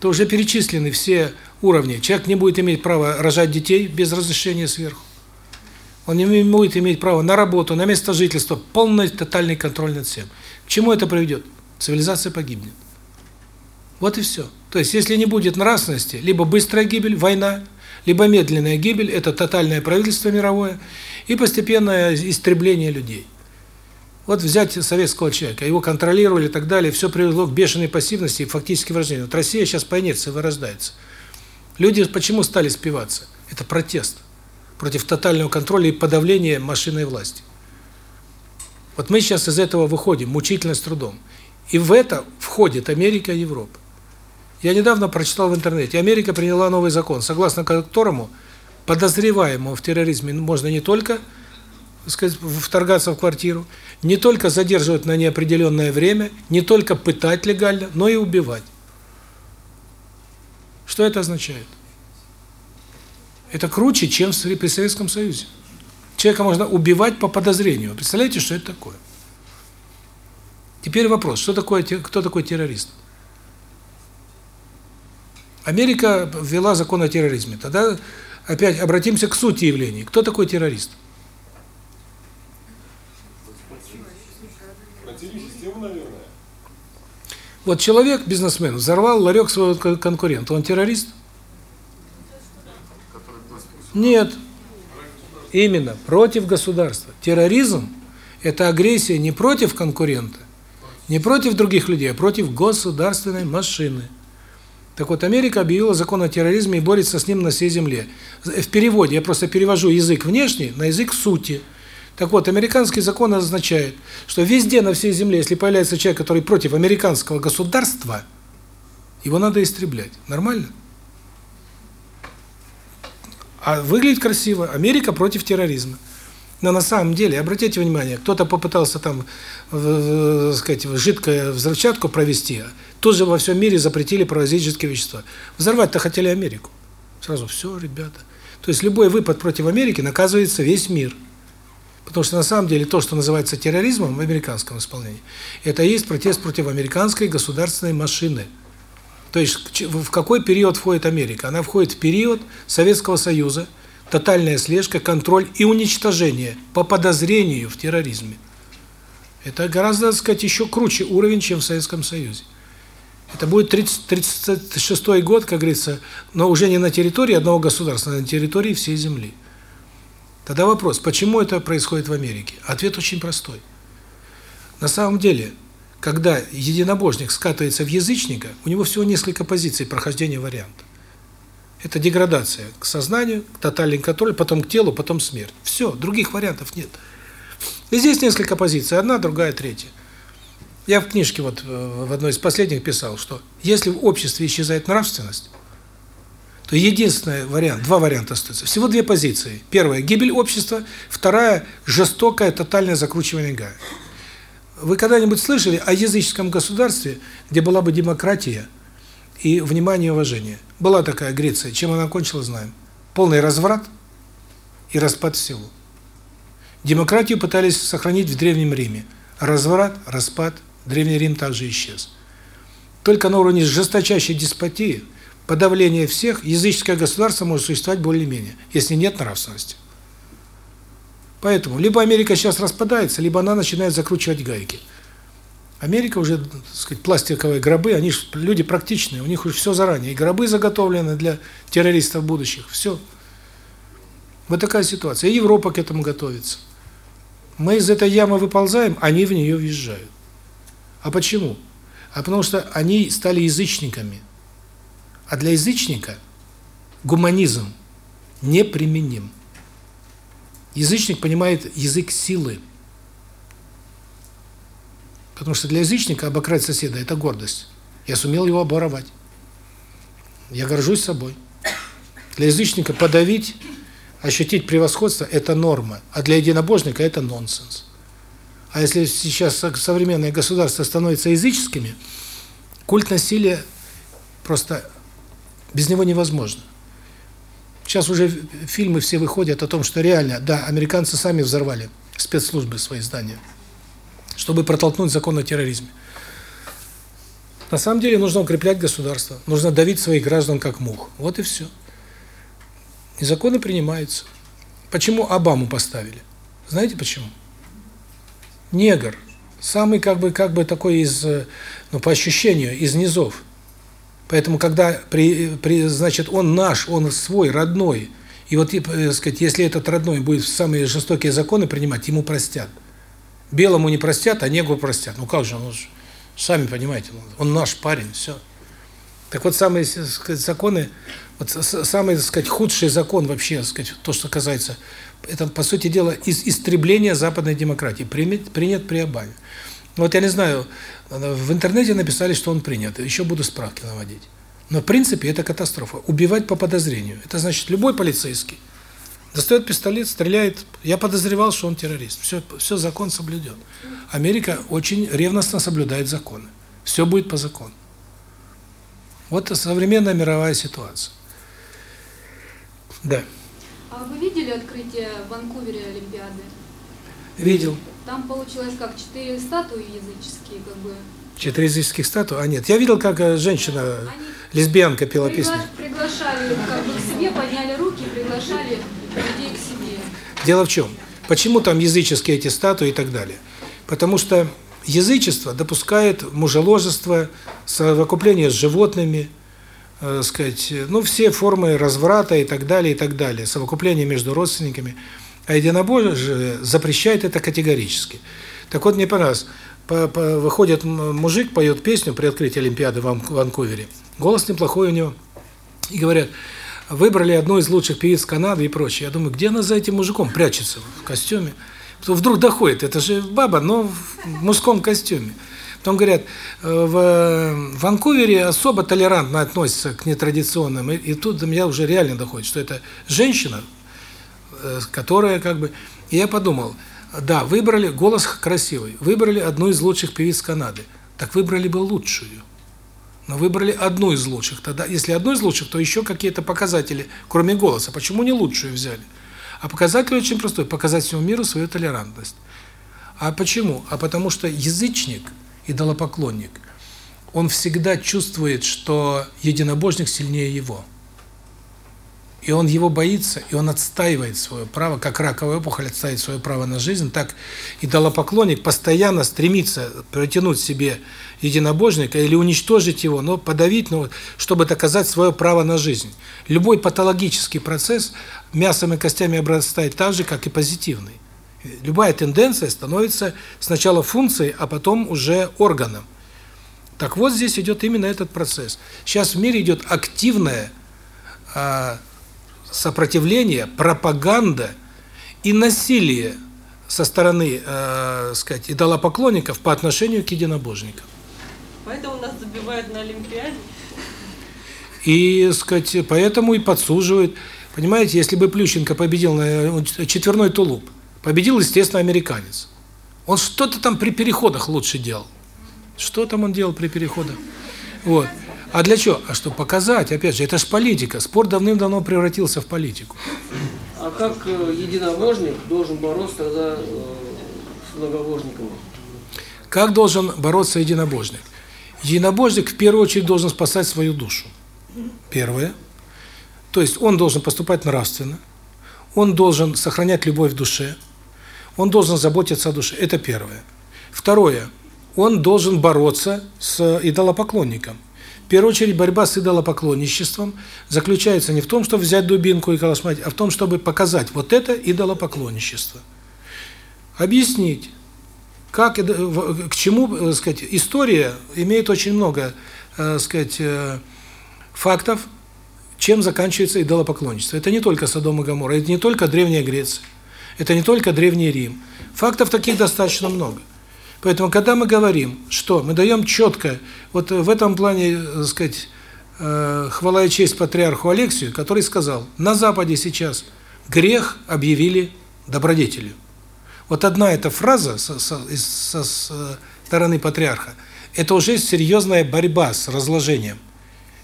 То уже перечислены все уровни. Человек не будет иметь права рожать детей без разрешения сверху. Он не будет иметь права на работу, на место жительства, полный тотальный контроль над всем. К чему это приведет? Цивилизация погибнет. Вот и все. То есть, если не будет нравственности, либо быстрая гибель, война, либо медленная гибель, это тотальное правительство мировое, и постепенное истребление людей. Вот взять советского человека, его контролировали и так далее, все привело к бешеной пассивности и фактически вырождению. Вот Россия сейчас по инерции вырождается. Люди почему стали спиваться? Это протест против тотального контроля и подавления машинной власти. Вот мы сейчас из этого выходим, мучительно с трудом. И в это входит Америка и Европа. Я недавно прочитал в интернете, Америка приняла новый закон, согласно которому подозреваемому в терроризме можно не только сказать, вторгаться в квартиру, не только задерживать на неопределенное время, не только пытать легально, но и убивать. Что это означает? Это круче, чем при Советском Союзе. Человека можно убивать по подозрению. Представляете, что это такое? Теперь вопрос, что такое кто такой террорист? Америка ввела закон о терроризме. Тогда опять обратимся к сути явлений. Кто такой террорист? Вот человек, бизнесмен, взорвал ларек своего конкурента. Он террорист? Нет. Именно, против государства. Терроризм – это агрессия не против конкурента, не против других людей, а против государственной машины. Так вот, Америка объявила закон о терроризме и борется с ним на всей земле. В переводе, я просто перевожу язык внешний на язык сути – так вот, американский закон означает, что везде на всей земле, если появляется человек, который против американского государства, его надо истреблять. Нормально? А выглядит красиво. Америка против терроризма. Но на самом деле, обратите внимание, кто-то попытался там, э, сказать, жидкую взрывчатку провести, тут же во всем мире запретили жидкие вещества. Взорвать-то хотели Америку. Сразу все, ребята. То есть любой выпад против Америки наказывается весь мир. Потому что на самом деле то, что называется терроризмом в американском исполнении, это и есть протест против американской государственной машины. То есть в какой период входит Америка? Она входит в период Советского Союза, тотальная слежка, контроль и уничтожение по подозрению в терроризме. Это гораздо, так сказать, еще круче уровень, чем в Советском Союзе. Это будет 30, 36 год, как говорится, но уже не на территории одного государства, а на территории всей Земли. Тогда вопрос, почему это происходит в Америке? Ответ очень простой. На самом деле, когда единобожник скатывается в язычника, у него всего несколько позиций прохождения варианта. Это деградация к сознанию, к тотальный контроль, потом к телу, потом смерть. Все, других вариантов нет. И здесь несколько позиций, одна, другая, третья. Я в книжке вот э, в одной из последних писал, что если в обществе исчезает нравственность, то единственный вариант, два варианта остаются. Всего две позиции. Первая – гибель общества, вторая – жестокое, тотальное закручивание гая. Вы когда-нибудь слышали о языческом государстве, где была бы демократия и внимание и уважение? Была такая Греция. Чем она кончила, знаем. Полный разврат и распад всего. Демократию пытались сохранить в Древнем Риме. Разврат, распад, Древний Рим также исчез. Только на уровне жесточайшей деспотии – подавление всех, языческое государство может существовать более-менее, если нет нравственности. Поэтому либо Америка сейчас распадается, либо она начинает закручивать гайки. Америка уже, так сказать, пластиковые гробы, они ж люди практичные, у них уже все заранее. И гробы заготовлены для террористов будущих, все. Вот такая ситуация. И Европа к этому готовится. Мы из этой ямы выползаем, они в нее въезжают. А почему? А потому что они стали язычниками. А для язычника гуманизм неприменим. Язычник понимает язык силы. Потому что для язычника обократь соседа – это гордость. Я сумел его оборовать. Я горжусь собой. Для язычника подавить, ощутить превосходство – это норма. А для единобожника – это нонсенс. А если сейчас современные государства становятся языческими, культ насилия просто без него невозможно. Сейчас уже фильмы все выходят о том, что реально, да, американцы сами взорвали спецслужбы свои здания, чтобы протолкнуть закон о терроризме. На самом деле нужно укреплять государство, нужно давить своих граждан как мух. Вот и все. И законы принимаются. Почему Обаму поставили? Знаете почему? Негр. Самый как бы как бы такой из, ну по ощущению, из низов. Поэтому когда при, при значит он наш, он свой, родной. И вот, э, сказать, если этот родной будет самые жестокие законы принимать, ему простят. Белому не простят, а негру простят. Ну как же, ну сами понимаете, он наш парень, все. Так вот самые, сказать, законы, вот самый, так сказать, худший закон вообще, так сказать, то, что касается это по сути дела из истребления западной демократии, принят, принят при Обаме. Вот я не знаю, в интернете написали, что он принят. Еще буду справки наводить. Но в принципе это катастрофа. Убивать по подозрению. Это значит, любой полицейский достает пистолет, стреляет. Я подозревал, что он террорист. Все, все закон соблюден. Америка очень ревностно соблюдает законы. Все будет по закону. Вот современная мировая ситуация. Да. А вы видели открытие в Ванкувере Олимпиады? Видел. Там получилось как четыре статуи языческие, как бы. Четыре языческих статуи? А нет, я видел, как э, женщина, Они лесбиянка пела пригла- песню. Приглашали как бы к себе, подняли руки, приглашали людей к себе. Дело в чем? Почему там языческие эти статуи и так далее? Потому что язычество допускает мужеложество, совокупление с животными, э, сказать, ну все формы разврата и так далее, и так далее, совокупление между родственниками. А единобожие запрещает это категорически. Так вот, мне понравилось, по, по, выходит мужик, поет песню при открытии Олимпиады в Ван- Ванкувере, голос неплохой у него, и говорят, выбрали одну из лучших певиц Канады и прочее. Я думаю, где она за этим мужиком прячется в костюме? Вдруг доходит, это же баба, но в мужском костюме. Потом говорят, э, в Ванкувере особо толерантно относятся к нетрадиционным, и, и тут до меня уже реально доходит, что это женщина, э, которая как бы... И я подумал, да, выбрали, голос красивый, выбрали одну из лучших певиц Канады, так выбрали бы лучшую. Но выбрали одну из лучших. Тогда, если одну из лучших, то еще какие-то показатели, кроме голоса. Почему не лучшую взяли? А показатель очень простой – показать всему миру свою толерантность. А почему? А потому что язычник, идолопоклонник, он всегда чувствует, что единобожник сильнее его. И он его боится, и он отстаивает свое право, как раковая опухоль отстаивает свое право на жизнь, так идолопоклонник постоянно стремится протянуть себе единобожника или уничтожить его, но подавить, но чтобы доказать свое право на жизнь. Любой патологический процесс мясом и костями обрастает так же, как и позитивный. Любая тенденция становится сначала функцией, а потом уже органом. Так вот здесь идет именно этот процесс. Сейчас в мире идет активное а, сопротивление, пропаганда и насилие со стороны, э, сказать, идолопоклонников по отношению к единобожникам. Поэтому нас забивают на Олимпиаде. И, сказать, поэтому и подсуживают. Понимаете, если бы Плющенко победил на четверной тулуп, победил, естественно, американец. Он что-то там при переходах лучше делал. Что там он делал при переходах? Вот. А для чего? А чтобы показать, опять же, это же политика. Спорт давным-давно превратился в политику. А как э, единобожник должен бороться тогда э, с многобожником? Как должен бороться единобожник? Единобожник в первую очередь должен спасать свою душу. Первое. То есть он должен поступать нравственно, он должен сохранять любовь в душе, он должен заботиться о душе. Это первое. Второе. Он должен бороться с идолопоклонником. Первую очередь, борьба с идолопоклонничеством заключается не в том, чтобы взять дубинку и калашмать, а в том, чтобы показать вот это идолопоклонничество. Объяснить, как, к чему, э, сказать, история имеет очень много, э, сказать, э, фактов, чем заканчивается идолопоклонничество. Это не только Содом и Гоморра, это не только Древняя Греция, это не только Древний Рим. Фактов таких достаточно много. Поэтому, когда мы говорим, что мы даем четко, вот в этом плане, так сказать, э, хвала и честь патриарху Алексию, который сказал, на Западе сейчас грех объявили добродетелью. Вот одна эта фраза со, со- со стороны патриарха, это уже серьезная борьба с разложением.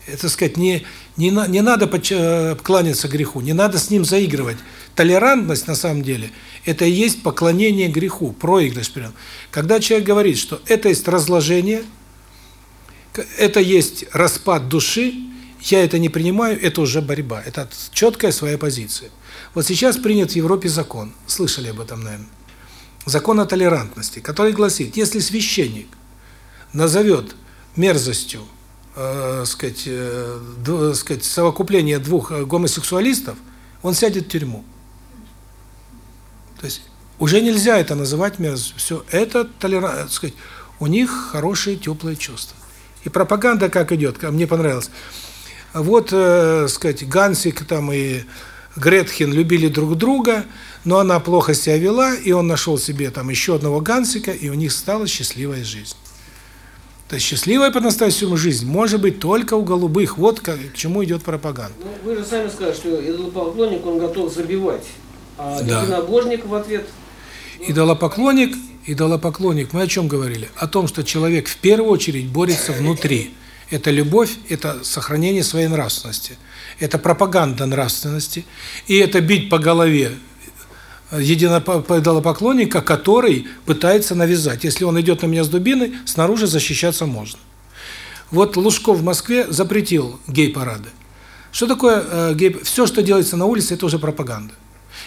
Это, сказать, не не не надо э, кланяться греху, не надо с ним заигрывать. Толерантность на самом деле это и есть поклонение греху, проигрыш прям. Когда человек говорит, что это есть разложение, это есть распад души, я это не принимаю, это уже борьба. Это четкая своя позиция. Вот сейчас принят в Европе закон. Слышали об этом, наверное. Закон о толерантности, который гласит, если священник назовет мерзостью, э, сказать, э, сказать, совокупление двух э, гомосексуалистов, он сядет в тюрьму. То есть уже нельзя это называть мерзостью. Все, это толерант, сказать, у них хорошие теплые чувства. И пропаганда как идет, мне понравилось. Вот, э, сказать, Гансик там и Гретхен любили друг друга, но она плохо себя вела, и он нашел себе там еще одного Гансика, и у них стала счастливая жизнь. То есть счастливая по-настоящему жизнь может быть только у голубых. Вот к чему идет пропаганда. Ну, вы же сами сказали, что идолопоклонник, он готов забивать. А Да. единобожник в ответ Идолопоклонник, идолопоклонник, мы о чем говорили? О том, что человек в первую очередь борется внутри. Это любовь, это сохранение своей нравственности. Это пропаганда нравственности. И это бить по голове единопоклонника, который пытается навязать. Если он идет на меня с дубиной, снаружи защищаться можно. Вот Лужков в Москве запретил гей-парады. Что такое э, гей? Все, что делается на улице, это уже пропаганда.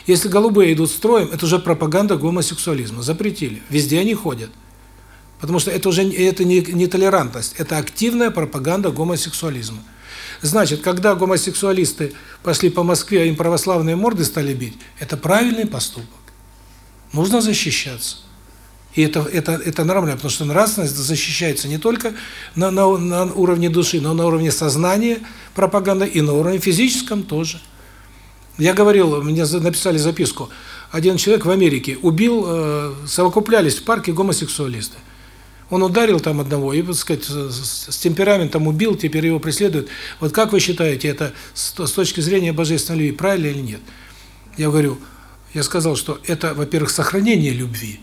Если голубые идут строем, это уже пропаганда гомосексуализма. Запретили. Везде они ходят. Потому что это уже это не, не толерантность, это активная пропаганда гомосексуализма. Значит, когда гомосексуалисты пошли по Москве, а им православные морды стали бить, это правильный поступок. Нужно защищаться. И это это это нормально, потому что нравственность защищается не только на на на уровне души, но на уровне сознания, пропаганда и на уровне физическом тоже. Я говорил, мне написали записку. Один человек в Америке убил, э, совокуплялись в парке гомосексуалисты. Он ударил там одного и, так сказать, с, темпераментом убил, теперь его преследуют. Вот как вы считаете, это с, с точки зрения божественной любви правильно или нет? Я говорю, я сказал, что это, во-первых, сохранение любви.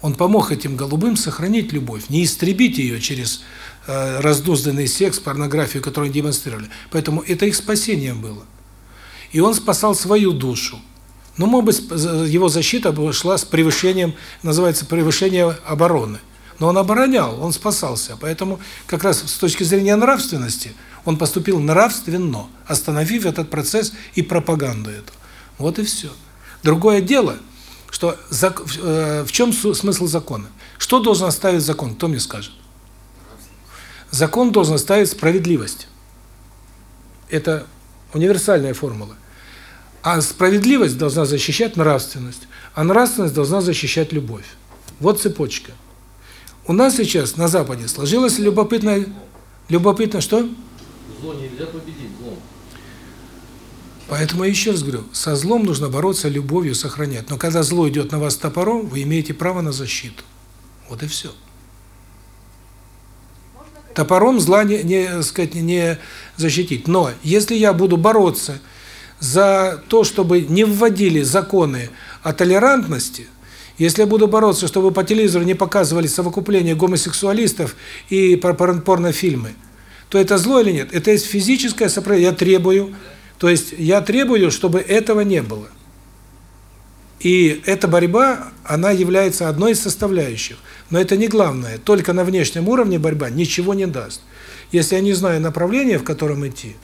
Он помог этим голубым сохранить любовь, не истребить ее через э, раздузданный секс, порнографию, которую они демонстрировали. Поэтому это их спасением было. И он спасал свою душу. Но, может быть, его защита шла с превышением, называется превышение обороны. Но он оборонял, он спасался. Поэтому как раз с точки зрения нравственности он поступил нравственно, остановив этот процесс и пропаганду эту. Вот и все. Другое дело, что зак- в э, чем смысл закона? Что должен оставить закон? Кто мне скажет? Закон должен оставить справедливость. Это универсальная формула. А справедливость должна защищать нравственность, а нравственность должна защищать любовь. Вот цепочка. У нас сейчас на Западе сложилось любопытное, любопытно что? Зло нельзя победить злом. Поэтому я еще раз говорю, со злом нужно бороться любовью, сохранять. Но когда зло идет на вас топором, вы имеете право на защиту. Вот и все. Топором зла не, не, так сказать, не защитить. Но если я буду бороться за то, чтобы не вводили законы о толерантности, если я буду бороться, чтобы по телевизору не показывали совокупление гомосексуалистов и пор- пор- порнофильмы, то это зло или нет? Это есть физическое сопротивление. Я требую, то есть я требую, чтобы этого не было. И эта борьба, она является одной из составляющих. Но это не главное. Только на внешнем уровне борьба ничего не даст. Если я не знаю направления, в котором идти,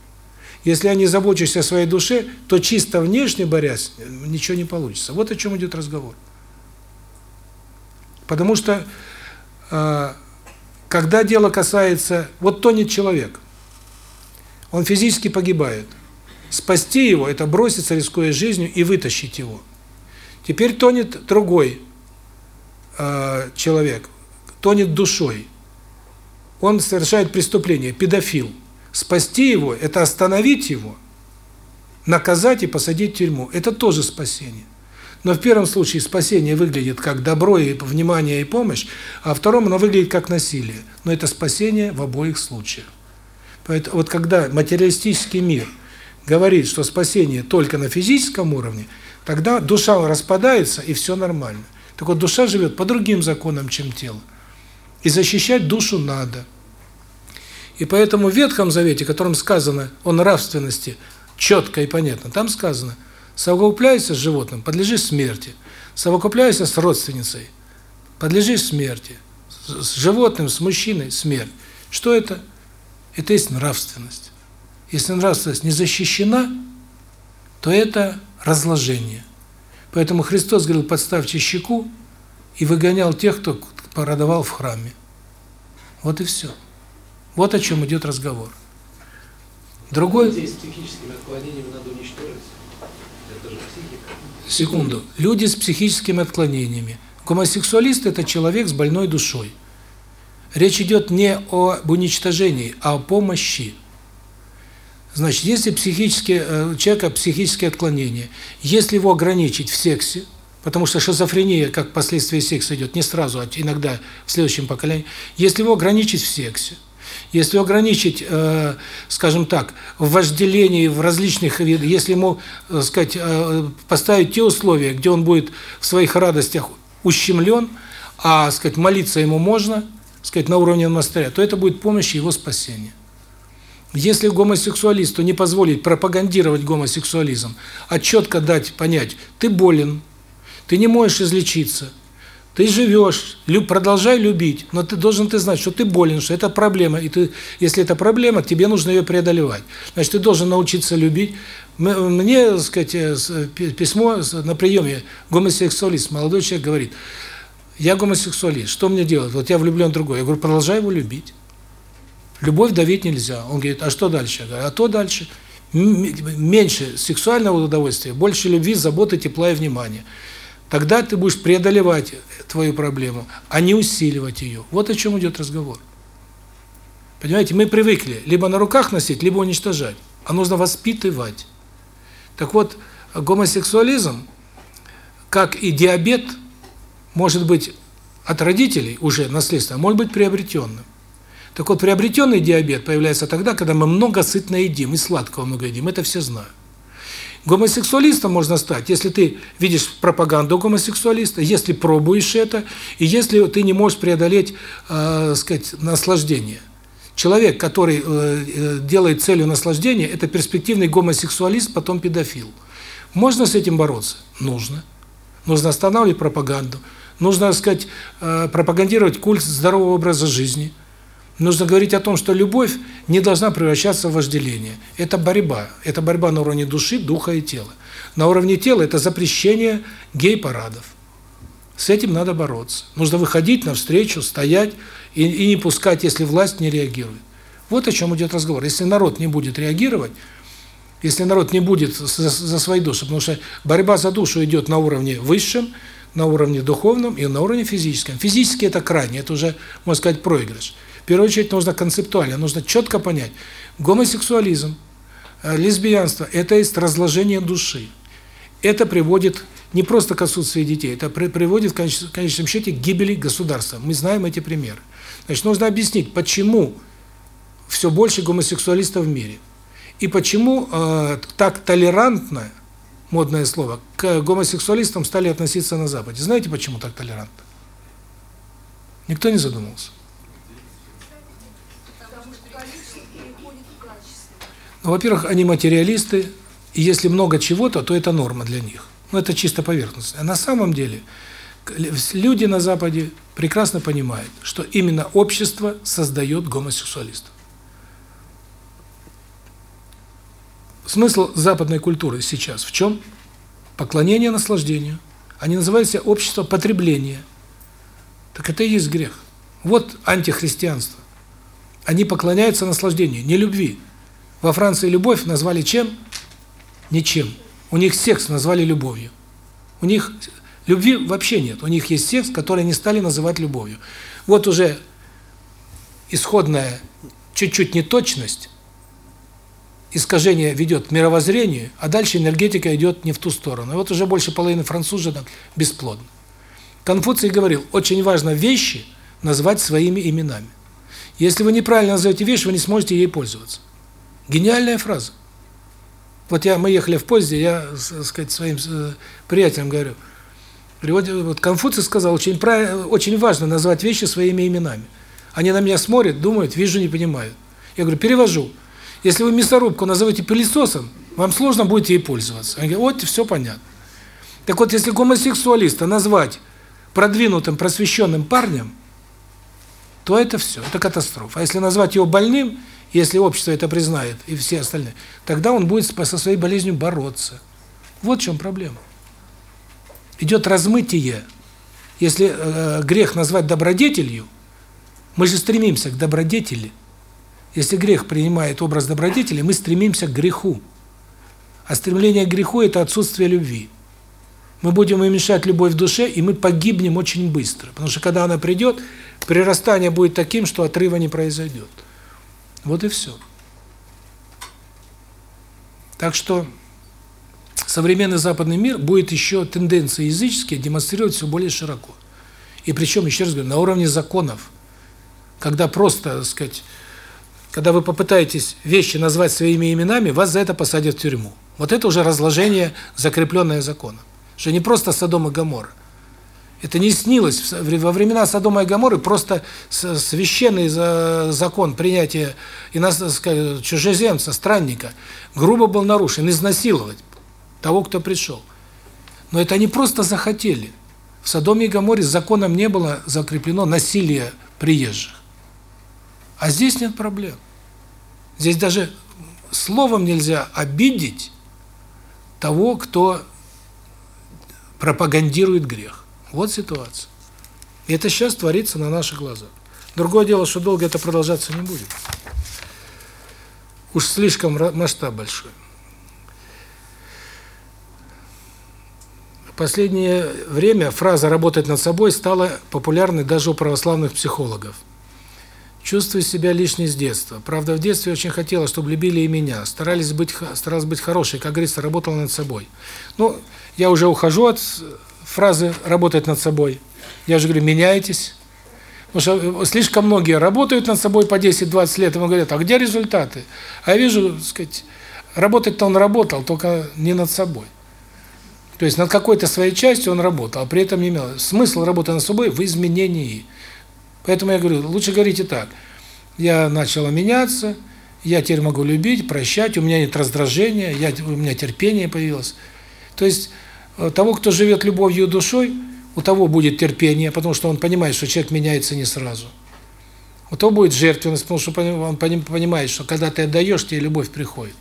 если я не забочусь о своей душе, то чисто внешне борясь, ничего не получится. Вот о чем идет разговор. Потому что э, когда дело касается... Вот тонет человек, он физически погибает. Спасти его – это броситься, рискуя жизнью, и вытащить его. Теперь тонет другой э, человек, тонет душой. Он совершает преступление, педофил. Спасти его – это остановить его, наказать и посадить в тюрьму. Это тоже спасение. Но в первом случае спасение выглядит как добро и внимание и помощь, а во втором оно выглядит как насилие. Но это спасение в обоих случаях. Поэтому вот когда материалистический мир говорит, что спасение только на физическом уровне, тогда душа распадается и все нормально. Так вот душа живет по другим законам, чем тело. И защищать душу надо. И поэтому в Ветхом Завете, в котором сказано о нравственности четко и понятно, там сказано – Совокупляешься с животным, подлежишь смерти. Совокупляешься с родственницей, подлежишь смерти. С животным, с мужчиной – смерть. Что это? Это есть нравственность. Если нравственность не защищена, то это разложение. Поэтому Христос говорил, подставьте щеку, и выгонял тех, кто продавал в храме. Вот и все. Вот о чем идет разговор. Другой... Здесь с психическими отклонениями надо уничтожить. Это же психика. Секунду. Люди с психическими отклонениями. Гомосексуалист – это человек с больной душой. Речь идет не об уничтожении, а о помощи. Значит, если психически, у человека психические отклонения, если его ограничить в сексе, потому что шизофрения, как последствие секса идет не сразу, а иногда в следующем поколении, если его ограничить в сексе, если ограничить, э, скажем так, в вожделении, в различных видах, если ему, э, сказать, э, поставить те условия, где он будет в своих радостях ущемлен, а, сказать, молиться ему можно, сказать, на уровне монастыря, то это будет помощь его спасения. Если гомосексуалисту не позволить пропагандировать гомосексуализм, а четко дать понять, ты болен, ты не можешь излечиться, ты живешь, продолжай любить, но ты должен ты знать, что ты болен, что это проблема, и ты, если это проблема, тебе нужно ее преодолевать. Значит, ты должен научиться любить. Мне, так сказать, письмо на приеме гомосексуалист, молодой человек говорит, я гомосексуалист, что мне делать? Вот я влюблен в другой. Я говорю, продолжай его любить. Любовь давить нельзя. Он говорит, а что дальше? Говорю, а то дальше. Меньше сексуального удовольствия, больше любви, заботы, тепла и внимания. Тогда ты будешь преодолевать твою проблему, а не усиливать ее. Вот о чем идет разговор. Понимаете, мы привыкли либо на руках носить, либо уничтожать. А нужно воспитывать. Так вот, гомосексуализм, как и диабет, может быть от родителей уже наследство, а может быть приобретенным. Так вот, приобретенный диабет появляется тогда, когда мы много сытно едим и сладкого много едим. Это все знают. Гомосексуалистом можно стать, если ты видишь пропаганду гомосексуалиста, если пробуешь это, и если ты не можешь преодолеть, э, сказать, наслаждение. Человек, который э, делает целью наслаждения, это перспективный гомосексуалист, потом педофил. Можно с этим бороться? Нужно. Нужно останавливать пропаганду. Нужно, так сказать, э, пропагандировать культ здорового образа жизни. Нужно говорить о том, что любовь не должна превращаться в вожделение. Это борьба. Это борьба на уровне души, духа и тела. На уровне тела это запрещение гей-парадов. С этим надо бороться. Нужно выходить навстречу, стоять и, и не пускать, если власть не реагирует. Вот о чем идет разговор. Если народ не будет реагировать, если народ не будет за, за свои души, потому что борьба за душу идет на уровне высшем, на уровне духовном и на уровне физическом. Физически это крайне, это уже, можно сказать, проигрыш. В первую очередь нужно концептуально, нужно четко понять, гомосексуализм, э, лесбиянство – это есть разложение души. Это приводит не просто к отсутствию детей, это приводит в конечном счете к гибели государства. Мы знаем эти примеры. Значит, нужно объяснить, почему все больше гомосексуалистов в мире. И почему э, так толерантно, модное слово, к гомосексуалистам стали относиться на Западе. Знаете, почему так толерантно? Никто не задумывался. Ну, во-первых, они материалисты, и если много чего-то, то это норма для них. Ну, это чисто поверхностно. А на самом деле люди на Западе прекрасно понимают, что именно общество создает гомосексуалистов. Смысл западной культуры сейчас в чем? Поклонение наслаждению. Они называют себя общество потребления. Так это и есть грех. Вот антихристианство. Они поклоняются наслаждению, не любви. Во Франции любовь назвали чем? Ничем. У них секс назвали любовью. У них любви вообще нет. У них есть секс, который они стали называть любовью. Вот уже исходная чуть-чуть неточность, искажение ведет к мировоззрению, а дальше энергетика идет не в ту сторону. И вот уже больше половины француженок бесплодно. Конфуций говорил, очень важно вещи назвать своими именами. Если вы неправильно назовете вещь, вы не сможете ей пользоваться. Гениальная фраза. Вот я мы ехали в поезде, я, так сказать, своим приятелям говорю, говорю, вот Конфуций сказал, очень правильно, очень важно назвать вещи своими именами. Они на меня смотрят, думают, вижу, не понимают. Я говорю, перевожу. Если вы мясорубку назовете пылесосом, вам сложно будет ей пользоваться. Они говорят, вот, все понятно. Так вот, если гомосексуалиста назвать продвинутым, просвещенным парнем, то это все, это катастрофа. А если назвать его больным, если общество это признает и все остальные, тогда он будет со своей болезнью бороться. Вот в чем проблема. Идет размытие. Если э, грех назвать добродетелью, мы же стремимся к добродетели. Если грех принимает образ добродетели, мы стремимся к греху. А стремление к греху – это отсутствие любви. Мы будем уменьшать любовь в душе, и мы погибнем очень быстро. Потому что когда она придет, прирастание будет таким, что отрыва не произойдет. Вот и все. Так что современный западный мир будет еще тенденции языческие демонстрировать все более широко. И причем, еще раз говорю, на уровне законов. Когда просто, так сказать, когда вы попытаетесь вещи назвать своими именами, вас за это посадят в тюрьму. Вот это уже разложение, закрепленное законом. Что не просто Содом и Гоморра. Это не снилось во времена Содома и Гоморры просто священный закон принятия чужеземца, странника грубо был нарушен, изнасиловать того, кто пришел. Но это они просто захотели. В Содоме и Гоморре законом не было закреплено насилие приезжих. А здесь нет проблем. Здесь даже словом нельзя обидеть того, кто пропагандирует грех. Вот ситуация. И это сейчас творится на наших глазах. Другое дело, что долго это продолжаться не будет. Уж слишком масштаб большой. В последнее время фраза «работать над собой» стала популярной даже у православных психологов. Чувствую себя лишней с детства. Правда, в детстве очень хотела, чтобы любили и меня. Старались быть, старалась быть хорошей, как говорится, работала над собой. Ну, я уже ухожу от фразы «работать над собой». Я же говорю, меняйтесь. Потому что слишком многие работают над собой по 10-20 лет, и он говорят, а где результаты? А я вижу, так сказать, работать-то он работал, только не над собой. То есть над какой-то своей частью он работал, а при этом имел. Смысл работы над собой в изменении. Поэтому я говорю, лучше говорите так. Я начала меняться, я теперь могу любить, прощать, у меня нет раздражения, я, у меня терпение появилось. То есть Э, того, кто живет любовью душой, у того будет терпение, потому что он понимает, что человек меняется не сразу. У того будет жертвенность, потому что он понимает, что когда ты отдаешь, тебе любовь приходит.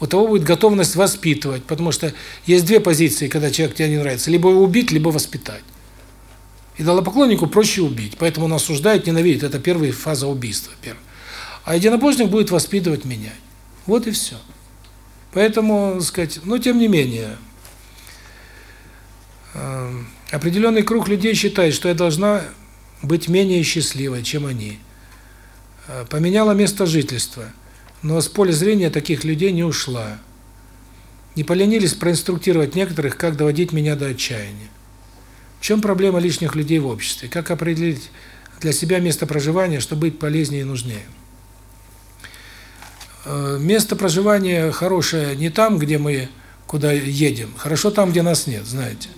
У того будет готовность воспитывать, потому что есть две позиции, когда человек тебе не нравится. Либо убить, либо воспитать. Идолопоклоннику проще убить, поэтому он осуждает, ненавидит. Это первая фаза убийства. Первая. А единобожник будет воспитывать, менять. Вот и все. Поэтому, сказать, но тем не менее, определенный круг людей считает, что я должна быть менее счастливой, чем они. Э, поменяла место жительства, но с поля зрения таких людей не ушла. Не поленились проинструктировать некоторых, как доводить меня до отчаяния. В чем проблема лишних людей в обществе? Как определить для себя место проживания, чтобы быть полезнее и нужнее? Э, место проживания хорошее не там, где мы куда едем, хорошо там, где нас нет, знаете.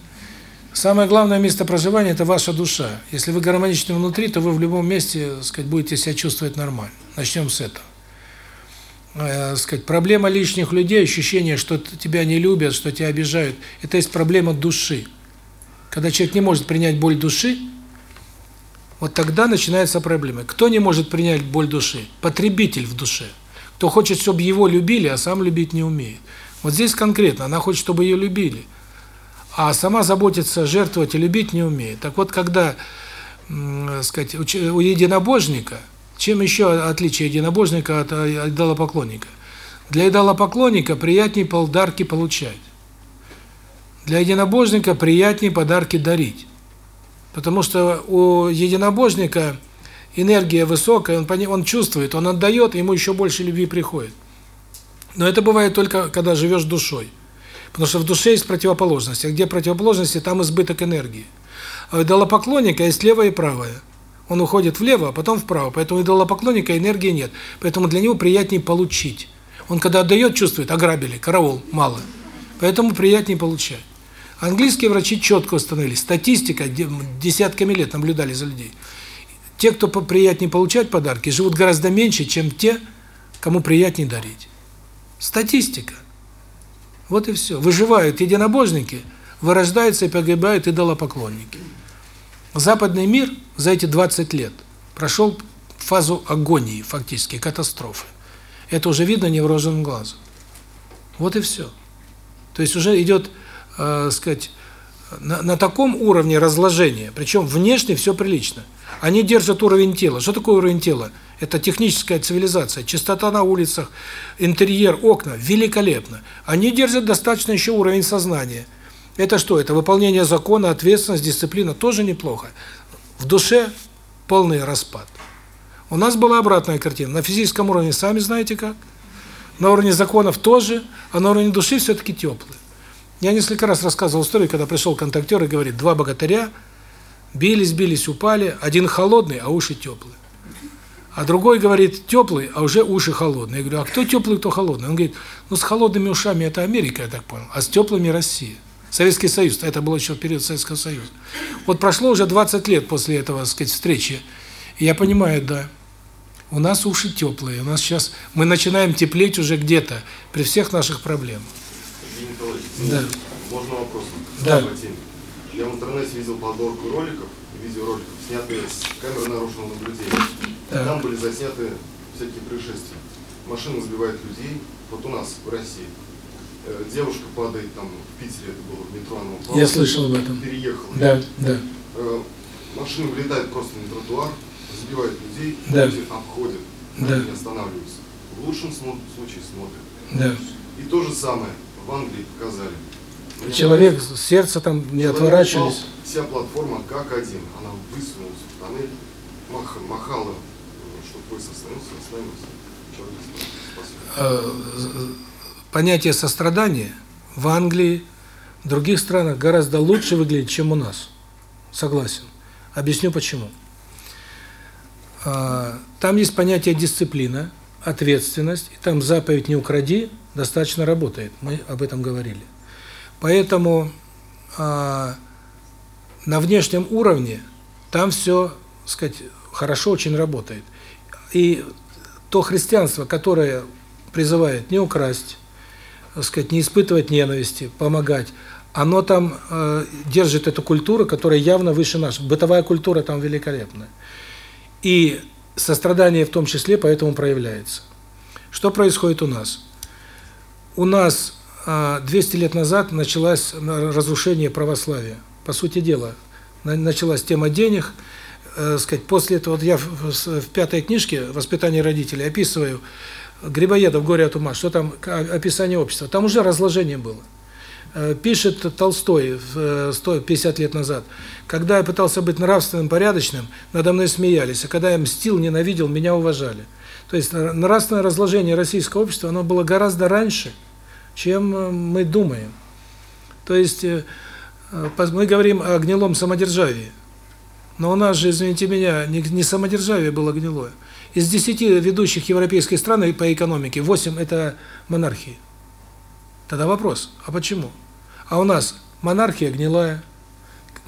Самое главное место проживания – это ваша душа. Если вы гармоничны внутри, то вы в любом месте, так сказать, будете себя чувствовать нормально. Начнем с этого. Э, сказать, проблема лишних людей, ощущение, что тебя не любят, что тебя обижают – это есть проблема души. Когда человек не может принять боль души, вот тогда начинается проблема. Кто не может принять боль души? Потребитель в душе. Кто хочет, чтобы его любили, а сам любить не умеет. Вот здесь конкретно, она хочет, чтобы ее любили – а сама заботиться, жертвовать и любить не умеет. Так вот, когда сказать, у, у единобожника, чем еще отличие единобожника от э, идолопоклонника? Для идолопоклонника приятнее подарки получать. Для единобожника приятнее подарки дарить. Потому что у единобожника энергия высокая, он, он чувствует, он отдает, ему еще больше любви приходит. Но это бывает только, когда живешь душой. Потому что в душе есть противоположности. А где противоположности, там избыток энергии. А у идолопоклонника есть левое и правое. Он уходит влево, а потом вправо. Поэтому у идолопоклонника энергии нет. Поэтому для него приятнее получить. Он когда отдает, чувствует, ограбили, караул, мало. Поэтому приятнее получать. Английские врачи четко установили, статистика, де- десятками лет наблюдали за людей. Те, кто приятнее получать подарки, живут гораздо меньше, чем те, кому приятнее дарить. Статистика. Вот и все. Выживают единобожники, вырождаются и погибают идолопоклонники. Западный мир за эти 20 лет прошел фазу агонии, фактически, катастрофы. Это уже видно невооруженным глазом. Вот и все. То есть уже идет, э, сказать, на, на таком уровне разложения, причем внешне все прилично. Они держат уровень тела. Что такое уровень тела? Это техническая цивилизация, чистота на улицах, интерьер, окна, великолепно. Они держат достаточно еще уровень сознания. Это что? Это выполнение закона, ответственность, дисциплина, тоже неплохо. В душе полный распад. У нас была обратная картина. На физическом уровне сами знаете как. На уровне законов тоже, а на уровне души все-таки теплый. Я несколько раз рассказывал историю, когда пришел контактер и говорит, два богатыря бились, бились, упали, один холодный, а уши теплые. А другой говорит, теплый, а уже уши холодные. Я говорю, а кто теплый, кто холодный? Он говорит, ну с холодными ушами это Америка, я так понял, а с теплыми Россия. Советский Союз, это было еще в период Советского Союза. Вот прошло уже 20 лет после этого, так сказать, встречи. И я понимаю, да, у нас уши теплые, у нас сейчас, мы начинаем теплеть уже где-то, при всех наших проблемах. Николаевич, Да. можно вопрос? Да. Я в интернете видел подборку роликов, видеороликов, снятые с камер наружного наблюдения. Так. Там были засняты всякие происшествия. Машина сбивает людей, вот у нас, в России. Э, Девушка падает там, в Питере это было, в метро она упала. Я слышал об этом. Переехала. Да, да. Э, Машина влетает просто на тротуар, сбивает людей, Да. люди обходят, Да. не останавливаются. В лучшем случае смотрят. Да. И то же самое в Англии показали. Мне Человек, сердце там не Человек отворачивались. Вся платформа как один. Она высунулась в тоннель, мах- махала, э, спас. Э, Понятие сострадания в Англии, в других странах гораздо лучше выглядит, чем у нас. Согласен. Объясню почему. А, Там есть понятие дисциплина, ответственность, и там заповедь «не укради» достаточно работает. Мы об этом говорили. Поэтому а, на внешнем уровне там все, сказать, хорошо очень работает. И то христианство, которое призывает не украсть, сказать, не испытывать ненависти, помогать, оно там э, держит эту культуру, которая явно выше нашей. Бытовая культура там великолепная. И сострадание в том числе поэтому проявляется. Что происходит у нас? У нас э, 200 лет назад началось на- разрушение православия. По сути дела, на- началась тема денег, э, сказать, после этого, вот я в, в- пятой книжке «Воспитание родителей» описываю Грибоедов «Горе от ума», что там, описание общества, там уже разложение было. Э, Пишет Толстой э, 150 лет назад, когда я пытался быть нравственным, порядочным, надо мной смеялись, а когда я мстил, ненавидел, меня уважали. То есть нравственное разложение российского общества, оно было гораздо раньше, чем э, мы думаем. То есть э, э, мы говорим о гнилом самодержавии, но у нас же, извините меня, не, самодержавие было гнилое. Из 10 ведущих европейских стран по экономике 8 это монархии. Тогда вопрос, а почему? А у нас монархия гнилая,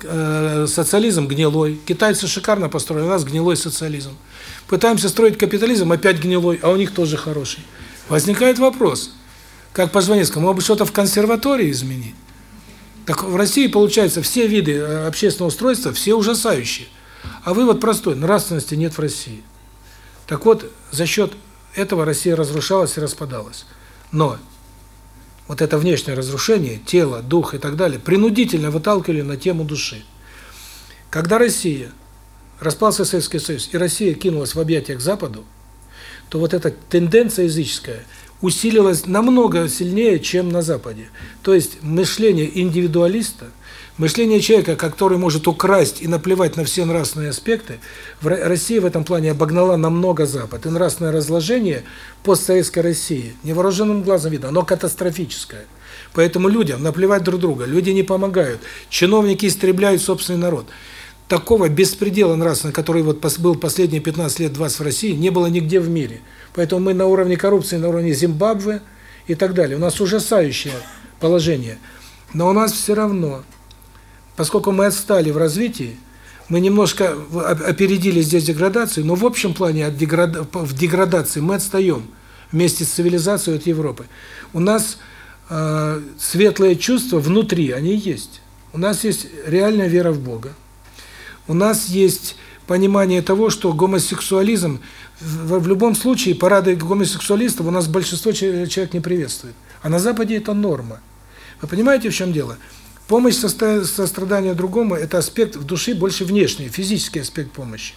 э, социализм гнилой, китайцы шикарно построили, у нас гнилой социализм. Пытаемся строить капитализм, опять гнилой, а у них тоже хороший. Возникает вопрос, как по Жванецкому, может что-то в консерватории изменить? Так в России, получается, все виды э, общественного устройства, все ужасающие. А вывод простой, нравственности нет в России. Так вот, за счет этого Россия разрушалась и распадалась. Но вот это внешнее разрушение, тело, дух и так далее, принудительно выталкивали на тему души. Когда Россия распался Советский Союз, и Россия кинулась в объятия к Западу, то вот эта тенденция языческая усилилась намного сильнее, чем на Западе. То есть мышление индивидуалиста, мышление человека, который может украсть и наплевать на все нравственные аспекты, в Ро- Россия в этом плане обогнала намного Запад. И нравственное разложение постсоветской России невооруженным глазом видно, оно катастрофическое. Поэтому людям наплевать друг друга, люди не помогают, чиновники истребляют собственный народ. Такого беспредела нравственного, который вот был последние 15 лет, 20 в России, не было нигде в мире. Поэтому мы на уровне коррупции, на уровне Зимбабве и так далее. У нас ужасающее положение. Но у нас все равно, поскольку мы отстали в развитии, мы немножко опередили здесь деградацию, но в общем плане от деграда- в деградации мы отстаем вместе с цивилизацией от Европы. У нас э, светлые чувства внутри, они есть. У нас есть реальная вера в Бога. У нас есть понимание того, что гомосексуализм в, любом случае парады гомосексуалистов у нас большинство че- человек не приветствует. А на Западе это норма. Вы понимаете, в чем дело? Помощь, соста- сострадание другому – это аспект в душе больше внешний, физический аспект помощи.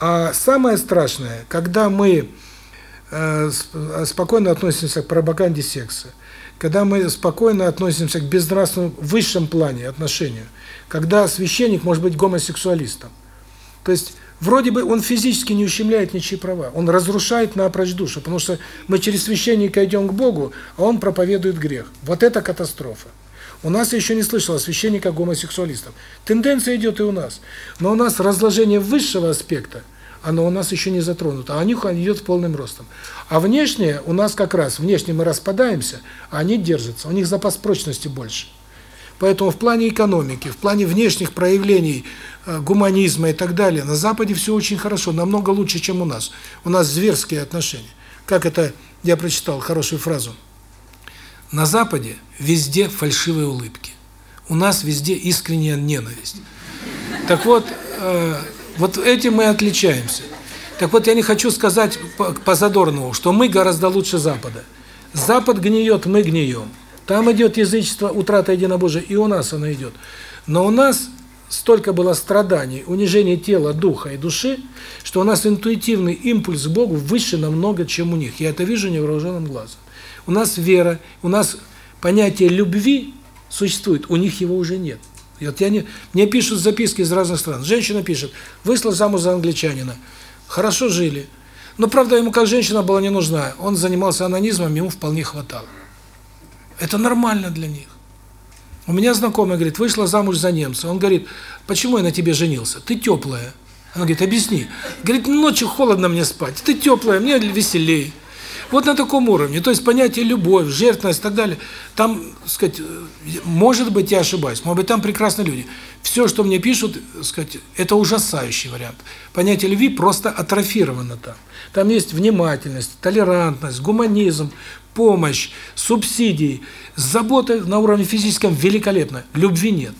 А самое страшное, когда мы э, сп- спокойно относимся к пропаганде секса, когда мы спокойно относимся к безнравственному высшем плане отношению, когда священник может быть гомосексуалистом. То есть вроде бы он физически не ущемляет ничьи права, он разрушает напрочь душу, потому что мы через священника идем к Богу, а он проповедует грех. Вот это катастрофа. У нас еще не слышал о священниках гомосексуалистов. Тенденция идет и у нас. Но у нас разложение высшего аспекта, оно у нас еще не затронуто, а у них идет полным ростом. А внешнее у нас как раз, внешне мы распадаемся, а они держатся, у них запас прочности больше. Поэтому в плане экономики, в плане внешних проявлений э, гуманизма и так далее, на Западе все очень хорошо, намного лучше, чем у нас. У нас зверские отношения. Как это, я прочитал хорошую фразу. На Западе везде фальшивые улыбки. У нас везде искренняя ненависть. Так вот, э, вот этим мы отличаемся. Так вот, я не хочу сказать по, по что мы гораздо лучше Запада. Запад гниет, мы гнием. Там идет язычество, утрата единобожия, и у нас оно идет. Но у нас столько было страданий, унижения тела, духа и души, что у нас интуитивный импульс к Богу выше намного, чем у них. Я это вижу невооруженным глазом. У нас вера, у нас понятие любви существует, у них его уже нет. И вот я не, мне пишут записки из разных стран. Женщина пишет, вышла замуж за англичанина, хорошо жили. Но, правда, ему как женщина была не нужна. Он занимался анонизмом, ему вполне хватало. Это нормально для них. У меня знакомый говорит, вышла замуж за немца. Он говорит, почему я на тебе женился? Ты теплая. Она говорит, объясни. Говорит, ночью холодно мне спать. Ты теплая, мне веселее. Вот на таком уровне. То есть понятие любовь, жертвенность и так далее. Там, так сказать, может быть, я ошибаюсь, может быть, там прекрасные люди. Все, что мне пишут, так сказать, это ужасающий вариант. Понятие любви просто атрофировано там. Там есть внимательность, толерантность, гуманизм, помощь, субсидии, забота на уровне физическом великолепно. Любви нет.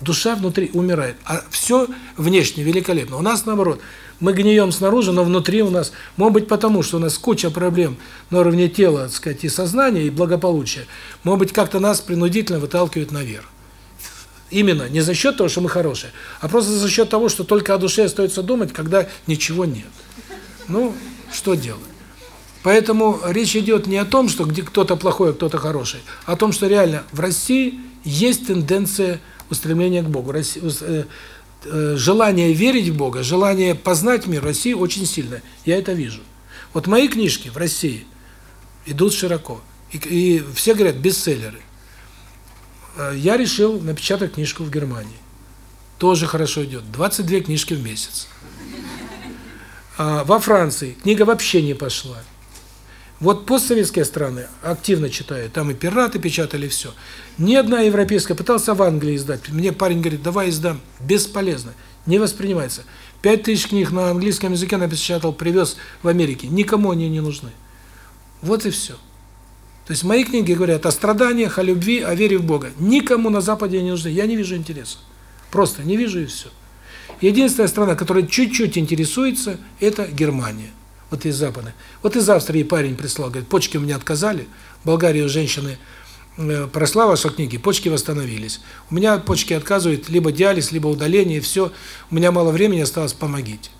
Душа внутри умирает. А все внешне великолепно. У нас наоборот. Мы гнием снаружи, но внутри у нас, может быть, потому что у нас куча проблем на уровне тела, так сказать, и сознания, и благополучия, может быть, как-то нас принудительно выталкивают наверх. Именно не за счет того, что мы хорошие, а просто за счет того, что только о душе остается думать, когда ничего нет. Ну, что делать? Поэтому речь идет не о том, что где кто-то плохой, а кто-то хороший, а о том, что реально в России есть тенденция устремления к Богу. Э, э, желание верить в Бога, желание познать мир России очень сильное. Я это вижу. Вот мои книжки в России идут широко. И, и все говорят, бестселлеры. Э, Я решил напечатать книжку в Германии. Тоже хорошо идет. 22 книжки в месяц. А во Франции книга вообще не пошла. Вот постсоветские страны активно читают, там и пираты печатали все. Ни одна европейская, пытался в Англии издать. Мне парень говорит, давай издам. Бесполезно, не воспринимается. Пять тысяч книг на английском языке напечатал, привез в Америке. Никому они не нужны. Вот и все. То есть мои книги говорят о страданиях, о любви, о вере в Бога. Никому на Западе не нужны. Я не вижу интереса. Просто не вижу и все. Единственная страна, которая чуть-чуть интересуется, это Германия. Вот из Запада. Вот из Австрии парень прислал, говорит, почки у меня отказали. В Болгарии у женщины э, прошла ваши книги, почки восстановились. У меня почки отказывают, либо диализ, либо удаление, все. У меня мало времени осталось, помогите.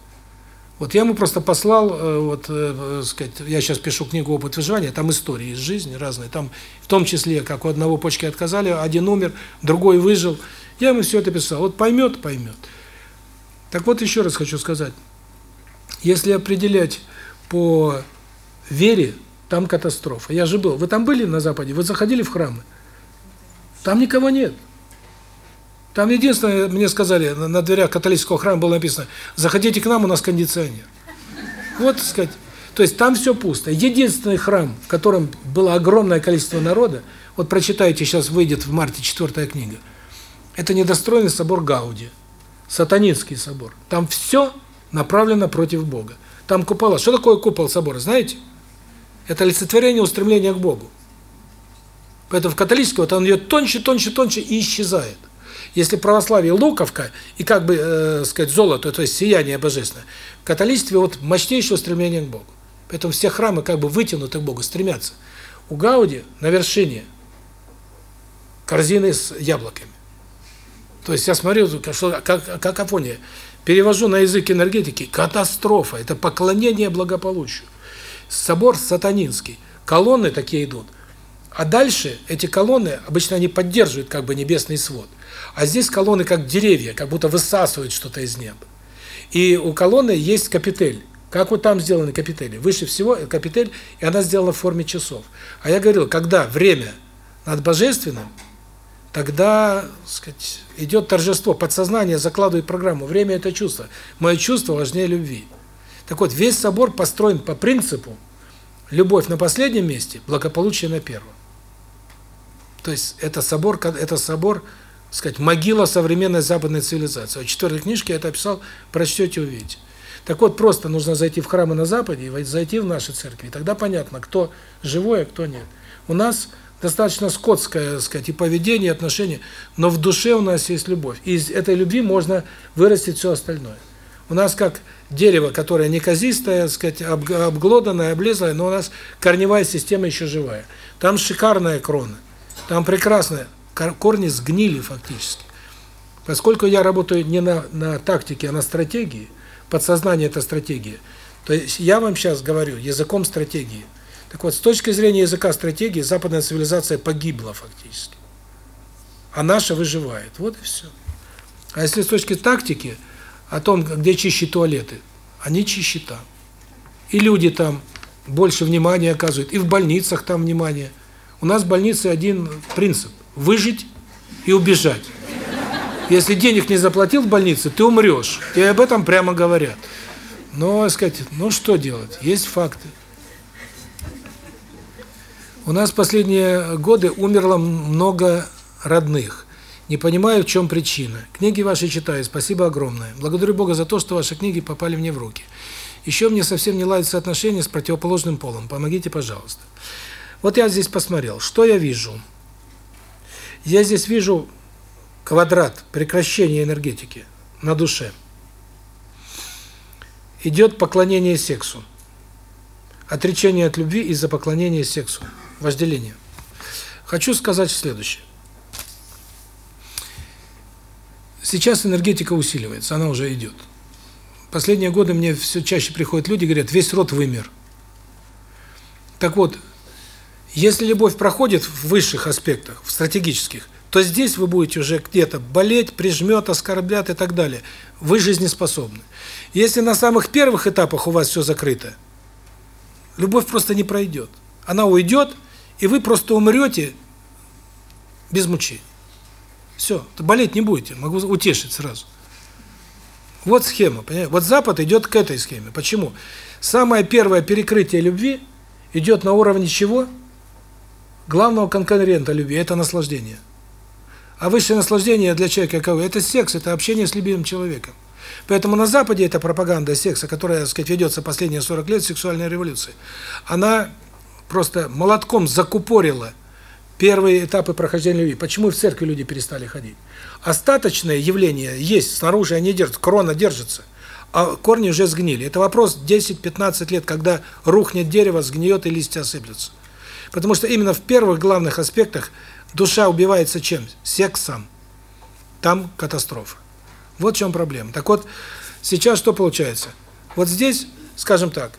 Вот я ему просто послал, э, вот, э, сказать, я сейчас пишу книгу «Опыт выживания», там истории из жизни разные, там в том числе, как у одного почки отказали, один умер, другой выжил. Я ему все это писал. Вот поймет, поймет. Так вот, еще раз хочу сказать. Если определять по вере, там катастрофа. Я же был. Вы там были на Западе? Вы заходили в храмы? Там никого нет. Там единственное, мне сказали, на дверях католического храма было написано, заходите к нам, у нас кондиционер. Вот, так сказать, то есть там все пусто. Единственный храм, в котором было огромное количество народа, вот прочитайте, сейчас выйдет в марте четвертая книга, это недостроенный собор Гауди, сатанинский собор. Там все направлено против Бога. Там купола. Что такое купол собора, знаете? Это олицетворение устремления к Богу. Поэтому в католическом вот он идет тоньше, тоньше, тоньше и исчезает. Если православие луковка и как бы, э, сказать, золото, то есть сияние божественное, в католичестве вот мощнейшее устремление к Богу. Поэтому все храмы как бы вытянуты к Богу, стремятся. У Гауди на вершине корзины с яблоками. То есть я смотрю, что как какофония. Перевожу на язык энергетики катастрофа, это поклонение благополучию. Собор сатанинский. Колонны такие идут. А дальше эти колонны, обычно они поддерживают как бы небесный свод. А здесь колонны как деревья, как будто высасывают что-то из неба. И у колонны есть капитель. Как вот там сделаны капители? Выше всего капитель, и она сделана в форме часов. А я говорил, когда время над божественным, тогда, сказать, идет торжество, подсознание закладывает программу. Время это чувство. Мое чувство важнее любви. Так вот, весь собор построен по принципу любовь на последнем месте, благополучие на первом. То есть это собор, это собор, сказать, могила современной западной цивилизации. В четвертой книжке я это описал, прочтете, увидите. Так вот, просто нужно зайти в храмы на Западе и зайти в наши церкви. И тогда понятно, кто живой, а кто нет. У нас достаточно скотское, сказать, и поведение, и отношение, но в душе у нас есть любовь. И из этой любви можно вырастить все остальное. У нас как дерево, которое неказистое, сказать, обглоданное, облезлое, но у нас корневая система еще живая. Там шикарная крона. Там прекрасные корни сгнили фактически. Поскольку я работаю не на на тактике, а на стратегии, подсознание это стратегия. То есть я вам сейчас говорю языком стратегии. Так вот, с точки зрения языка стратегии, западная цивилизация погибла фактически. А наша выживает. Вот и все. А если с точки тактики, о том, где чище туалеты, они чище там. И люди там больше внимания оказывают, и в больницах там внимание. У нас в больнице один принцип – выжить и убежать. Если денег не заплатил в больнице, ты умрешь. И об этом прямо говорят. Но, сказать, ну что делать? Есть факты. У нас последние годы умерло много родных. Не понимаю, в чем причина. Книги ваши читаю, спасибо огромное. Благодарю Бога за то, что ваши книги попали мне в руки. Еще мне совсем не ладятся отношения с противоположным полом. Помогите, пожалуйста. Вот я здесь посмотрел. Что я вижу? Я здесь вижу квадрат прекращения энергетики на душе. Идет поклонение сексу. Отречение от любви из-за поклонения сексу. Вожделение. Хочу сказать следующее. Сейчас энергетика усиливается, она уже идет. Последние годы мне все чаще приходят люди, говорят, весь род вымер. Так вот, если любовь проходит в высших аспектах, в стратегических, то здесь вы будете уже где-то болеть, прижмет, оскорблять и так далее. Вы жизнеспособны. Если на самых первых этапах у вас все закрыто, любовь просто не пройдет. Она уйдет, и вы просто умрете без мучений. Все, болеть не будете, могу утешить сразу. Вот схема, понимаете? Вот Запад идет к этой схеме. Почему? Самое первое перекрытие любви идет на уровне чего? Главного конкурента любви – это наслаждение. А высшее наслаждение для человека какое? Это секс, это общение с любимым человеком. Поэтому на Западе эта пропаганда секса, которая, так сказать, ведется последние 40 лет сексуальной революции, она просто молотком закупорила первые этапы прохождения любви. Почему в церкви люди перестали ходить? Остаточное явление есть, снаружи они держатся, крона держится, а корни уже сгнили. Это вопрос 10-15 лет, когда рухнет дерево, сгниет и листья осыплются. Потому что именно в первых главных аспектах душа убивается чем? Сексом. Там катастрофа. Вот в чем проблема. Так вот, сейчас что получается? Вот здесь, скажем так,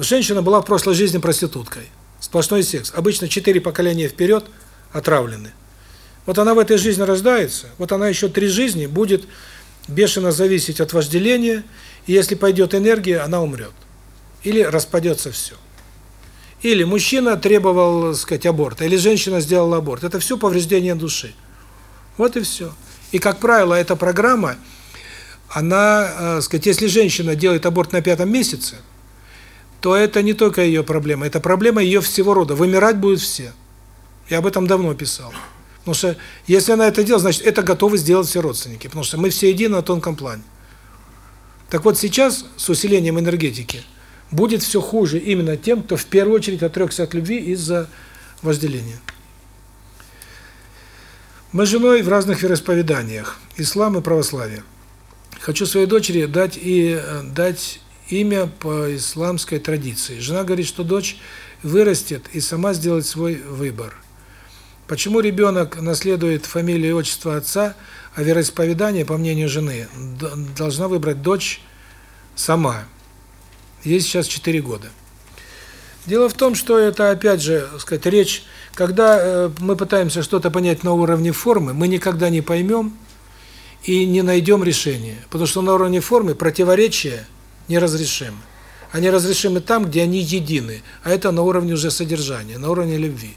женщина была в прошлой жизни проституткой. Сплошной секс. Обычно четыре поколения вперед отравлены. Вот она в этой жизни рождается, вот она еще три жизни будет бешено зависеть от вожделения, и если пойдет энергия, она умрет. Или распадется все. Или мужчина требовал, так сказать, аборта, или женщина сделала аборт. Это все повреждение души. Вот и все. И, как правило, эта программа, она, э, сказать, если женщина делает аборт на пятом месяце, то это не только ее проблема, это проблема ее всего рода. Вымирать будут все. Я об этом давно писал. Потому что если она это делает, значит, это готовы сделать все родственники. Потому что мы все едины на тонком плане. Так вот сейчас, с усилением энергетики, будет все хуже именно тем, кто в первую очередь отрекся от любви из-за вожделения. Мы с женой в разных вероисповеданиях, ислам и православие. Хочу своей дочери дать и э, дать имя по исламской традиции. Жена говорит, что дочь вырастет и сама сделает свой выбор. Почему ребенок наследует фамилию и отчество отца, а вероисповедание, по мнению жены, должна выбрать дочь сама? Ей сейчас 4 года. Дело в том, что это, опять же, сказать, речь, когда э, мы пытаемся что-то понять на уровне формы, мы никогда не поймем и не найдем решения. Потому что на уровне формы противоречия неразрешимы. Они разрешимы там, где они едины, а это на уровне уже содержания, на уровне любви.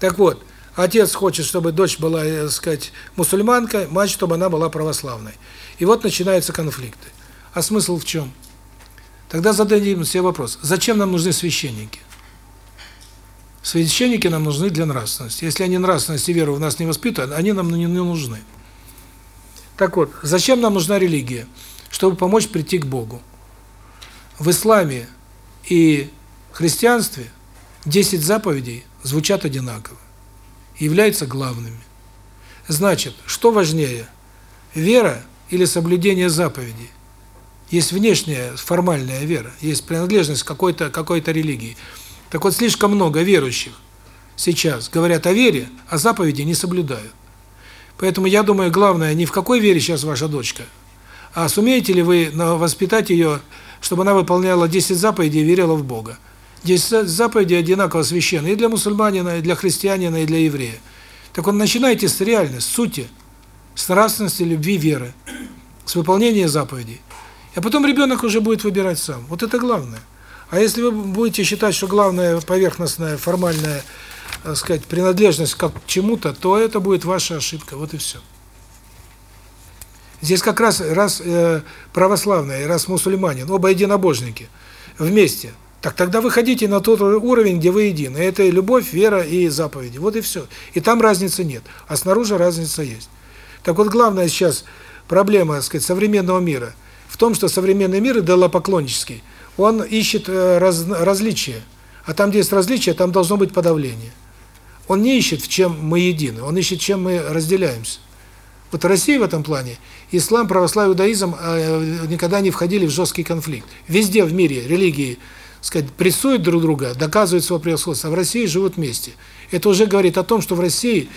Так вот, отец хочет, чтобы дочь была, так э, сказать, мусульманкой, мать, чтобы она была православной. И вот начинаются конфликты. А смысл в чем? Тогда зададим себе вопрос, зачем нам нужны священники? Священники нам нужны для нравственности. Если они нравственность и веру в нас не воспитывают, они нам не нужны. Так вот, зачем нам нужна религия? Чтобы помочь прийти к Богу в исламе и христианстве 10 заповедей звучат одинаково, являются главными. Значит, что важнее, вера или соблюдение заповедей? Есть внешняя формальная вера, есть принадлежность какой-то какой-то религии. Так вот, слишком много верующих сейчас говорят о вере, а заповеди не соблюдают. Поэтому я думаю, главное не в какой вере сейчас ваша дочка, а сумеете ли вы воспитать ее чтобы она выполняла 10 заповедей и верила в Бога. 10 заповедей одинаково священны и для мусульманина, и для христианина, и для еврея. Так вот, начинайте с реальности, с сути, с нравственности, любви, веры, с выполнения заповедей. А потом ребенок уже будет выбирать сам. Вот это главное. А если вы будете считать, что главное поверхностная, формальная, так сказать, принадлежность к чему-то, то это будет ваша ошибка. Вот и все. Здесь как раз раз э, православные, раз мусульманин, оба единобожники вместе. Так тогда выходите на тот уровень, где вы едины. Это любовь, вера и заповеди. Вот и все. И там разницы нет, а снаружи разница есть. Так вот главная сейчас проблема, так сказать, современного мира в том, что современный мир идолопоклоннический, он ищет э, раз, различия. А там, где есть различия, там должно быть подавление. Он не ищет, в чем мы едины, он ищет, чем мы разделяемся. Вот Россия в этом плане, ислам, православие, иудаизм э, никогда не входили в жесткий конфликт. Везде в мире религии, сказать, прессуют друг друга, доказывают свое превосходство, а в России живут вместе. Это уже говорит о том, что в России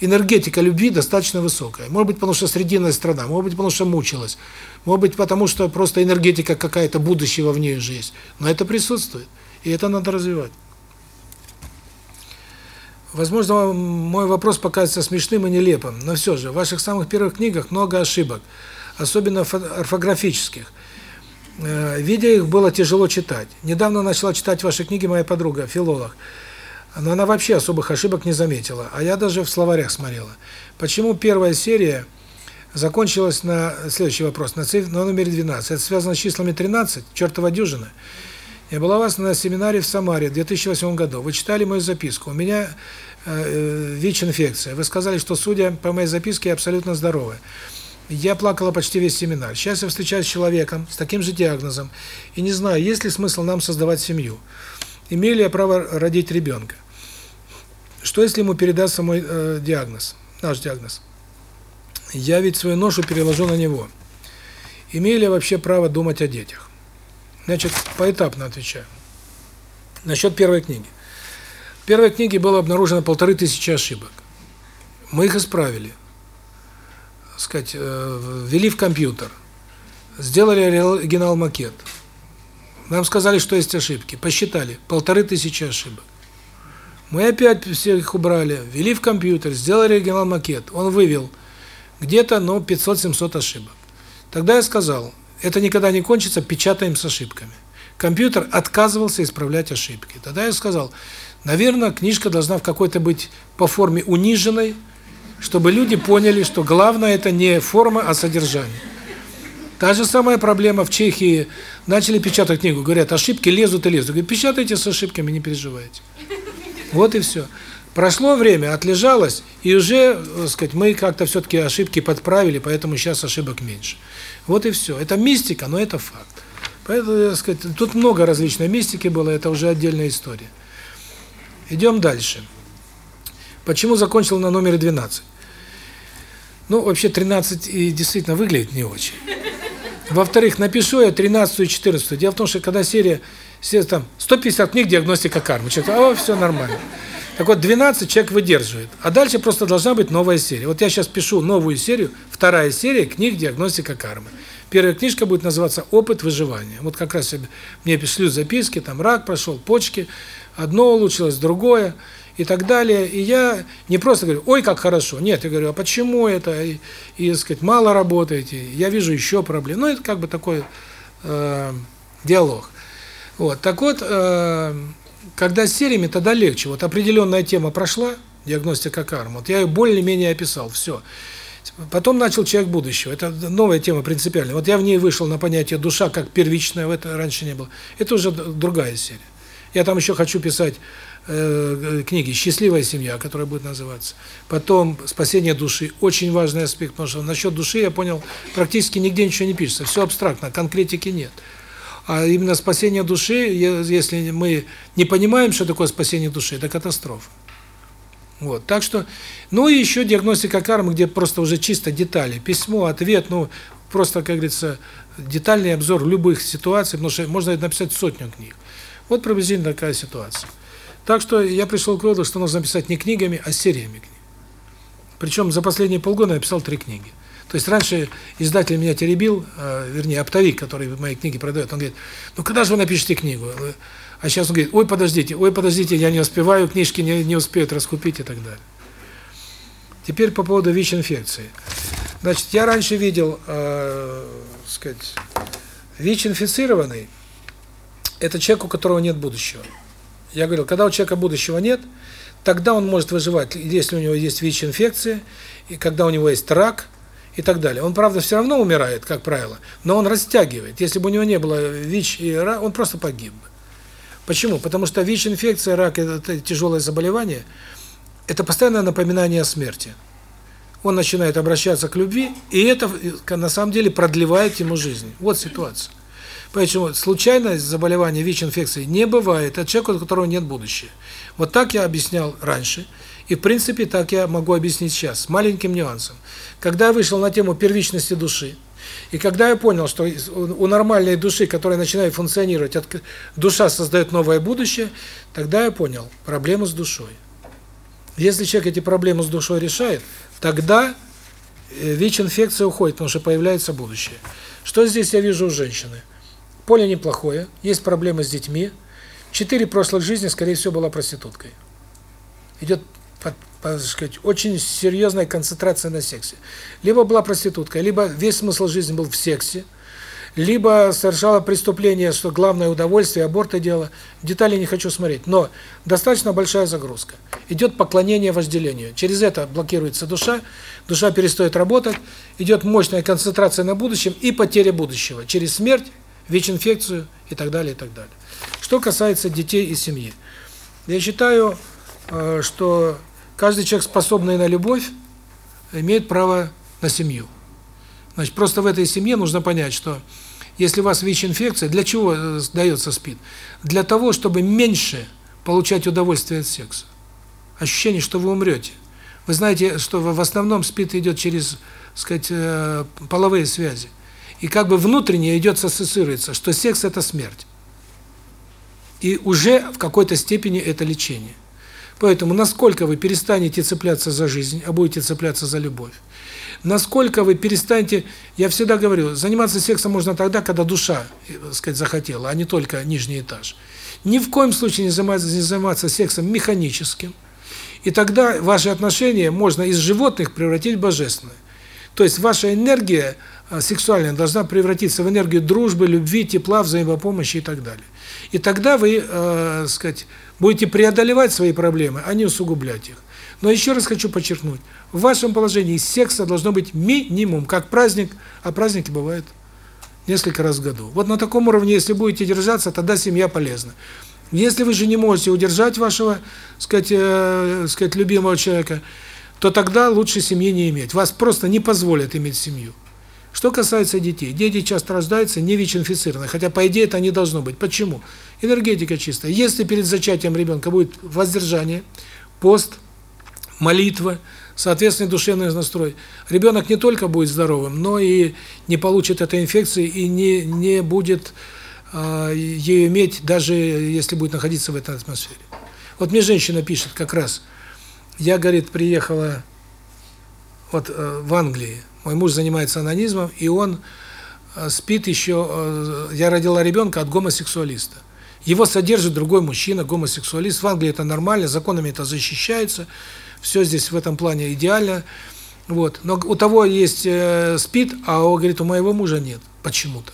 энергетика любви достаточно высокая. Может быть, потому что срединная страна, может быть, потому что мучилась, может быть, потому что просто энергетика какая-то будущего в ней уже есть. Но это присутствует, и это надо развивать. Возможно, мой вопрос покажется смешным и нелепым, но все же, в ваших самых первых книгах много ошибок, особенно орфографических. Э, видя их, было тяжело читать. Недавно начала читать ваши книги моя подруга, филолог. Но она вообще особых ошибок не заметила, а я даже в словарях смотрела. Почему первая серия закончилась на следующий вопрос, на цифре на номере 12. Это связано с числами 13, чертова дюжина. Я была у вас на семинаре в Самаре в 2008 году. Вы читали мою записку. У меня ВИЧ-инфекция. Вы сказали, что, судя по моей записке, я абсолютно здоровая. Я плакала почти весь семинар. Сейчас я встречаюсь с человеком с таким же диагнозом и не знаю, есть ли смысл нам создавать семью. Имею ли я право родить ребенка? Что если ему передастся мой э, диагноз, наш диагноз? Я ведь свою ношу переложу на него. Имею ли я вообще право думать о детях? Значит, поэтапно отвечаю. Насчет первой книги. В первой книге было обнаружено полторы тысячи ошибок. Мы их исправили. Сказать, э, ввели в компьютер. Сделали оригинал макет. Нам сказали, что есть ошибки. Посчитали. Полторы тысячи ошибок. Мы опять все их убрали, ввели в компьютер, сделали оригинал макет. Он вывел где-то, ну, 500-700 ошибок. Тогда я сказал, это никогда не кончится, печатаем с ошибками. Компьютер отказывался исправлять ошибки. Тогда я сказал, наверное, книжка должна в какой-то быть по форме униженной, чтобы люди поняли, что главное это не форма, а содержание. Та же самая проблема в Чехии. Начали печатать книгу, говорят, ошибки лезут и лезут. Говорю, печатайте с ошибками, не переживайте. Вот и все. Прошло время, отлежалось, и уже, так сказать, мы как-то все-таки ошибки подправили, поэтому сейчас ошибок меньше. Вот и все. Это мистика, но это факт. Поэтому, так сказать, тут много различной мистики было, это уже отдельная история. Идем дальше. Почему закончил на номере 12? Ну, вообще 13 и действительно выглядит не очень. Во-вторых, напишу я 13 и 14. Дело в том, что когда серия, серия там 150 книг диагностика кармы, человек, о, все нормально. Так вот, 12 человек выдерживает. А дальше просто должна быть новая серия. Вот я сейчас пишу новую серию, вторая серия книг «Диагностика кармы». Первая книжка будет называться «Опыт выживания». Вот как раз мне пишут записки, там рак прошел, почки, одно улучшилось, другое и так далее. И я не просто говорю, ой, как хорошо. Нет, я говорю, а почему это? И, и сказать, мало работаете, я вижу еще проблемы. Ну, это как бы такой э, диалог. Вот, так вот, э, когда с сериями, тогда легче. Вот определенная тема прошла, диагностика кармы, вот я ее более-менее описал, все. Потом начал человек будущего. Это новая тема принципиальная. Вот я в ней вышел на понятие душа как первичная, в это раньше не было. Это уже другая серия. Я там еще хочу писать э, книги «Счастливая семья», которая будет называться. Потом «Спасение души». Очень важный аспект, потому что насчет души, я понял, практически нигде ничего не пишется. Все абстрактно, конкретики нет. А именно спасение души, если мы не понимаем, что такое спасение души, это катастрофа. Вот. Так что, ну и еще диагностика кармы, где просто уже чисто детали. Письмо, ответ, ну, просто, как говорится, детальный обзор любых ситуаций, потому что можно написать сотню книг. Вот приблизительно такая ситуация. Так что я пришел к выводу, что нужно писать не книгами, а сериями книг. Причем за последние полгода я написал три книги. То есть раньше издатель меня теребил, э, вернее, оптовик, который мои книги продает, он говорит, ну когда же вы напишете книгу? А сейчас он говорит, ой, подождите, ой, подождите, я не успеваю, книжки не, не успеют раскупить и так далее. Теперь по поводу ВИЧ-инфекции. Значит, я раньше видел, э, сказать, ВИЧ-инфицированный – это человек, у которого нет будущего. Я говорил, когда у человека будущего нет, тогда он может выживать, если у него есть ВИЧ-инфекция, и когда у него есть рак – и так далее. Он, правда, все равно умирает, как правило, но он растягивает. Если бы у него не было ВИЧ и рак, он просто погиб бы. Почему? Потому что ВИЧ-инфекция, рак – это тяжелое заболевание, это постоянное напоминание о смерти. Он начинает обращаться к любви, и это на самом деле продлевает ему жизнь. Вот ситуация. Поэтому случайность заболевания ВИЧ-инфекцией не бывает. Это человек, у которого нет будущего. Вот так я объяснял раньше. И в принципе так я могу объяснить сейчас, с маленьким нюансом. Когда я вышел на тему первичности души, и когда я понял, что у нормальной души, которая начинает функционировать, душа создает новое будущее, тогда я понял проблему с душой. Если человек эти проблемы с душой решает, тогда э, ВИЧ-инфекция уходит, потому что появляется будущее. Что здесь я вижу у женщины? Поле неплохое, есть проблемы с детьми. Четыре прошлых жизни, скорее всего, была проституткой. Идет так сказать, очень серьезная концентрация на сексе. Либо была проститутка, либо весь смысл жизни был в сексе, либо совершала преступление, что главное удовольствие, аборты делала. Детали не хочу смотреть, но достаточно большая загрузка. Идет поклонение вожделению. Через это блокируется душа, душа перестает работать, идет мощная концентрация на будущем и потеря будущего через смерть, ВИЧ-инфекцию и так далее, и так далее. Что касается детей и семьи. Я считаю, э, что Каждый человек, способный на любовь, имеет право на семью. Значит, просто в этой семье нужно понять, что если у вас ВИЧ-инфекция, для чего э, дается СПИД? Для того, чтобы меньше получать удовольствие от секса. Ощущение, что вы умрете. Вы знаете, что в основном СПИД идет через, сказать, э, половые связи. И как бы внутренне идет ассоциируется, что секс – это смерть. И уже в какой-то степени это лечение. Поэтому насколько вы перестанете цепляться за жизнь, а будете цепляться за любовь, насколько вы перестанете, я всегда говорю, заниматься сексом можно тогда, когда душа, э, так сказать, захотела, а не только нижний этаж. Ни в коем случае не заниматься, не заниматься сексом механическим. И тогда ваши отношения можно из животных превратить в божественные. То есть ваша энергия сексуальная должна превратиться в энергию дружбы, любви, тепла, взаимопомощи и так далее. И тогда вы, э, сказать, будете преодолевать свои проблемы, а не усугублять их. Но еще раз хочу подчеркнуть, в вашем положении секса должно быть минимум, как праздник, а праздники бывают несколько раз в году. Вот на таком уровне, если будете держаться, тогда семья полезна. Если вы же не можете удержать вашего, сказать, э, сказать, любимого человека, то тогда лучше семьи не иметь. Вас просто не позволят иметь семью. Что касается детей, дети часто рождаются не ВИЧ-инфицированы, хотя по идее это не должно быть. Почему? Энергетика чистая. Если перед зачатием ребенка будет воздержание, пост, молитва, соответственный душевный настрой, ребенок не только будет здоровым, но и не получит этой инфекции и не не будет э, ее иметь, даже если будет находиться в этой атмосфере. Вот мне женщина пишет как раз, я, говорит, приехала вот э, в Англии, мой муж занимается анонизмом, и он э, спит еще, э, я родила ребенка от гомосексуалиста. Его содержит другой мужчина, гомосексуалист. В Англии это нормально, законами это защищается. Все здесь в этом плане идеально. Вот. Но у того есть э, спит, а он говорит, у моего мужа нет. Почему-то.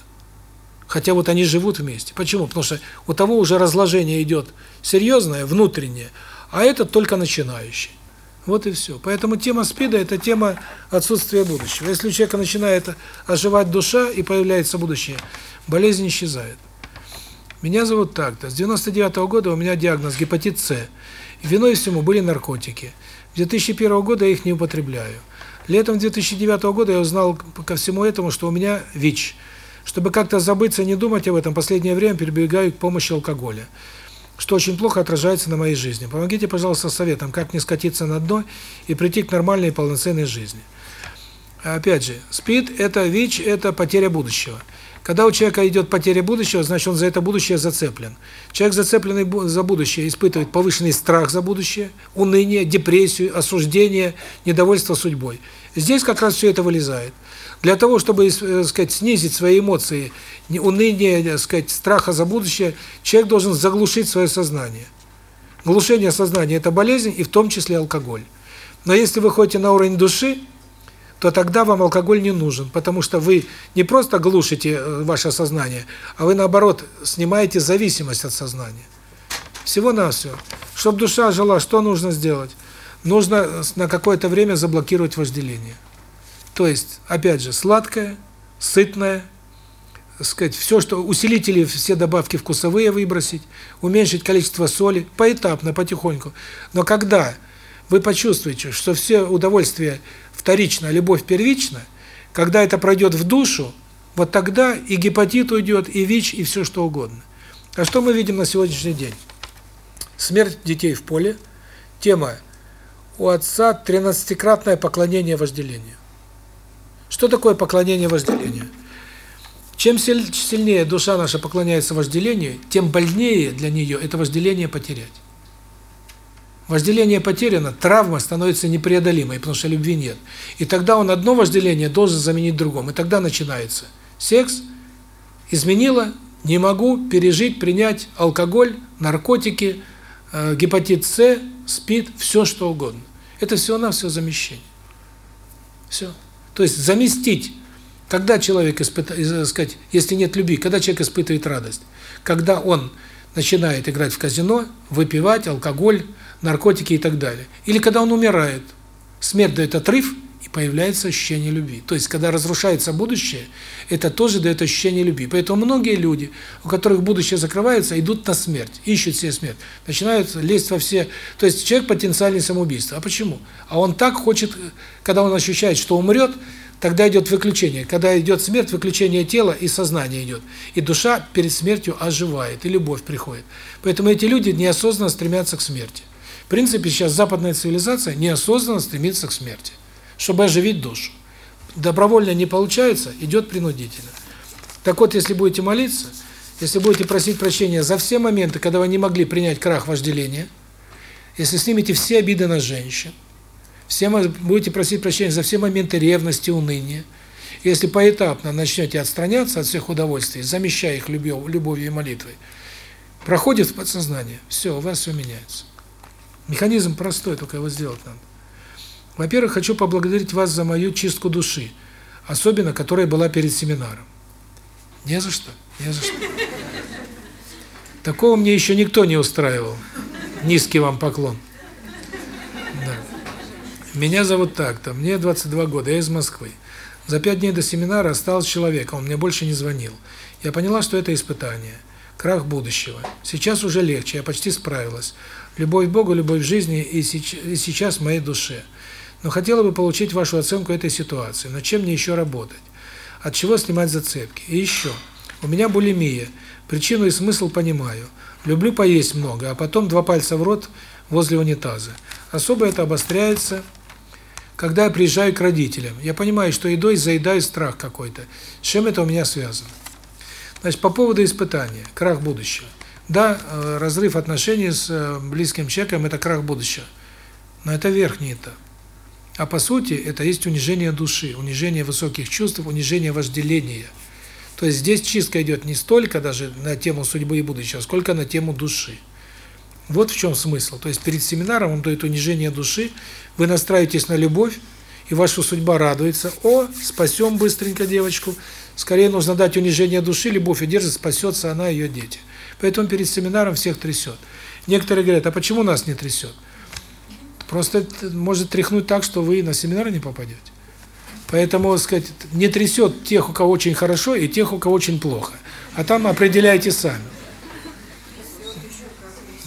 Хотя вот они живут вместе. Почему? Потому что у того уже разложение идет серьезное, внутреннее, а этот только начинающий. Вот и все. Поэтому тема СПИДа – это тема отсутствия будущего. Если у человека начинает оживать душа и появляется будущее, болезнь исчезает. Меня зовут так-то. С 99 -го года у меня диагноз гепатит С. Виной всему были наркотики. С 2001 года я их не употребляю. Летом 2009 года я узнал ко всему этому, что у меня ВИЧ. Чтобы как-то забыться, не думать об этом, последнее время перебегаю к помощи алкоголя что очень плохо отражается на моей жизни. Помогите, пожалуйста, советом, как не скатиться на дно и прийти к нормальной и полноценной жизни. Опять же, СПИД – это ВИЧ, это потеря будущего. Когда у человека идет потеря будущего, значит, он за это будущее зацеплен. Человек, зацепленный за будущее, испытывает повышенный страх за будущее, уныние, депрессию, осуждение, недовольство судьбой. Здесь как раз все это вылезает. Для того, чтобы, э, сказать, снизить свои эмоции, уныние, так сказать, страха за будущее, человек должен заглушить свое сознание. Глушение сознания – это болезнь, и в том числе алкоголь. Но если вы ходите на уровень души, то тогда вам алкоголь не нужен, потому что вы не просто глушите э, ваше сознание, а вы, наоборот, снимаете зависимость от сознания. Всего-навсего. Чтобы душа жила, что нужно сделать? Нужно э, на какое-то время заблокировать вожделение. То есть, опять же, сладкое, сытное, сказать, все, что усилители, все добавки вкусовые выбросить, уменьшить количество соли, поэтапно, потихоньку. Но когда вы почувствуете, что все удовольствие вторично, любовь первична, когда это пройдет в душу, вот тогда и гепатит уйдет, и ВИЧ, и все что угодно. А что мы видим на сегодняшний день? Смерть детей в поле. Тема у отца тринадцатикратное поклонение вожделению. Что такое поклонение вожделению? Чем сильнее душа наша поклоняется вожделению, тем больнее для нее это вожделение потерять. Вожделение потеряно, травма становится непреодолимой, потому что любви нет. И тогда он одно вожделение должен заменить другом. И тогда начинается секс, изменила, не могу пережить, принять алкоголь, наркотики, э, гепатит С, СПИД, все что угодно. Это всего-навсего замещение. Все. То есть заместить, когда человек испытывает, сказать, если нет любви, когда человек испытывает радость, когда он начинает играть в казино, выпивать алкоголь, наркотики и так далее. Или когда он умирает. Смерть дает отрыв, появляется ощущение любви. То есть, когда разрушается будущее, это тоже дает ощущение любви. Поэтому многие люди, у которых будущее закрывается, идут на смерть, ищут себе смерть, начинают лезть во все... То есть, человек потенциальный самоубийство. А почему? А он так хочет, когда он ощущает, что умрет, тогда идет выключение. Когда идет смерть, выключение тела и сознание идет. И душа перед смертью оживает, и любовь приходит. Поэтому эти люди неосознанно стремятся к смерти. В принципе, сейчас западная цивилизация неосознанно стремится к смерти чтобы оживить душу. Добровольно не получается, идет принудительно. Так вот, если будете молиться, если будете просить прощения за все моменты, когда вы не могли принять крах вожделения, Если снимете все обиды на женщин, все будете просить прощения за все моменты ревности, уныния, если поэтапно начнете отстраняться от всех удовольствий, замещая их любовью, любовью и молитвой, проходит в подсознание, все, у вас все меняется. Механизм простой, только его сделать надо. Во-первых, хочу поблагодарить вас за мою чистку души, особенно которая была перед семинаром. Не за что, не за что. Такого мне еще никто не устраивал. Низкий вам поклон. Да. Меня зовут так-то, мне 22 года, я из Москвы. За пять дней до семинара остался человек, он мне больше не звонил. Я поняла, что это испытание, крах будущего. Сейчас уже легче, я почти справилась. Любовь к Богу, любовь к жизни и сейчас в моей душе. Но хотела бы получить вашу оценку этой ситуации. Над чем мне еще работать? От чего снимать зацепки? И еще. У меня булимия. Причину и смысл понимаю. Люблю поесть много, а потом два пальца в рот возле унитаза. Особо это обостряется, когда я приезжаю к родителям. Я понимаю, что едой заедаю страх какой-то. С чем это у меня связано? Значит, по поводу испытания, крах будущего. Да, э, разрыв отношений с э, близким человеком – это крах будущего. Но это верхний этап. А по сути, это есть унижение души, унижение высоких чувств, унижение вожделения. То есть здесь чистка идет не столько даже на тему судьбы и будущего, сколько на тему души. Вот в чем смысл. То есть перед семинаром он дает унижение души, вы настраиваетесь на любовь, и ваша судьба радуется. О, спасем быстренько девочку. Скорее нужно дать унижение души, любовь удержит, спасется она и ее дети. Поэтому перед семинаром всех трясет. Некоторые говорят, а почему нас не трясет? Просто может тряхнуть так, что вы на семинар не попадете. Поэтому, сказать, не трясет тех, у кого очень хорошо, и тех, у кого очень плохо. А там определяйте сами.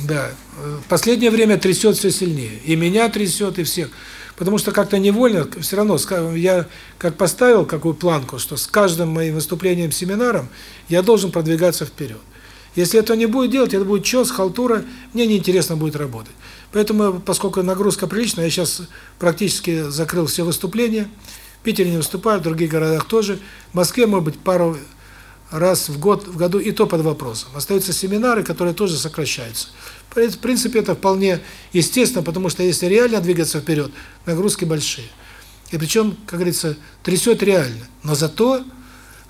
Да. В последнее время трясет все сильнее. И меня трясет, и всех. Потому что как-то невольно, все равно, я как поставил какую планку, что с каждым моим выступлением, семинаром я должен продвигаться вперед. Если это не будет делать, это будет чёс, халтура, мне неинтересно будет работать. Поэтому, поскольку нагрузка приличная, я сейчас практически закрыл все выступления. В Питере не выступаю, в других городах тоже. В Москве, может быть, пару раз в год, в году, и то под вопросом. Остаются семинары, которые тоже сокращаются. В принципе, это вполне естественно, потому что если реально двигаться вперед, нагрузки большие. И причем, как говорится, трясет реально. Но зато,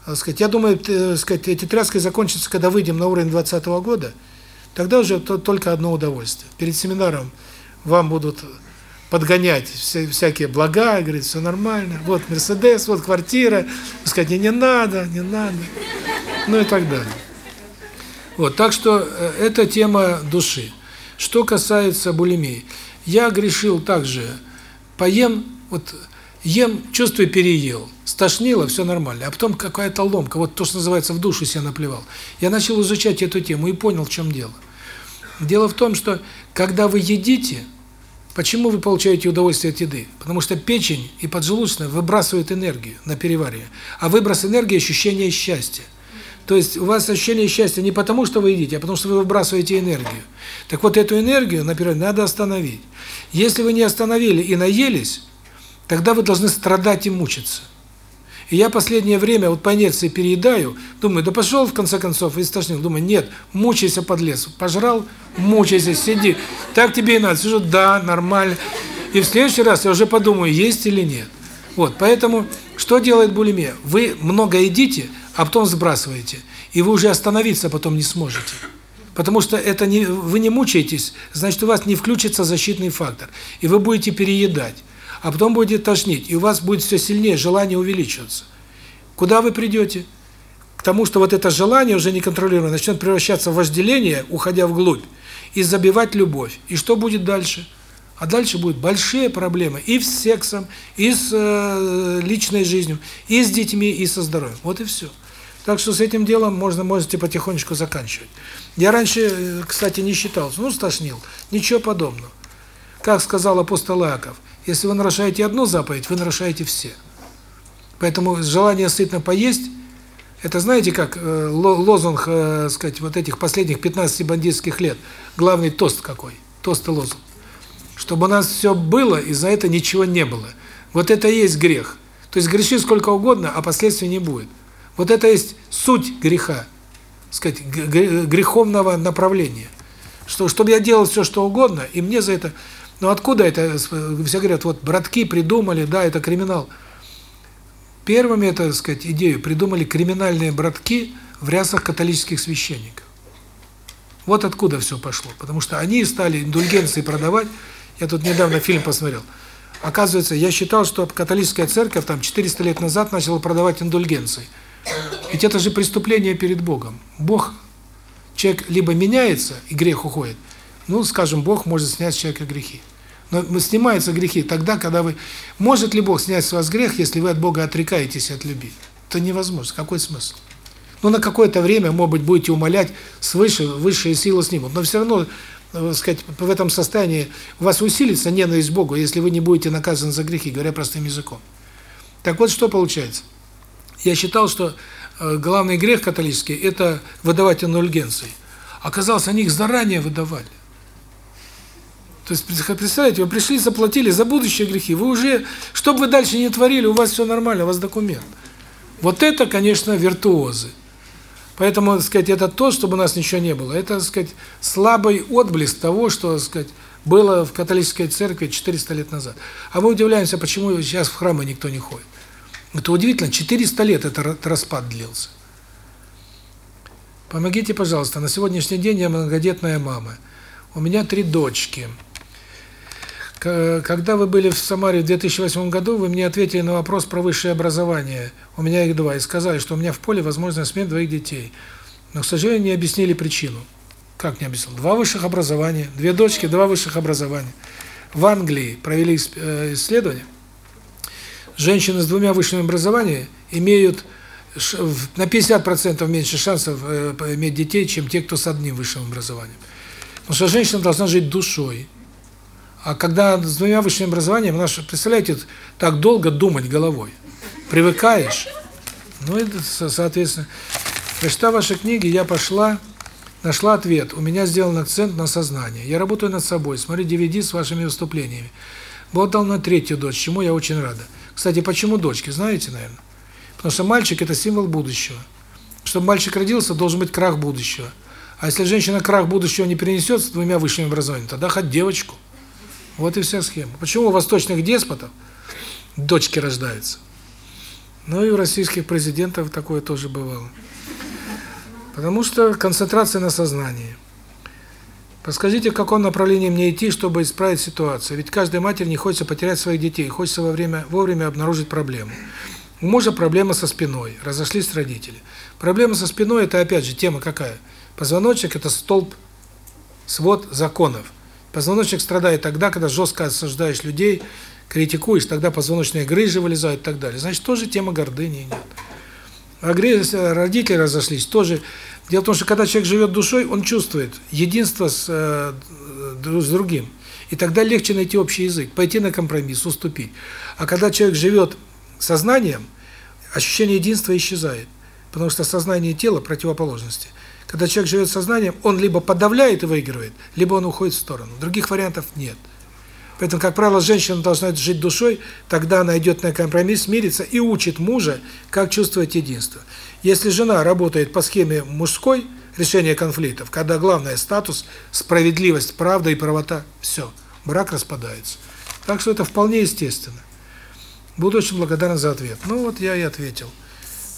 так сказать, я думаю, так сказать, эти тряски закончатся, когда выйдем на уровень 2020 года. Тогда уже то, только одно удовольствие. Перед семинаром вам будут подгонять все, всякие блага, говорит, все нормально. Вот Мерседес, вот квартира. Сказать, не, не надо, не надо. Ну и так далее. Вот, так что это тема души. Что касается булимии, я грешил также, поем, вот ем, чувствую, переел, стошнило, все нормально, а потом какая-то ломка, вот то, что называется, в душу себя наплевал. Я начал изучать эту тему и понял, в чем дело. Дело в том, что когда вы едите, почему вы получаете удовольствие от еды? Потому что печень и поджелудочная выбрасывают энергию на переваривание, а выброс энергии – ощущение счастья. То есть у вас ощущение счастья не потому, что вы едите, а потому что вы выбрасываете энергию. Так вот эту энергию, например, надо остановить. Если вы не остановили и наелись, тогда вы должны страдать и мучиться. И я последнее время вот по инерции переедаю, думаю, да пошел в конце концов и стошнил. Думаю, нет, мучайся, подлец. Пожрал, мучайся, сиди. Так тебе и надо. Сижу, да, нормально. И в следующий раз я уже подумаю, есть или нет. Вот, поэтому что делает булимия? Вы много едите, а потом сбрасываете. И вы уже остановиться потом не сможете. Потому что это не вы не мучаетесь, значит, у вас не включится защитный фактор. И вы будете переедать. А потом будет тошнить, и у вас будет все сильнее желание увеличиваться. Куда вы придете? К тому, что вот это желание уже неконтролируемо начнет превращаться в вожделение, уходя вглубь, и забивать любовь. И что будет дальше? А дальше будут большие проблемы и с сексом, и с э, личной жизнью, и с детьми, и со здоровьем. Вот и все. Так что с этим делом можно можете потихонечку заканчивать. Я раньше, кстати, не считал, ну, стошнил. Ничего подобного. Как сказал апостол Иаков, если вы нарушаете одну заповедь, вы нарушаете все. Поэтому желание сытно поесть, это знаете как э, лозунг, э, сказать, вот этих последних 15 бандитских лет, главный тост какой, тост и лозунг. Чтобы у нас все было, и за это ничего не было. Вот это и есть грех. То есть греши сколько угодно, а последствий не будет. Вот это есть суть греха, сказать, греховного направления. Что, чтобы я делал все, что угодно, и мне за это... Ну откуда это? Все говорят, вот братки придумали, да, это криминал. Первыми, это, так сказать, идею придумали криминальные братки в рясах католических священников. Вот откуда все пошло. Потому что они стали индульгенции продавать. Я тут недавно фильм посмотрел. Оказывается, я считал, что католическая церковь там 400 лет назад начала продавать индульгенции. Ведь это же преступление перед Богом. Бог, человек либо меняется, и грех уходит, ну, скажем, Бог может снять с человека грехи. Но снимаются грехи тогда, когда вы... Может ли Бог снять с вас грех, если вы от Бога отрекаетесь от любви? Это невозможно. Какой смысл? Ну, на какое-то время, может быть, будете умолять свыше, высшие силы снимут. Но все равно, э, сказать, в этом состоянии у вас усилится ненависть к Богу, если вы не будете наказаны за грехи, говоря простым языком. Так вот, что получается? Я считал, что э, главный грех католический – это выдавать индульгенции. Оказалось, они их заранее выдавали. То есть, представляете, вы пришли, заплатили за будущие грехи, вы уже, что бы вы дальше не творили, у вас все нормально, у вас документ. Вот это, конечно, виртуозы. Поэтому, так сказать, это то, чтобы у нас ничего не было. Это, так сказать, слабый отблеск того, что, так сказать, было в католической церкви 400 лет назад. А мы удивляемся, почему сейчас в храмы никто не ходит. Это удивительно, 400 лет этот распад длился. Помогите, пожалуйста, на сегодняшний день я многодетная мама. У меня три дочки. Когда вы были в Самаре в 2008 году, вы мне ответили на вопрос про высшее образование. У меня их два. И сказали, что у меня в поле возможна смерть двоих детей. Но, к сожалению, не объяснили причину. Как не объяснил? Два высших образования, две дочки, два высших образования. В Англии провели э, исследование. Женщины с двумя высшими образованиями имеют на 50% меньше шансов э, иметь детей, чем те, кто с одним высшим образованием. Потому что женщина должна жить душой. А когда с двумя высшими образованиями, она, представляете, так долго думать головой. Привыкаешь. Ну и, соответственно, прочитав ваши книги, я пошла, нашла ответ. У меня сделан акцент на сознание. Я работаю над собой, смотрю DVD с вашими выступлениями. Бог дал на третью дочь, чему я очень рада. Кстати, почему дочки, знаете, наверное? Потому что мальчик – это символ будущего. Чтобы мальчик родился, должен быть крах будущего. А если женщина крах будущего не перенесет с двумя высшими образованиями, тогда хоть девочку. Вот и вся схема. Почему у восточных деспотов дочки рождаются? Ну и у российских президентов такое тоже бывало. Потому что концентрация на сознании. Подскажите, в каком направлении мне идти, чтобы исправить ситуацию? Ведь каждой матери не хочется потерять своих детей, хочется во время, вовремя обнаружить проблему. У мужа проблема со спиной, разошлись родители. Проблема со спиной – это, опять же, тема какая? Позвоночник – это столб, свод законов. Позвоночник страдает тогда, когда жестко осуждаешь людей, критикуешь, тогда позвоночные грыжи вылезают и так далее. Значит, тоже тема гордыни идет. А родители разошлись, тоже. Дело в том, что когда человек живет душой, он чувствует единство с, э, с другим. И тогда легче найти общий язык, пойти на компромисс, уступить. А когда человек живет сознанием, ощущение единства исчезает. Потому что сознание и тело – противоположности. Когда человек живет сознанием, он либо подавляет и выигрывает, либо он уходит в сторону. Других вариантов нет. Поэтому, как правило, женщина должна жить душой, тогда она идет на компромисс, мирится и учит мужа, как чувствовать единство. Если жена работает по схеме мужской, решения конфликтов, когда главное статус, справедливость, правда и правота, все, брак распадается. Так что это вполне естественно. Буду очень благодарен за ответ. Ну вот я и ответил.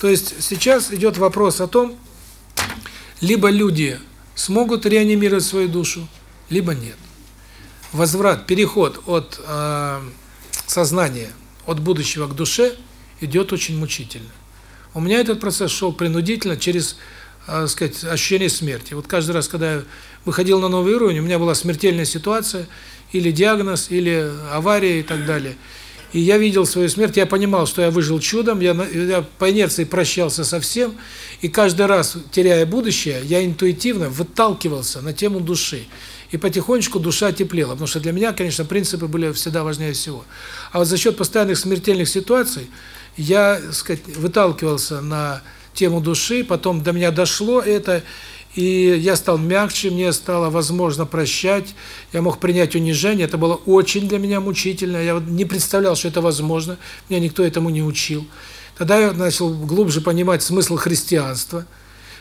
То есть сейчас идет вопрос о том, либо люди смогут реанимировать свою душу, либо нет. Возврат, переход от э, сознания, от будущего к душе идет очень мучительно. У меня этот процесс шел принудительно через, э, сказать, ощущение смерти. Вот каждый раз, когда я выходил на новый уровень, у меня была смертельная ситуация, или диагноз, или авария и так далее – и я видел свою смерть, я понимал, что я выжил чудом, я, я по инерции прощался со всем, и каждый раз, теряя будущее, я интуитивно выталкивался на тему души. И потихонечку душа теплела, потому что для меня, конечно, принципы были всегда важнее всего. А вот за счет постоянных смертельных ситуаций я, сказать, выталкивался на тему души, потом до меня дошло это, и я стал мягче, мне стало возможно прощать, я мог принять унижение, это было очень для меня мучительно, я не представлял, что это возможно, меня никто этому не учил. Тогда я начал глубже понимать смысл христианства,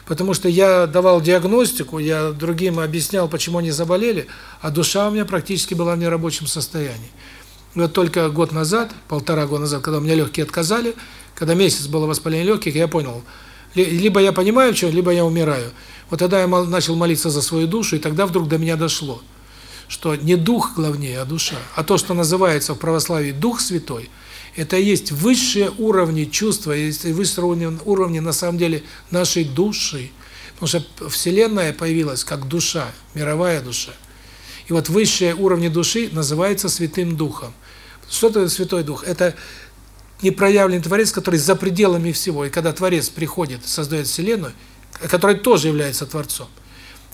Потому что я давал диагностику, я другим объяснял, почему они заболели, а душа у меня практически была в нерабочем состоянии. Вот только год назад, полтора года назад, когда у меня легкие отказали, когда месяц было воспаление легких, я понял, либо я понимаю, что, либо я умираю. Вот тогда я начал молиться за свою душу, и тогда вдруг до меня дошло, что не дух главнее, а душа. А то, что называется в православии Дух Святой, это есть высшие уровни чувства, есть высшие уровни на самом деле нашей души. Потому что Вселенная появилась как душа, мировая душа. И вот высшие уровни души называются Святым Духом. Что это Святой Дух? Это непроявленный Творец, который за пределами всего. И когда Творец приходит, создает Вселенную, который тоже является Творцом.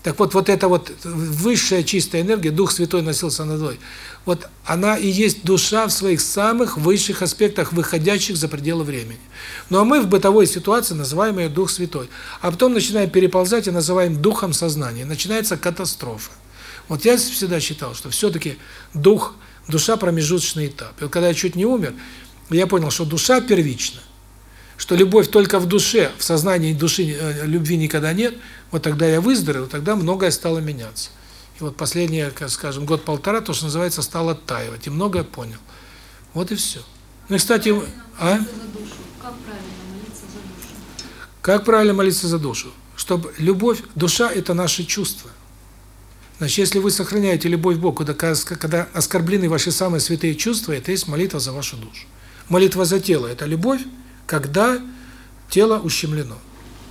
Так вот, вот эта вот высшая чистая энергия, Дух Святой носился над водой, вот она и есть душа в своих самых высших аспектах, выходящих за пределы времени. Ну а мы в бытовой ситуации называем ее Дух Святой. А потом начинаем переползать и называем Духом Сознания. Начинается катастрофа. Вот я всегда считал, что все-таки дух, душа промежуточный этап. И вот когда я чуть не умер, я понял, что душа первична, что любовь только в душе, в сознании души э, любви никогда нет, вот тогда я выздоровел, тогда многое стало меняться. И вот последние, скажем, год-полтора, то, что называется, стало оттаивать, и многое понял. Вот и все. Ну и, кстати, а? Как правильно молиться за душу? Как правильно молиться за душу? Чтобы любовь, душа – это наши чувства. Значит, если вы сохраняете любовь к Богу, когда оскорблены ваши самые святые чувства, это есть молитва за вашу душу. Молитва за тело – это любовь, когда тело ущемлено.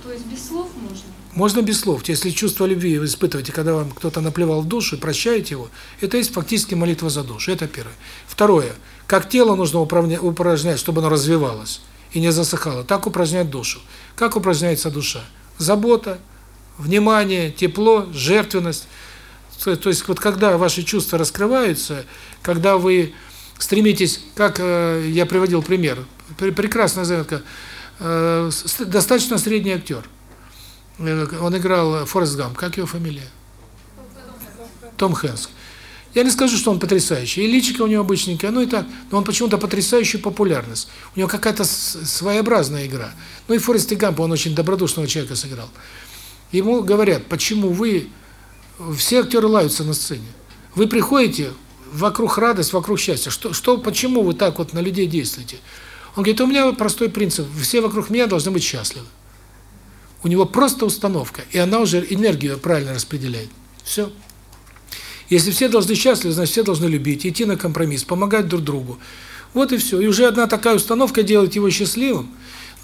То есть без слов можно? Можно без слов. Если чувство любви вы испытываете, когда вам кто-то наплевал в душу, прощаете его, это есть фактически молитва за душу. Это первое. Второе. Как тело нужно упражнять, чтобы оно развивалось и не засыхало, так упражнять душу. Как упражняется душа? Забота, внимание, тепло, жертвенность. То есть вот когда ваши чувства раскрываются, когда вы стремитесь, как э, я приводил пример, прекрасная заметка, э, достаточно средний актер. Э, он играл Форест Гамп, как его фамилия? Том Хэнкс. Я не скажу, что он потрясающий. И личико у него обычненькое, ну и так, но он почему-то потрясающую популярность. У него какая-то своеобразная игра. Ну и Форест Гамп, он очень добродушного человека сыграл. Ему говорят, почему вы, все актеры лаются на сцене. Вы приходите, вокруг радость, вокруг счастье. Что, что, почему вы так вот на людей действуете? Он говорит, у меня простой принцип, все вокруг меня должны быть счастливы. У него просто установка, и она уже энергию правильно распределяет. Все. Если все должны счастливы, значит, все должны любить, идти на компромисс, помогать друг другу. Вот и все. И уже одна такая установка делает его счастливым,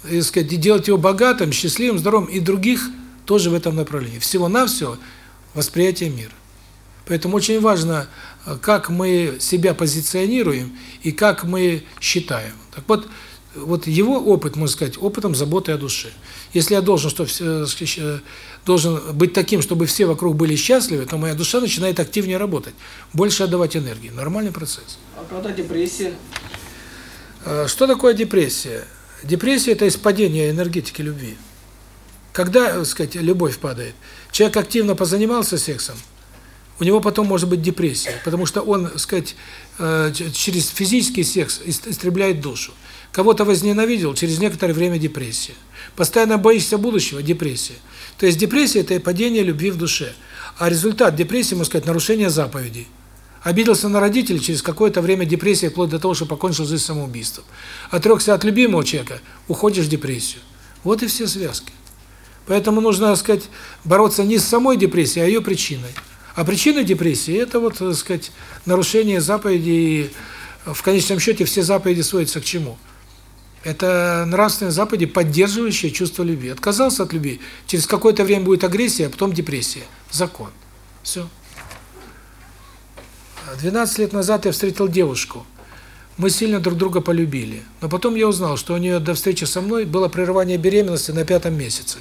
и, сказать, делать его богатым, счастливым, здоровым, и других тоже в этом направлении. Всего-навсего восприятие мира. Поэтому очень важно, как мы себя позиционируем и как мы считаем. Так вот, вот его опыт, можно сказать, опытом заботы о душе. Если я должен, что должен быть таким, чтобы все вокруг были счастливы, то моя душа начинает активнее работать, больше отдавать энергии. Нормальный процесс. А когда депрессия? Что такое депрессия? Депрессия – это испадение энергетики любви. Когда, так сказать, любовь падает? Человек активно позанимался сексом, у него потом может быть депрессия, потому что он, сказать, через физический секс истребляет душу. Кого-то возненавидел, через некоторое время депрессия. Постоянно боишься будущего – депрессия. То есть депрессия – это падение любви в душе. А результат депрессии, можно сказать, нарушение заповедей. Обиделся на родителей, через какое-то время депрессия, вплоть до того, что покончил жизнь самоубийством. Отрекся от любимого человека – уходишь в депрессию. Вот и все связки. Поэтому нужно, сказать, бороться не с самой депрессией, а ее причиной. А причина депрессии – это, вот, так сказать, нарушение заповедей. И в конечном счете все заповеди сводятся к чему? Это нравственные заповеди, поддерживающие чувство любви. Отказался от любви, через какое-то время будет агрессия, а потом депрессия. Закон. Все. 12 лет назад я встретил девушку. Мы сильно друг друга полюбили. Но потом я узнал, что у нее до встречи со мной было прерывание беременности на пятом месяце.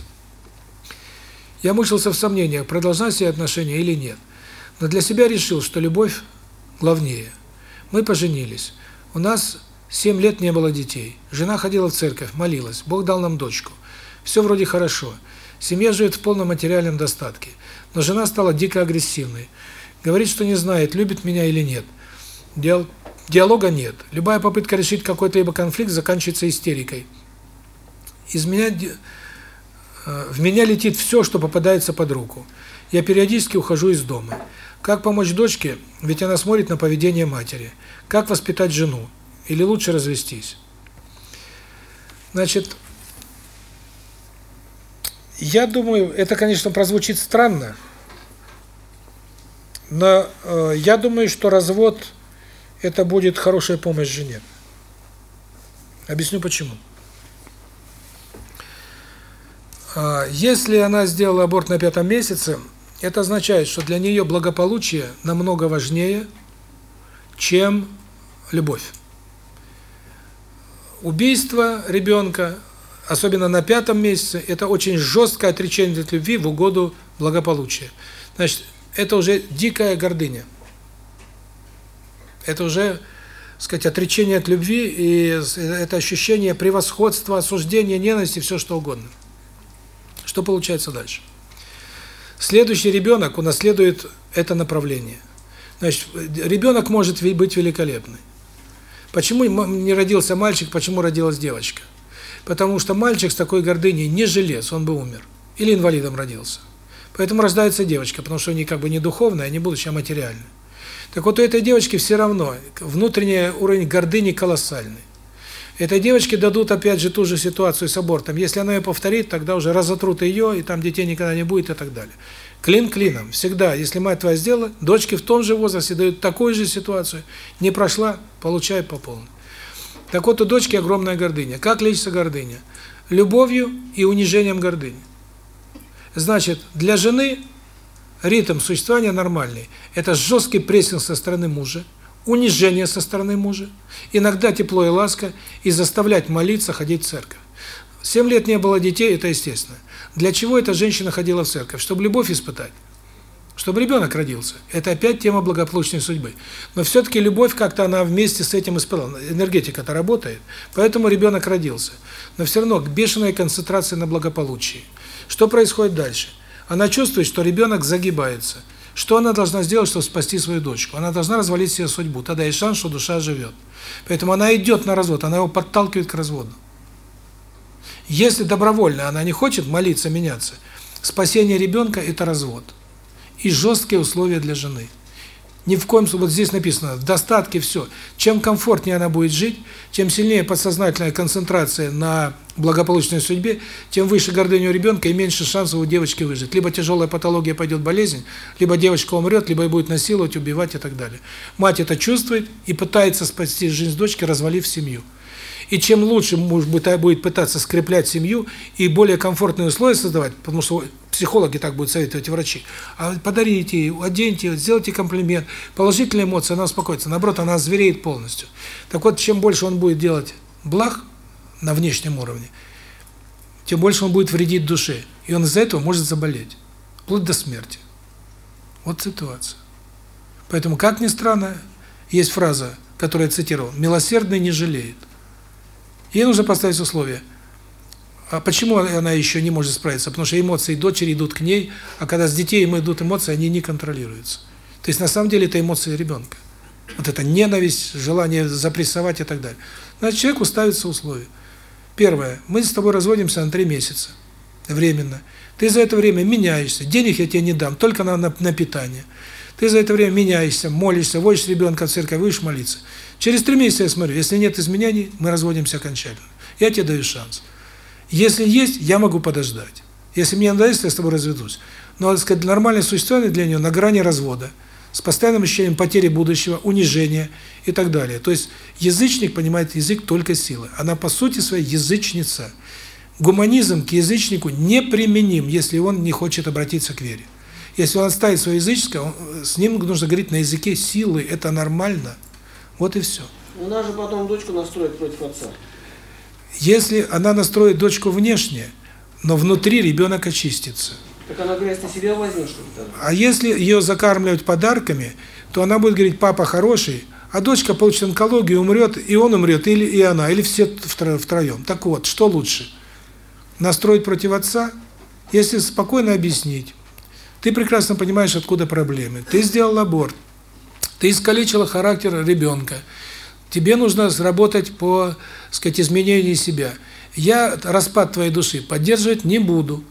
Я мучился в сомнениях, продолжать ли отношения или нет. Но для себя решил, что любовь главнее. Мы поженились. У нас семь лет не было детей. Жена ходила в церковь, молилась. Бог дал нам дочку. Все вроде хорошо. Семья живет в полном материальном достатке. Но жена стала дико агрессивной. Говорит, что не знает, любит меня или нет. Диалога нет. Любая попытка решить какой-то либо конфликт заканчивается истерикой. Из меня Э, В меня летит все, что попадается под руку. Я периодически ухожу из дома. Как помочь дочке, ведь она смотрит на поведение матери. Как воспитать жену? Или лучше развестись? Значит, я думаю, это, конечно, прозвучит странно, но э, я думаю, что развод – это будет хорошая помощь жене. Объясню почему. А, Если она сделала аборт на пятом месяце, это означает, что для нее благополучие намного важнее, чем любовь. Убийство ребенка, особенно на пятом месяце, это очень жесткое отречение от любви в угоду благополучия. Значит, это уже дикая гордыня. Это уже, сказать, отречение от любви, и это ощущение превосходства, осуждения, ненависти, все что угодно. Что получается дальше? Следующий ребенок унаследует это направление. Значит, ребенок может быть великолепный. Почему не родился мальчик, почему родилась девочка? Потому что мальчик с такой гордыней не желез, он бы умер. Или инвалидом родился. Поэтому рождается девочка, потому что они как бы не духовная, а не будущее, а материальная. Так вот у этой девочки все равно внутренний уровень гордыни колоссальный. Этой девочке дадут опять же ту же ситуацию с абортом. Если она ее повторит, тогда уже разотрут ее, и там детей никогда не будет и так далее. Клин клином. Всегда, если мать твоя сделала, дочке в том же возрасте дают такую же ситуацию. Не прошла, получай по полной. Так вот, у дочки огромная гордыня. Как лечится гордыня? Любовью и унижением гордыни. Значит, для жены ритм существования нормальный. Это жесткий прессинг со стороны мужа, унижение со стороны мужа, иногда тепло и ласка, и заставлять молиться, ходить в церковь. Семь лет не было детей, это естественно. Для чего эта женщина ходила в церковь? Чтобы любовь испытать. Чтобы ребенок родился. Это опять тема благополучной судьбы. Но все-таки любовь как-то она вместе с этим испытала. Энергетика-то работает, поэтому ребенок родился. Но все равно бешеная концентрация на благополучии. Что происходит дальше? Она чувствует, что ребенок загибается. Что она должна сделать, чтобы спасти свою дочку? Она должна развалить себе судьбу. Тогда есть шанс, что душа живет. Поэтому она идет на развод, она его подталкивает к разводу. Если добровольно она не хочет молиться, меняться, спасение ребенка – это развод. И жесткие условия для жены. Ни в коем случае, вот здесь написано, в достатке все. Чем комфортнее она будет жить, чем сильнее подсознательная концентрация на благополучной судьбе, тем выше гордыня у ребенка и меньше шансов у девочки выжить. Либо тяжелая патология пойдет болезнь, либо девочка умрет, либо будет насиловать, убивать и так далее. Мать это чувствует и пытается спасти жизнь дочки, развалив семью. И чем лучше муж будет пытаться скреплять семью и более комфортные условия создавать, потому что психологи так будут советовать врачи, а подарите ей, оденьте, сделайте комплимент, положительные эмоции, она успокоится. Наоборот, она звереет полностью. Так вот, чем больше он будет делать благ на внешнем уровне, тем больше он будет вредить душе. И он из-за этого может заболеть. Вплоть до смерти. Вот ситуация. Поэтому, как ни странно, есть фраза, которую я цитировал, «Милосердный не жалеет». Ей нужно поставить условия. А почему она еще не может справиться? Потому что эмоции дочери идут к ней, а когда с детей им идут эмоции, они не контролируются. То есть на самом деле это эмоции ребенка. Вот это ненависть, желание запрессовать и так далее. Значит, человеку ставятся условия. Первое. Мы с тобой разводимся на три месяца. Временно. Ты за это время меняешься. Денег я тебе не дам, только на, на, на питание. Ты за это время меняешься, молишься, водишь ребенка в церковь, будешь молиться. Через три месяца я смотрю, если нет изменений, мы разводимся окончательно. Я тебе даю шанс. Если есть, я могу подождать. Если мне надоест, я с тобой разведусь. Но, так сказать, нормальное существование для нее на грани развода, с постоянным ощущением потери будущего, унижения и так далее. То есть язычник понимает язык только силы. Она по сути своей язычница. Гуманизм к язычнику неприменим, если он не хочет обратиться к вере. Если он оставит свое языческое, он, с ним нужно говорить на языке силы, это нормально. Вот и все. Она же потом дочку настроит против отца. Если она настроит дочку внешне, но внутри ребенок очистится. Так она грязь на себя возьмет, что ли? тогда? А если ее закармливать подарками, то она будет говорить, папа хороший, а дочка получит онкологию, умрет, и он умрет, или и она, или все втро- втроем. Так вот, что лучше? Настроить против отца? Если спокойно объяснить. Ты прекрасно понимаешь, откуда проблемы. Ты сделал аборт. Ты искалечила характер ребенка. Тебе нужно сработать по, сказать, изменению себя. Я распад твоей души поддерживать не буду.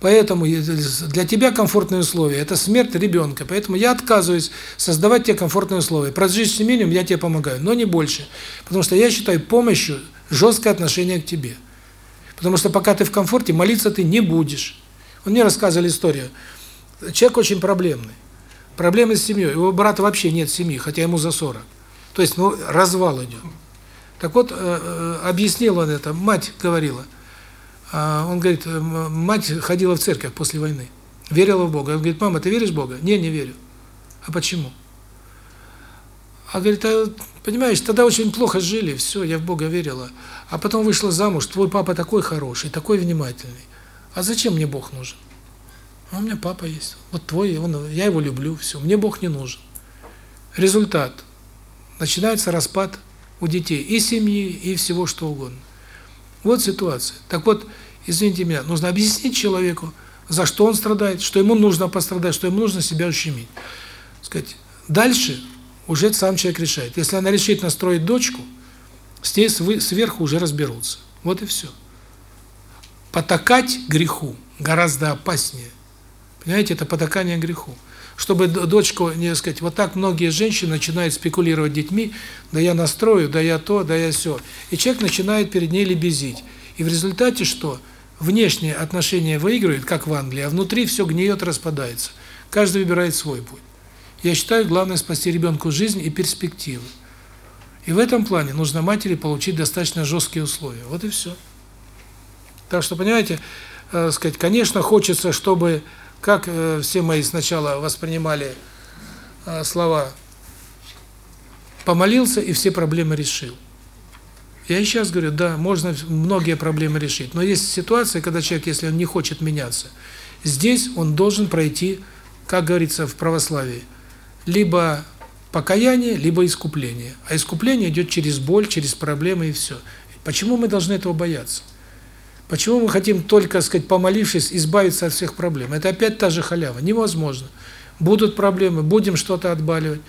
Поэтому для тебя комфортные условия – это смерть ребенка. Поэтому я отказываюсь создавать тебе комфортные условия. Прожить с семьей я тебе помогаю, но не больше. Потому что я считаю помощью жесткое отношение к тебе. Потому что пока ты в комфорте, молиться ты не будешь. Он мне рассказывали историю. Человек очень проблемный. Проблемы с семьей. Его брата вообще нет семьи, хотя ему за 40. То есть, ну, развал идет. Так вот, объяснил он это, мать говорила – а он говорит, мать ходила в церковь после войны, верила в Бога. Он говорит, мама, ты веришь в Бога? Не, не верю. А почему? А говорит, а, понимаешь, тогда очень плохо жили, все, я в Бога верила. А потом вышла замуж, твой папа такой хороший, такой внимательный. А зачем мне Бог нужен? А у меня папа есть. Вот твой, он, я его люблю, все, мне Бог не нужен. Результат. Начинается распад у детей и семьи, и всего что угодно. Вот ситуация. Так вот, извините меня, нужно объяснить человеку, за что он страдает, что ему нужно пострадать, что ему нужно себя ущемить. Сказать, дальше уже сам человек решает. Если она решит настроить дочку, с ней сверху уже разберутся. Вот и все. Потакать греху гораздо опаснее. Понимаете, это потакание греху. Чтобы дочку, не сказать, вот так многие женщины начинают спекулировать детьми, да я настрою, да я то, да я все. И человек начинает перед ней лебезить. И в результате что? Внешние отношения выигрывают, как в Англии, а внутри все гниет, распадается. Каждый выбирает свой путь. Я считаю, главное спасти ребенку жизнь и перспективы. И в этом плане нужно матери получить достаточно жесткие условия. Вот и все. Так что, понимаете, э, сказать, конечно, хочется, чтобы как э, все мои сначала воспринимали э, слова «помолился и все проблемы решил». Я и сейчас говорю, да, можно многие проблемы решить, но есть ситуация, когда человек, если он не хочет меняться, здесь он должен пройти, как говорится в православии, либо покаяние, либо искупление. А искупление идет через боль, через проблемы и все. Почему мы должны этого бояться? Почему мы хотим только, сказать, помолившись, избавиться от всех проблем? Это опять та же халява. Невозможно. Будут проблемы, будем что-то отбаливать,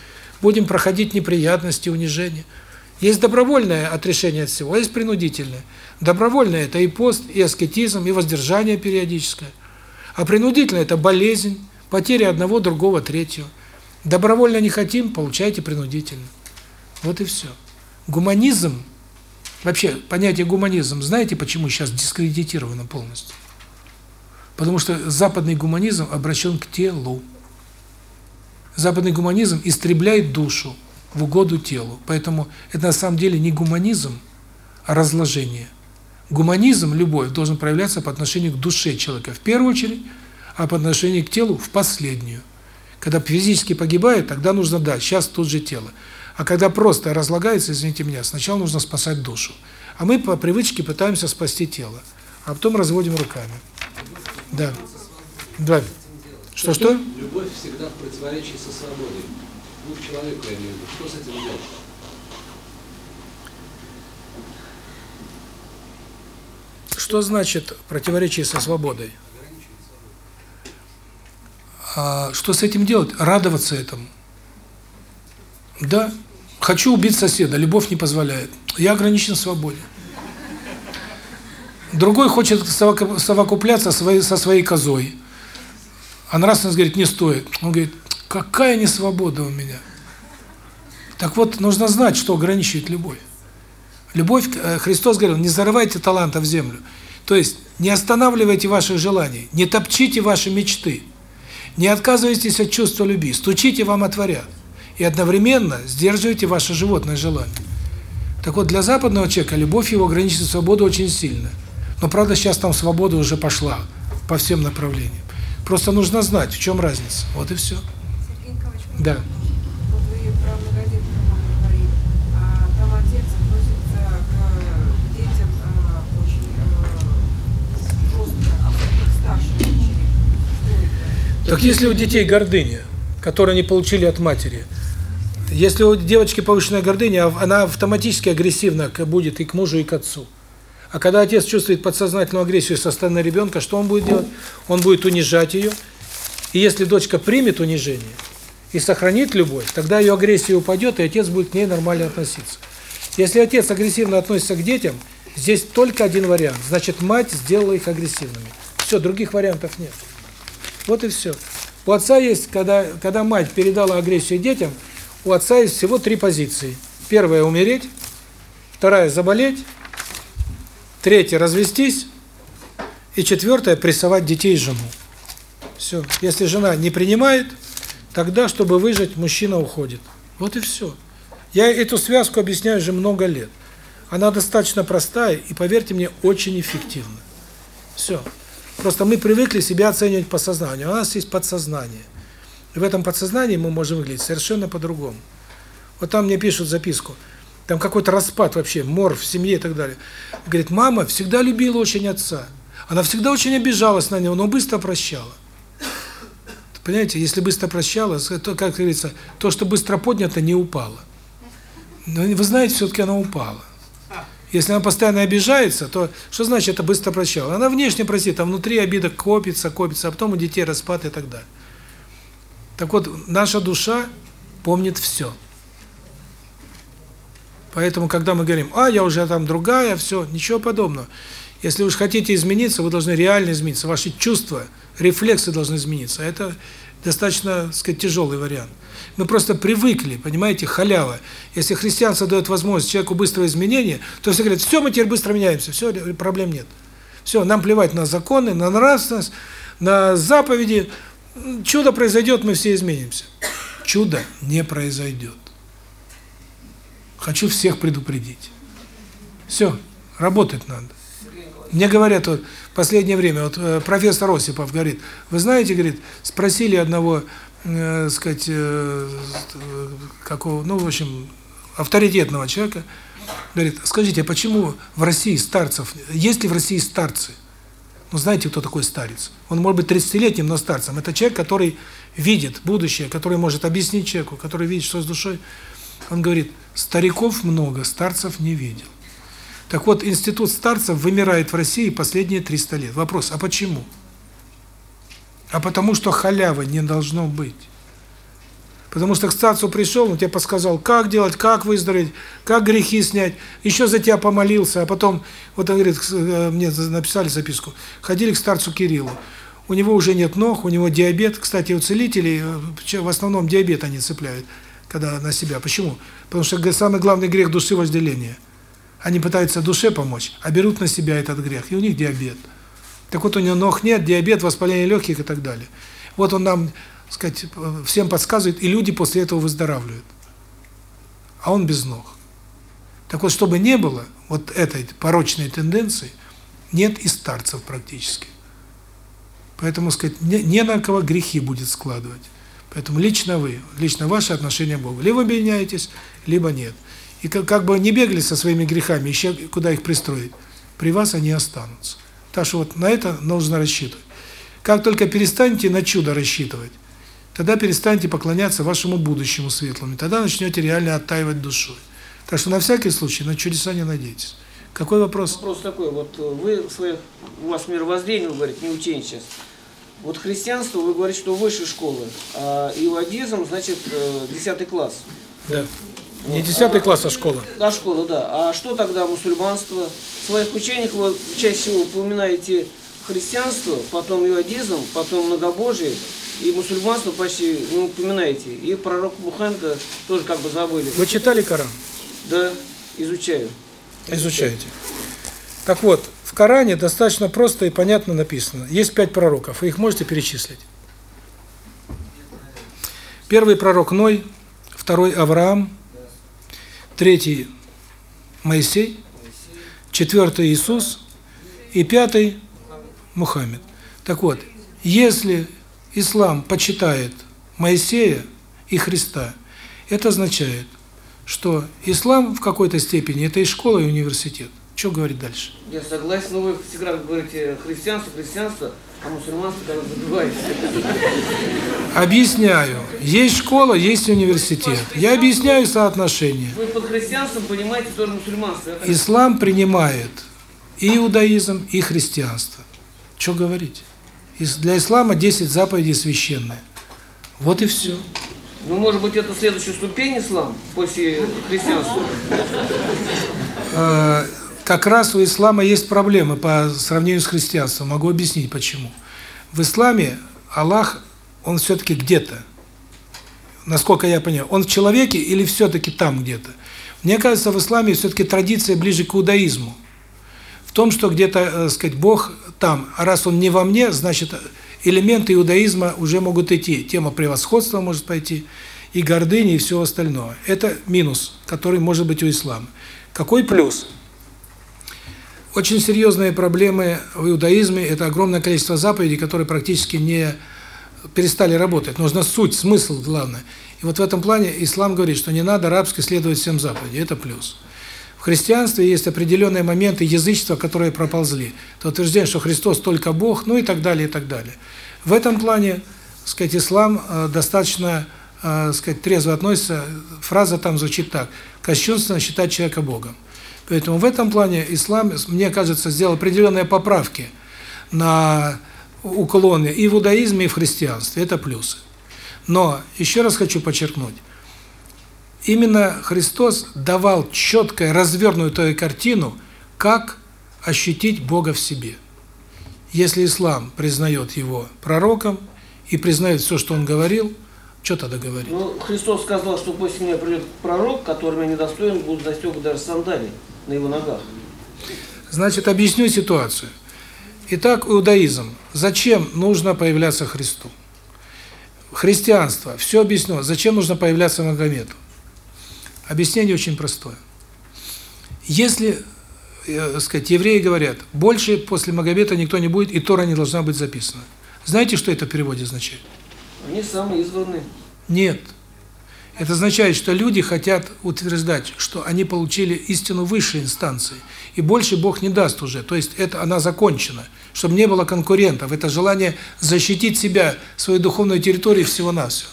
будем проходить неприятности, унижения. Есть добровольное отрешение от всего, есть принудительное. Добровольное – это и пост, и аскетизм, и воздержание периодическое. А принудительное – это болезнь, потеря одного, другого, третьего. Добровольно не хотим – получайте принудительно. Вот и все. Гуманизм Вообще, понятие гуманизм, знаете, почему сейчас дискредитировано полностью? Потому что западный гуманизм обращен к телу. Западный гуманизм истребляет душу в угоду телу. Поэтому это на самом деле не гуманизм, а разложение. Гуманизм, любовь, должен проявляться по отношению к душе человека в первую очередь, а по отношению к телу в последнюю. Когда физически погибает, тогда нужно, да, сейчас тут же тело. А когда просто разлагается, извините меня, сначала нужно спасать душу. А мы по привычке пытаемся спасти тело, а потом разводим руками. Да. Да. Что-что? Любовь всегда в противоречии со свободой. Двух человек, я имею в виду. Что с этим делать? Что значит противоречие со свободой? А что с этим делать? Радоваться этому. Да. Хочу убить соседа, любовь не позволяет. Я ограничен в свободе. Другой хочет совокупляться со своей козой. А нравственность говорит, не стоит. Он говорит, какая несвобода у меня. Так вот, нужно знать, что ограничивает любовь. Любовь, э, Христос говорил, не зарывайте таланта в землю. То есть, не останавливайте ваших желаний, не топчите ваши мечты, не отказывайтесь от чувства любви, стучите, вам отворят и одновременно сдерживаете ваше животное желание. Так вот, для западного человека любовь его ограничивает свободу очень сильно. Но, правда, сейчас там свобода уже пошла по всем направлениям. Просто нужно знать, в чем разница. Вот и все. Сергей Николаевич, Да. а а, очень а? Так если у детей гордыня, которую они получили от матери, если у девочки повышенная гордыня, она автоматически агрессивна будет и к мужу, и к отцу. А когда отец чувствует подсознательную агрессию со стороны ребенка, что он будет делать? Он будет унижать ее. И если дочка примет унижение и сохранит любовь, тогда ее агрессия упадет, и отец будет к ней нормально относиться. Если отец агрессивно относится к детям, здесь только один вариант. Значит, мать сделала их агрессивными. Все, других вариантов нет. Вот и все. У отца есть, когда, когда мать передала агрессию детям, у отца есть всего три позиции. Первая – умереть, вторая – заболеть, третья – развестись, и четвертая – прессовать детей и жену. Все. Если жена не принимает, тогда, чтобы выжить, мужчина уходит. Вот и все. Я эту связку объясняю уже много лет. Она достаточно простая и, поверьте мне, очень эффективна. Все. Просто мы привыкли себя оценивать по сознанию. У нас есть подсознание. И в этом подсознании мы можем выглядеть совершенно по-другому. Вот там мне пишут записку. Там какой-то распад вообще, мор в семье и так далее. Говорит, мама всегда любила очень отца. Она всегда очень обижалась на него, но быстро прощала. Понимаете, если быстро прощала, то, как говорится, то, что быстро поднято, не упало. Но вы знаете, все-таки она упала. Если она постоянно обижается, то что значит это быстро прощала? Она внешне простит, а внутри обида копится, копится, а потом у детей распад и так далее. Так вот, наша душа помнит все. Поэтому, когда мы говорим, а, я уже там другая, все, ничего подобного. Если вы хотите измениться, вы должны реально измениться. Ваши чувства, рефлексы должны измениться. Это достаточно, так сказать, тяжелый вариант. Мы просто привыкли, понимаете, халява. Если христианство дает возможность человеку быстрого изменения, то все говорят, все, мы теперь быстро меняемся, все, проблем нет. Все, нам плевать на законы, на нравственность, на заповеди. Чудо произойдет, мы все изменимся. Чудо не произойдет. Хочу всех предупредить. Все, работать надо. Мне говорят, вот последнее время, вот э, профессор Осипов говорит, вы знаете, говорит, спросили одного, э, сказать, э, какого, ну, в общем, авторитетного человека, говорит, скажите, а почему в России старцев, есть ли в России старцы? Ну, знаете, кто такой старец? Он может быть 30-летним, но старцем. Это человек, который видит будущее, который может объяснить человеку, который видит, что с душой. Он говорит, стариков много, старцев не видел. Так вот, институт старцев вымирает в России последние 300 лет. Вопрос, а почему? А потому что халявы не должно быть. Потому что к старцу пришел, он тебе подсказал, как делать, как выздороветь, как грехи снять, еще за тебя помолился, а потом, вот он говорит, мне написали записку, ходили к старцу Кириллу, у него уже нет ног, у него диабет, кстати, у целителей в основном диабет они цепляют, когда на себя. Почему? Потому что самый главный грех души – вожделение. Они пытаются душе помочь, а берут на себя этот грех, и у них диабет. Так вот, у него ног нет, диабет, воспаление легких и так далее. Вот он нам, сказать, всем подсказывает, и люди после этого выздоравливают. А он без ног. Так вот, чтобы не было вот этой порочной тенденции, нет и старцев практически. Поэтому, сказать, не, на кого грехи будет складывать. Поэтому лично вы, лично ваше отношение к Богу. Либо меняетесь, либо нет. И как, как бы не бегали со своими грехами, еще куда их пристроить, при вас они останутся. Так что вот на это нужно рассчитывать. Как только перестанете на чудо рассчитывать, тогда перестанете поклоняться вашему будущему светлому, тогда начнете реально оттаивать душой. Так что на всякий случай на чудеса не надейтесь. Какой вопрос? Вопрос такой, вот вы, своих, у вас мировоззрение, вы говорите, не учение сейчас. Вот христианство, вы говорите, что выше школы, а иудаизм, значит, 10 класс. Да. Не 10 класс, а школа. Да, школа, да. А что тогда мусульманство? В своих учениях вы чаще всего упоминаете христианство, потом иудаизм, потом многобожие, и мусульманство почти не упоминаете. И пророк Мухаммеда тоже как бы забыли. Вы читали Коран? Да, изучаю. Изучаете. Так вот, в Коране достаточно просто и понятно написано. Есть пять пророков, вы их можете перечислить. Первый пророк Ной, второй Авраам, третий Моисей, четвертый Иисус и пятый Мухаммед. Так вот, если ислам почитает Моисея и Христа, это означает, что ислам в какой-то степени это и школа, и университет. Что говорить дальше? Я согласен, но вы всегда говорите христианство, христианство, а мусульманство когда забываете. Объясняю. Есть школа, есть университет. Я объясняю соотношение. Вы под христианством понимаете тоже мусульманство. Ислам принимает и иудаизм, и христианство. Что говорить? Для ислама 10 заповедей священные. Вот и все. Ну, может быть, это следующая ступень ислам после христианства? как раз у ислама есть проблемы по сравнению с христианством. Могу объяснить почему. В исламе Аллах, он все-таки где-то. Насколько я понимаю, он в человеке или все-таки там где-то? Мне кажется, в исламе все-таки традиция ближе к иудаизму. В том, что где-то, э, сказать, Бог там, а раз он не во мне, значит, элементы иудаизма уже могут идти. Тема превосходства может пойти, и гордыни, и все остальное. Это минус, который может быть у ислама. Какой плюс? Очень серьезные проблемы в иудаизме – это огромное количество заповедей, которые практически не перестали работать. Нужна суть, смысл главное. И вот в этом плане ислам говорит, что не надо рабски следовать всем заповедям. Это плюс. В христианстве есть определенные моменты язычества, которые проползли. То утверждение, что Христос только Бог, ну и так далее, и так далее. В этом плане, сказать, ислам э, достаточно, э, сказать, трезво относится. Фраза там звучит так: кощунственно считать человека Богом. Поэтому в этом плане ислам, мне кажется, сделал определенные поправки на уклоны и в иудаизме, и в христианстве. Это плюсы. Но еще раз хочу подчеркнуть, именно Христос давал четкую, развернутую картину, как ощутить Бога в себе. Если ислам признает его пророком и признает все, что он говорил, что тогда говорить? Ну, Христос сказал, что после меня придет пророк, которым я недостоин, будут застегнуты даже сандалии на его ногах. Значит, объясню ситуацию. Итак, иудаизм. Зачем нужно появляться Христу? Христианство. Все объяснено. Зачем нужно появляться Магомету? Объяснение очень простое. Если, э, сказать, евреи говорят, больше после Магомета никто не будет, и Тора не должна быть записана. Знаете, что это в переводе означает? Они самые избранные. Нет. Это означает, что люди хотят утверждать, что они получили истину высшей инстанции, и больше Бог не даст уже. То есть это она закончена, чтобы не было конкурентов. Это желание защитить себя, свою духовную территорию всего-навсего.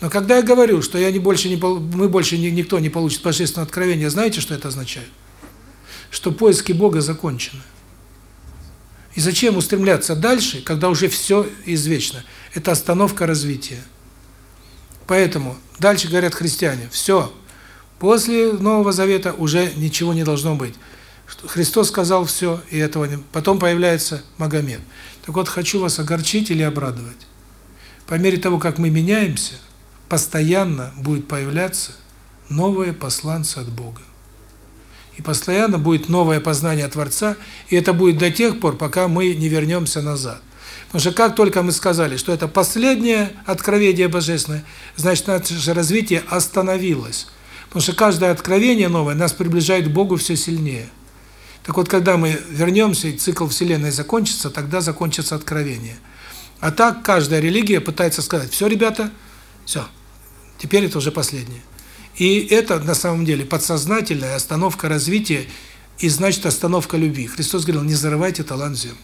Но когда я говорю, что я не больше не мы больше ни, никто не получит божественное откровение, знаете, что это означает? Что поиски Бога закончены. И зачем устремляться дальше, когда уже все извечно? Это остановка развития. Поэтому дальше говорят христиане: все. После Нового Завета уже ничего не должно быть. Христос сказал все, и этого не... потом появляется Магомед. Так вот, хочу вас огорчить или обрадовать. По мере того, как мы меняемся, постоянно будет появляться новые посланцы от Бога. И постоянно будет новое познание Творца, и это будет до тех пор, пока мы не вернемся назад. Потому что как только мы сказали, что это последнее откровение божественное, значит, наше развитие остановилось. Потому что каждое откровение новое нас приближает к Богу все сильнее. Так вот, когда мы вернемся, и цикл Вселенной закончится, тогда закончится откровение. А так каждая религия пытается сказать, все, ребята, все, теперь это уже последнее. И это на самом деле подсознательная остановка развития и значит остановка любви. Христос говорил, не зарывайте талант в землю.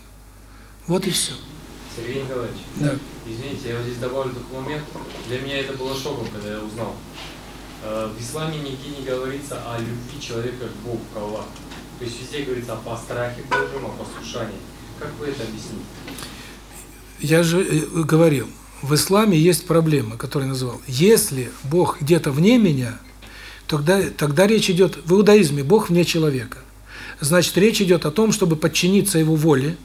Вот и все. Сергей Николаевич, да. извините, я вот здесь добавлю такой момент. Для меня это было шоком, когда я узнал. Э, в исламе нигде не говорится о любви человека к Богу, к Аллаху. То есть везде говорится о страхе Божьем, о послушании. Как вы это объясните? Я же э, говорил, в исламе есть проблема, которую я называл. Если Бог где-то вне меня, тогда тогда речь идет в иудаизме Бог вне человека. Значит, речь идет о том, чтобы подчиниться его воле.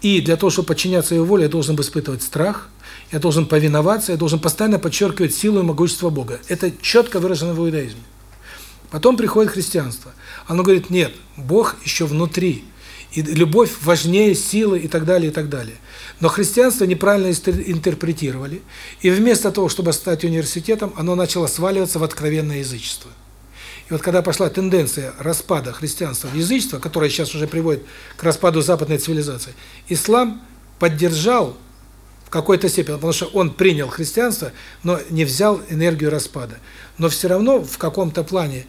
И для того, чтобы подчиняться его воле, я должен испытывать страх, я должен повиноваться, я должен постоянно подчеркивать силу и могущество Бога. Это четко выражено в иудаизме. Потом приходит христианство. Оно говорит: "Нет, Бог еще внутри. И любовь важнее силы и так далее, и так далее". Но христианство неправильно интерпретировали, и вместо того, чтобы стать университетом, оно начало сваливаться в откровенное язычество. И вот когда пошла тенденция распада христианства в язычество, которая сейчас уже приводит к распаду западной цивилизации, ислам поддержал в какой-то степени, потому что он принял христианство, но не взял энергию распада. Но все равно в каком-то плане,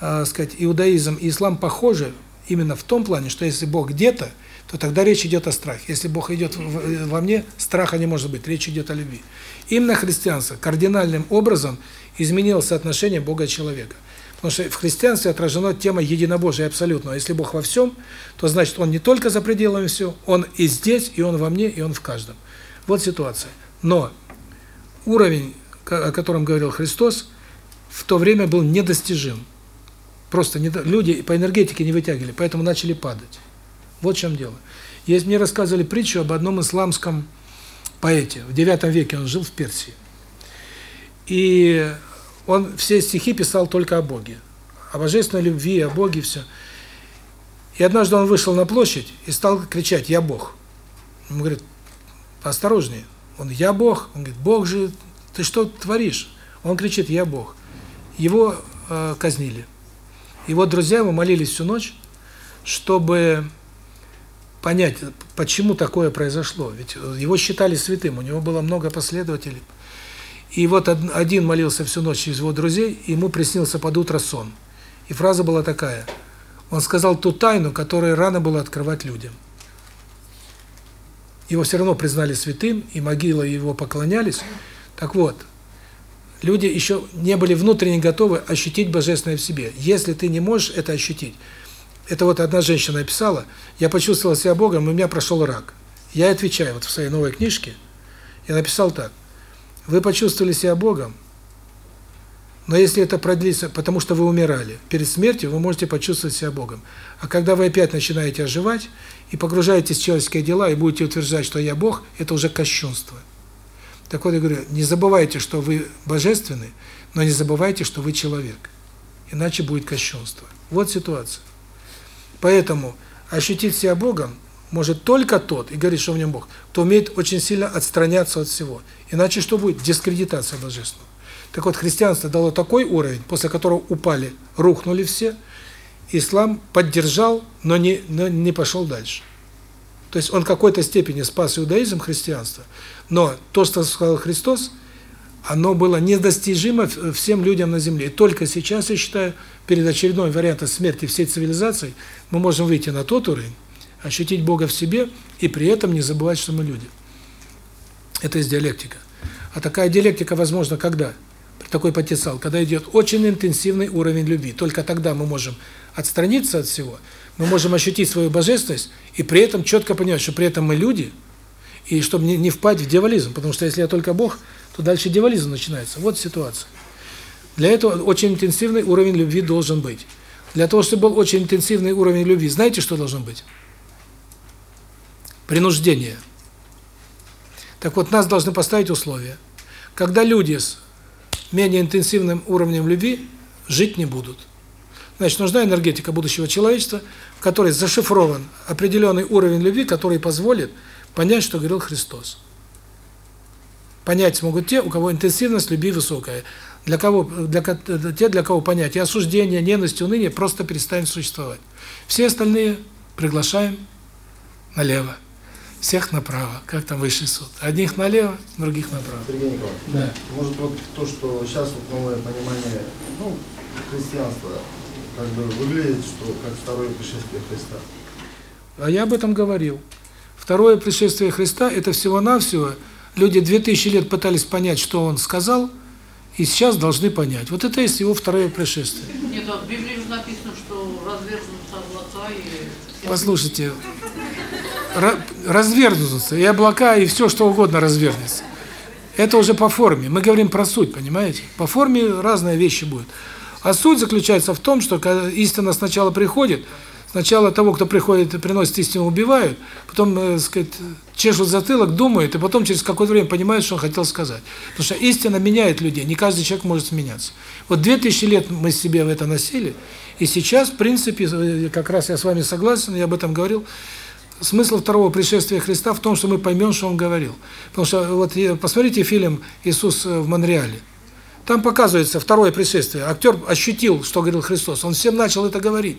э, сказать, иудаизм и ислам похожи именно в том плане, что если Бог где-то, то тогда речь идет о страхе. Если Бог идет во мне, страха не может быть, речь идет о любви. Именно христианство кардинальным образом изменило соотношение Бога и человека. Потому что в христианстве отражена тема единобожия абсолютно. Если Бог во всем, то значит Он не только за пределами все, Он и здесь, и Он во мне, и Он в каждом. Вот ситуация. Но уровень, о котором говорил Христос, в то время был недостижим. Просто не, люди по энергетике не вытягивали, поэтому начали падать. Вот в чем дело. Есть мне рассказывали притчу об одном исламском поэте. В IX веке он жил в Персии. И он все стихи писал только о Боге. О божественной любви, о Боге, все. И однажды он вышел на площадь и стал кричать «Я Бог». Ему говорят, осторожнее. Он «Я Бог». Он говорит, Бог же, ты что творишь? Он кричит «Я Бог». Его э, казнили. Его друзья его молились всю ночь, чтобы понять, почему такое произошло. Ведь его считали святым, у него было много последователей. И вот од- один молился всю ночь из его друзей, и ему приснился под утро сон. И фраза была такая. Он сказал ту тайну, которую рано было открывать людям. Его все равно признали святым, и могилы его поклонялись. Так вот, люди еще не были внутренне готовы ощутить божественное в себе. Если ты не можешь это ощутить, это вот одна женщина написала, я почувствовала себя Богом, и у меня прошел рак. Я отвечаю вот в своей новой книжке, я написал так, вы почувствовали себя Богом, но если это продлится, потому что вы умирали, перед смертью вы можете почувствовать себя Богом. А когда вы опять начинаете оживать и погружаетесь в человеческие дела и будете утверждать, что я Бог, это уже кощунство. Так вот, я говорю, не забывайте, что вы божественны, но не забывайте, что вы человек. Иначе будет кощунство. Вот ситуация. Поэтому ощутить себя Богом может только тот, и говорит, что в нем Бог, кто умеет очень сильно отстраняться от всего. Иначе что будет? Дискредитация божественного. Так вот, христианство дало такой уровень, после которого упали, рухнули все. Ислам поддержал, но не, но не пошел дальше. То есть он в какой-то степени спас иудаизм, христианство, но то, что сказал Христос, оно было недостижимо в- всем людям на земле. И только сейчас, я считаю, перед очередной вариантом смерти всей цивилизации, мы можем выйти на тот уровень, ощутить Бога в себе и при этом не забывать, что мы люди. Это есть диалектика. А такая диалектика возможна когда? Такой потенциал, когда идет очень интенсивный уровень любви. Только тогда мы можем отстраниться от всего, мы можем ощутить свою божественность и при этом четко понимать, что при этом мы люди, и чтобы не, не впасть в дьяволизм, потому что если я только Бог, то дальше дьяволизм начинается. Вот ситуация. Для этого очень интенсивный уровень любви должен быть. Для того, чтобы был очень интенсивный уровень любви, знаете, что должно быть? Принуждение. Так вот, нас должны поставить условия. Когда люди с менее интенсивным уровнем любви жить не будут. Значит, нужна энергетика будущего человечества, в которой зашифрован определенный уровень любви, который позволит понять, что говорил Христос. Понять смогут те, у кого интенсивность любви высокая. Для кого для те, для кого понятие осуждения, ненависти, уныния просто перестанет существовать. Все остальные приглашаем налево, всех направо, как там высший суд. Одних налево, других направо. Сергей Николаевич, Да. может вот то, что сейчас вот новое понимание, ну, христианства, как бы выглядит, что как второе пришествие Христа. А я об этом говорил. Второе пришествие Христа – это всего-навсего, люди 2000 лет пытались понять, что Он сказал, и сейчас должны понять. Вот это и есть Его второе пришествие. Нет, а в Библии же написано, что разверзнутся облака и... Послушайте, ра- развернутся, и облака, и все, что угодно развернется. Это уже по форме. Мы говорим про суть, понимаете? По форме разные вещи будут. А суть заключается в том, что истина сначала приходит, сначала того, кто приходит и приносит истину, убивают, потом, э, сказать, чешут затылок, думают, и потом через какое-то время понимают, что он хотел сказать. Потому что истина меняет людей, не каждый человек может меняться. Вот 2000 лет мы себе в это носили, и сейчас, в принципе, э, как раз я с вами согласен, я об этом говорил, смысл второго пришествия Христа в том, что мы поймем, что Он говорил. Потому что вот э, посмотрите фильм «Иисус в Монреале». Там показывается второе пришествие. Актер ощутил, что говорил Христос. Он всем начал это говорить.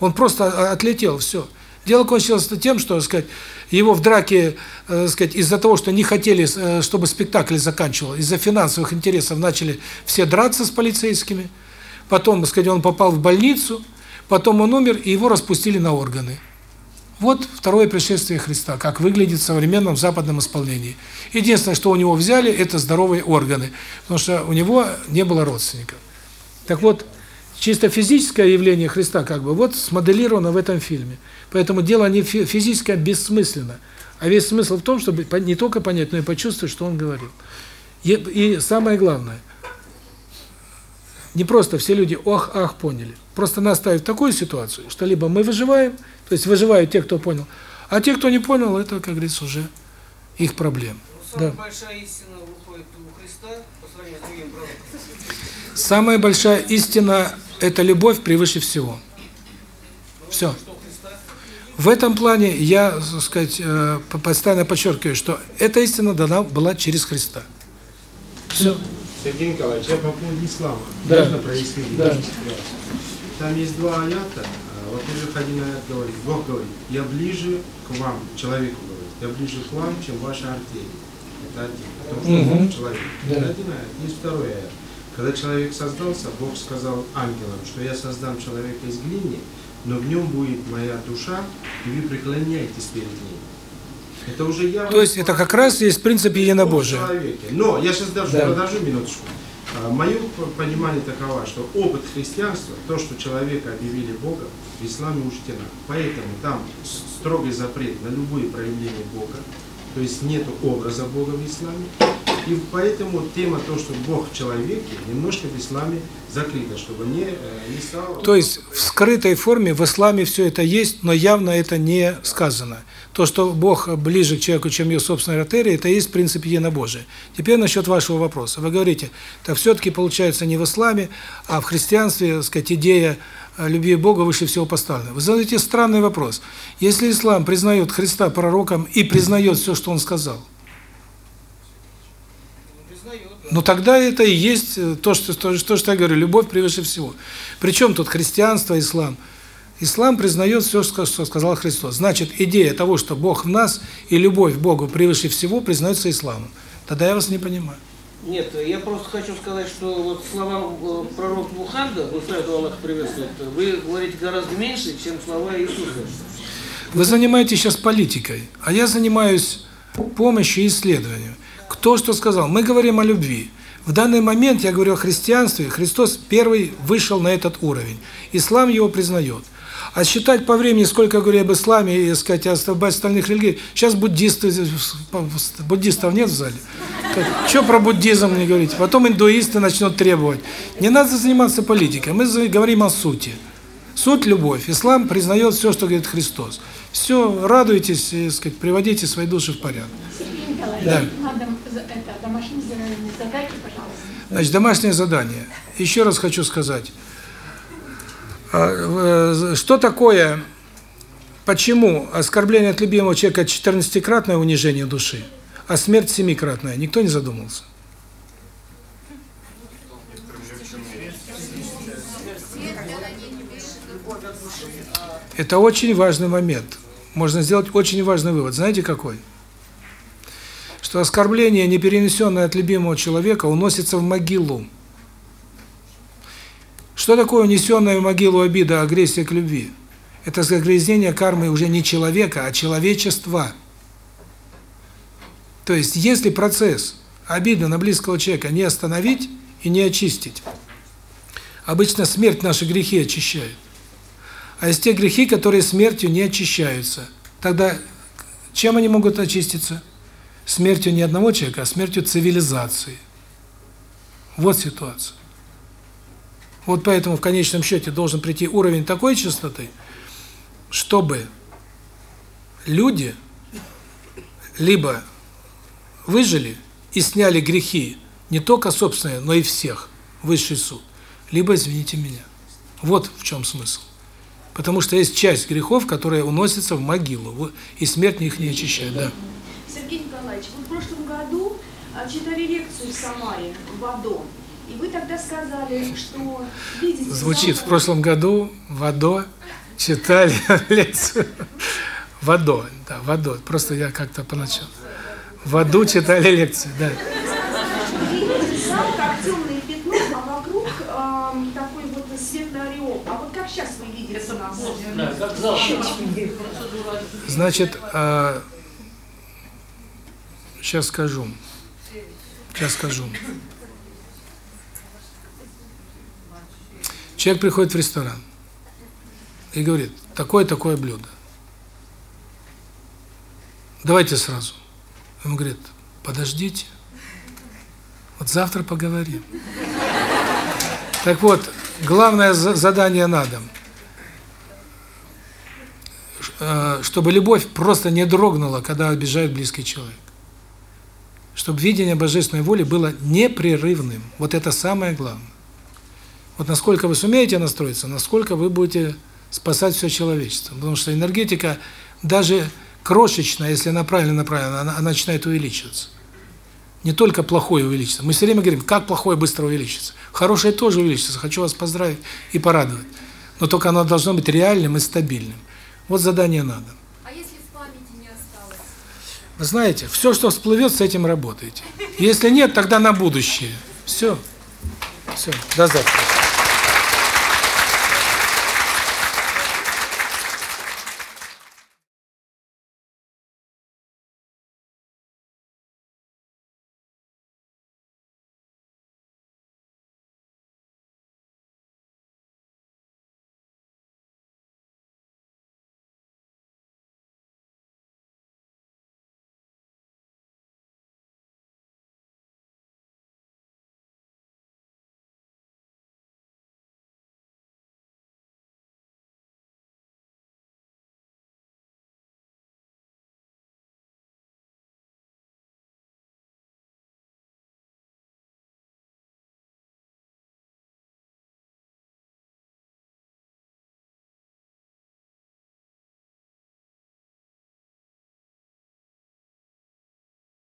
Он просто а, отлетел, все. Дело кончилось тем, что, так сказать, его в драке, э, так сказать, из-за того, что не хотели, э, чтобы спектакль заканчивал, из-за финансовых интересов начали все драться с полицейскими. Потом, так сказать, он попал в больницу, потом он умер, и его распустили на органы. Вот второе пришествие Христа, как выглядит в современном западном исполнении. Единственное, что у него взяли, это здоровые органы, потому что у него не было родственников. Так вот, чисто физическое явление Христа как бы вот смоделировано в этом фильме. Поэтому дело не фи- физическое бессмысленно, а весь смысл в том, чтобы не только понять, но и почувствовать, что он говорил. И, и самое главное, не просто все люди ох, ах, поняли. Просто нас ставят в такую ситуацию, что либо мы выживаем, то есть выживают те, кто понял, а те, кто не понял, это, как говорится, уже их проблем. Самая Да. большая истина выходит у Христа по сравнению с другим пророком. Самая большая истина – это любовь превыше всего. Все. В этом плане я, так сказать, э, по- постоянно подчеркиваю, что эта истина дана была через Христа. Все. Сергей Николаевич, я по поводу ислама. Да. Можно прояснить? Да. Там есть два аята. А, Во-первых, один аят говорит, Бог говорит, я ближе к вам, человеку говорит, я ближе к вам, чем ваша артель. Это один. Потому что Мгм. Бог человек. Да. Это один аят. Есть второй аят. Когда человек создался, Бог сказал ангелам, что я создам человека из глины, но в нем будет моя душа, и вы преклоняетесь перед ней. Это уже я. То есть это как раз есть принцип единобожия. Но я сейчас даже Да. продолжу минуточку. Мое понимание таково, что опыт христианства, то, что человека объявили Богом, в исламе учтено. Поэтому там строгий запрет на любые проявления Бога, то есть нет образа Бога в исламе. И поэтому тема то, что Бог в человеке, немножко в исламе закрыта, чтобы не, э, не стало... То есть в скрытой форме в исламе все это есть, но явно это не сказано. То, что Бог ближе к человеку, чем ее собственная артерия, это и есть принцип единобожия. Теперь насчет вашего вопроса. Вы говорите, так все-таки получается не в исламе, а в христианстве, так сказать, идея э, любви к Богу выше всего поставлена. Вы задаете странный вопрос. Если ислам признает Христа пророком и признает все, что он сказал, ну тогда это и есть э, то, что, то, что, что я говорю, любовь превыше всего. Причем тут христианство, ислам? Ислам признает все, что сказал Христос. Значит, идея того, что Бог в нас и любовь к Богу превыше всего, признается исламом. Тогда я вас не понимаю. Нет, я просто хочу сказать, что вот словам э, пророка Мухаммада, Гусайту Аллах приветствует, вы говорите гораздо меньше, чем слова Иисуса. Вы занимаетесь сейчас политикой, а я занимаюсь помощью и исследованием. Кто что сказал? Мы говорим о любви. В данный момент я говорю о христианстве. Христос первый вышел на этот уровень. Ислам его признает. А считать по времени, сколько я говорю об исламе, и сказать, о остальных религий, сейчас буддисты, буддистов нет в зале. Что про буддизм не говорить? Потом индуисты начнут требовать. Не надо заниматься политикой, мы говорим о сути. Суть – любовь. Ислам признает все, что говорит Христос. Все, радуйтесь, и, сказать, приводите свои души в порядок. Да. Домашнее задание задайте, пожалуйста. Значит, домашнее задание. Еще раз хочу сказать. А, э, Что такое, почему оскорбление от любимого человека 14-кратное унижение души, а смерть семикратная? Никто не задумался. Это очень важный момент. Можно сделать очень важный вывод. Знаете какой? Что оскорбление, не перенесенное от любимого человека, уносится в могилу. Что такое унесенная в могилу обида, агрессия к любви? Это загрязнение кармы уже не человека, а человечества. То есть, если процесс обиды на близкого человека не остановить и не очистить, обычно смерть наши грехи очищает. А есть те грехи, которые смертью не очищаются. Тогда чем они могут очиститься? Смертью не одного человека, а смертью цивилизации. Вот ситуация. Вот поэтому в конечном счете должен прийти уровень такой чистоты, чтобы люди либо выжили и сняли грехи не только собственные, но и всех, высший суд, либо, извините меня. Вот в чем смысл. Потому что есть часть грехов, которые уносятся в могилу, и смерть их не очищает. Да. Сергей Николаевич, вы в прошлом году а, читали лекцию в Самаре, в АДО. И вы тогда сказали, что видите... Звучит в прошлом году в АДО читали лекцию. В АДО, да, в АДО. Просто я как-то поначалу. В аду читали лекцию, да. Видите сам, как темное пятно, а вокруг ам, такой вот светлый ореол. А вот как сейчас вы видите нас? Да, как завтра. Значит, а, сейчас скажу. Сейчас скажу. Человек приходит в ресторан и говорит, такое-такое блюдо. Давайте сразу. Он говорит, подождите, вот завтра поговорим. Так вот, главное за- задание на дом, э, чтобы любовь просто не дрогнула, когда обижает близкий человек. Чтобы видение божественной воли было непрерывным. Вот это самое главное. Вот насколько вы сумеете настроиться, насколько вы будете спасать все человечество. Потому что энергетика, даже крошечная, если она правильно направлена, она, она начинает увеличиваться. Не только плохое увеличится. Мы все время говорим, как плохое быстро увеличится. Хорошее тоже увеличится. Хочу вас поздравить и порадовать. Но только оно должно быть реальным и стабильным. Вот задание надо. А если в памяти не осталось? Знаете, все, что всплывет, с этим работаете. Если нет, тогда на будущее. Все. Все. До завтра.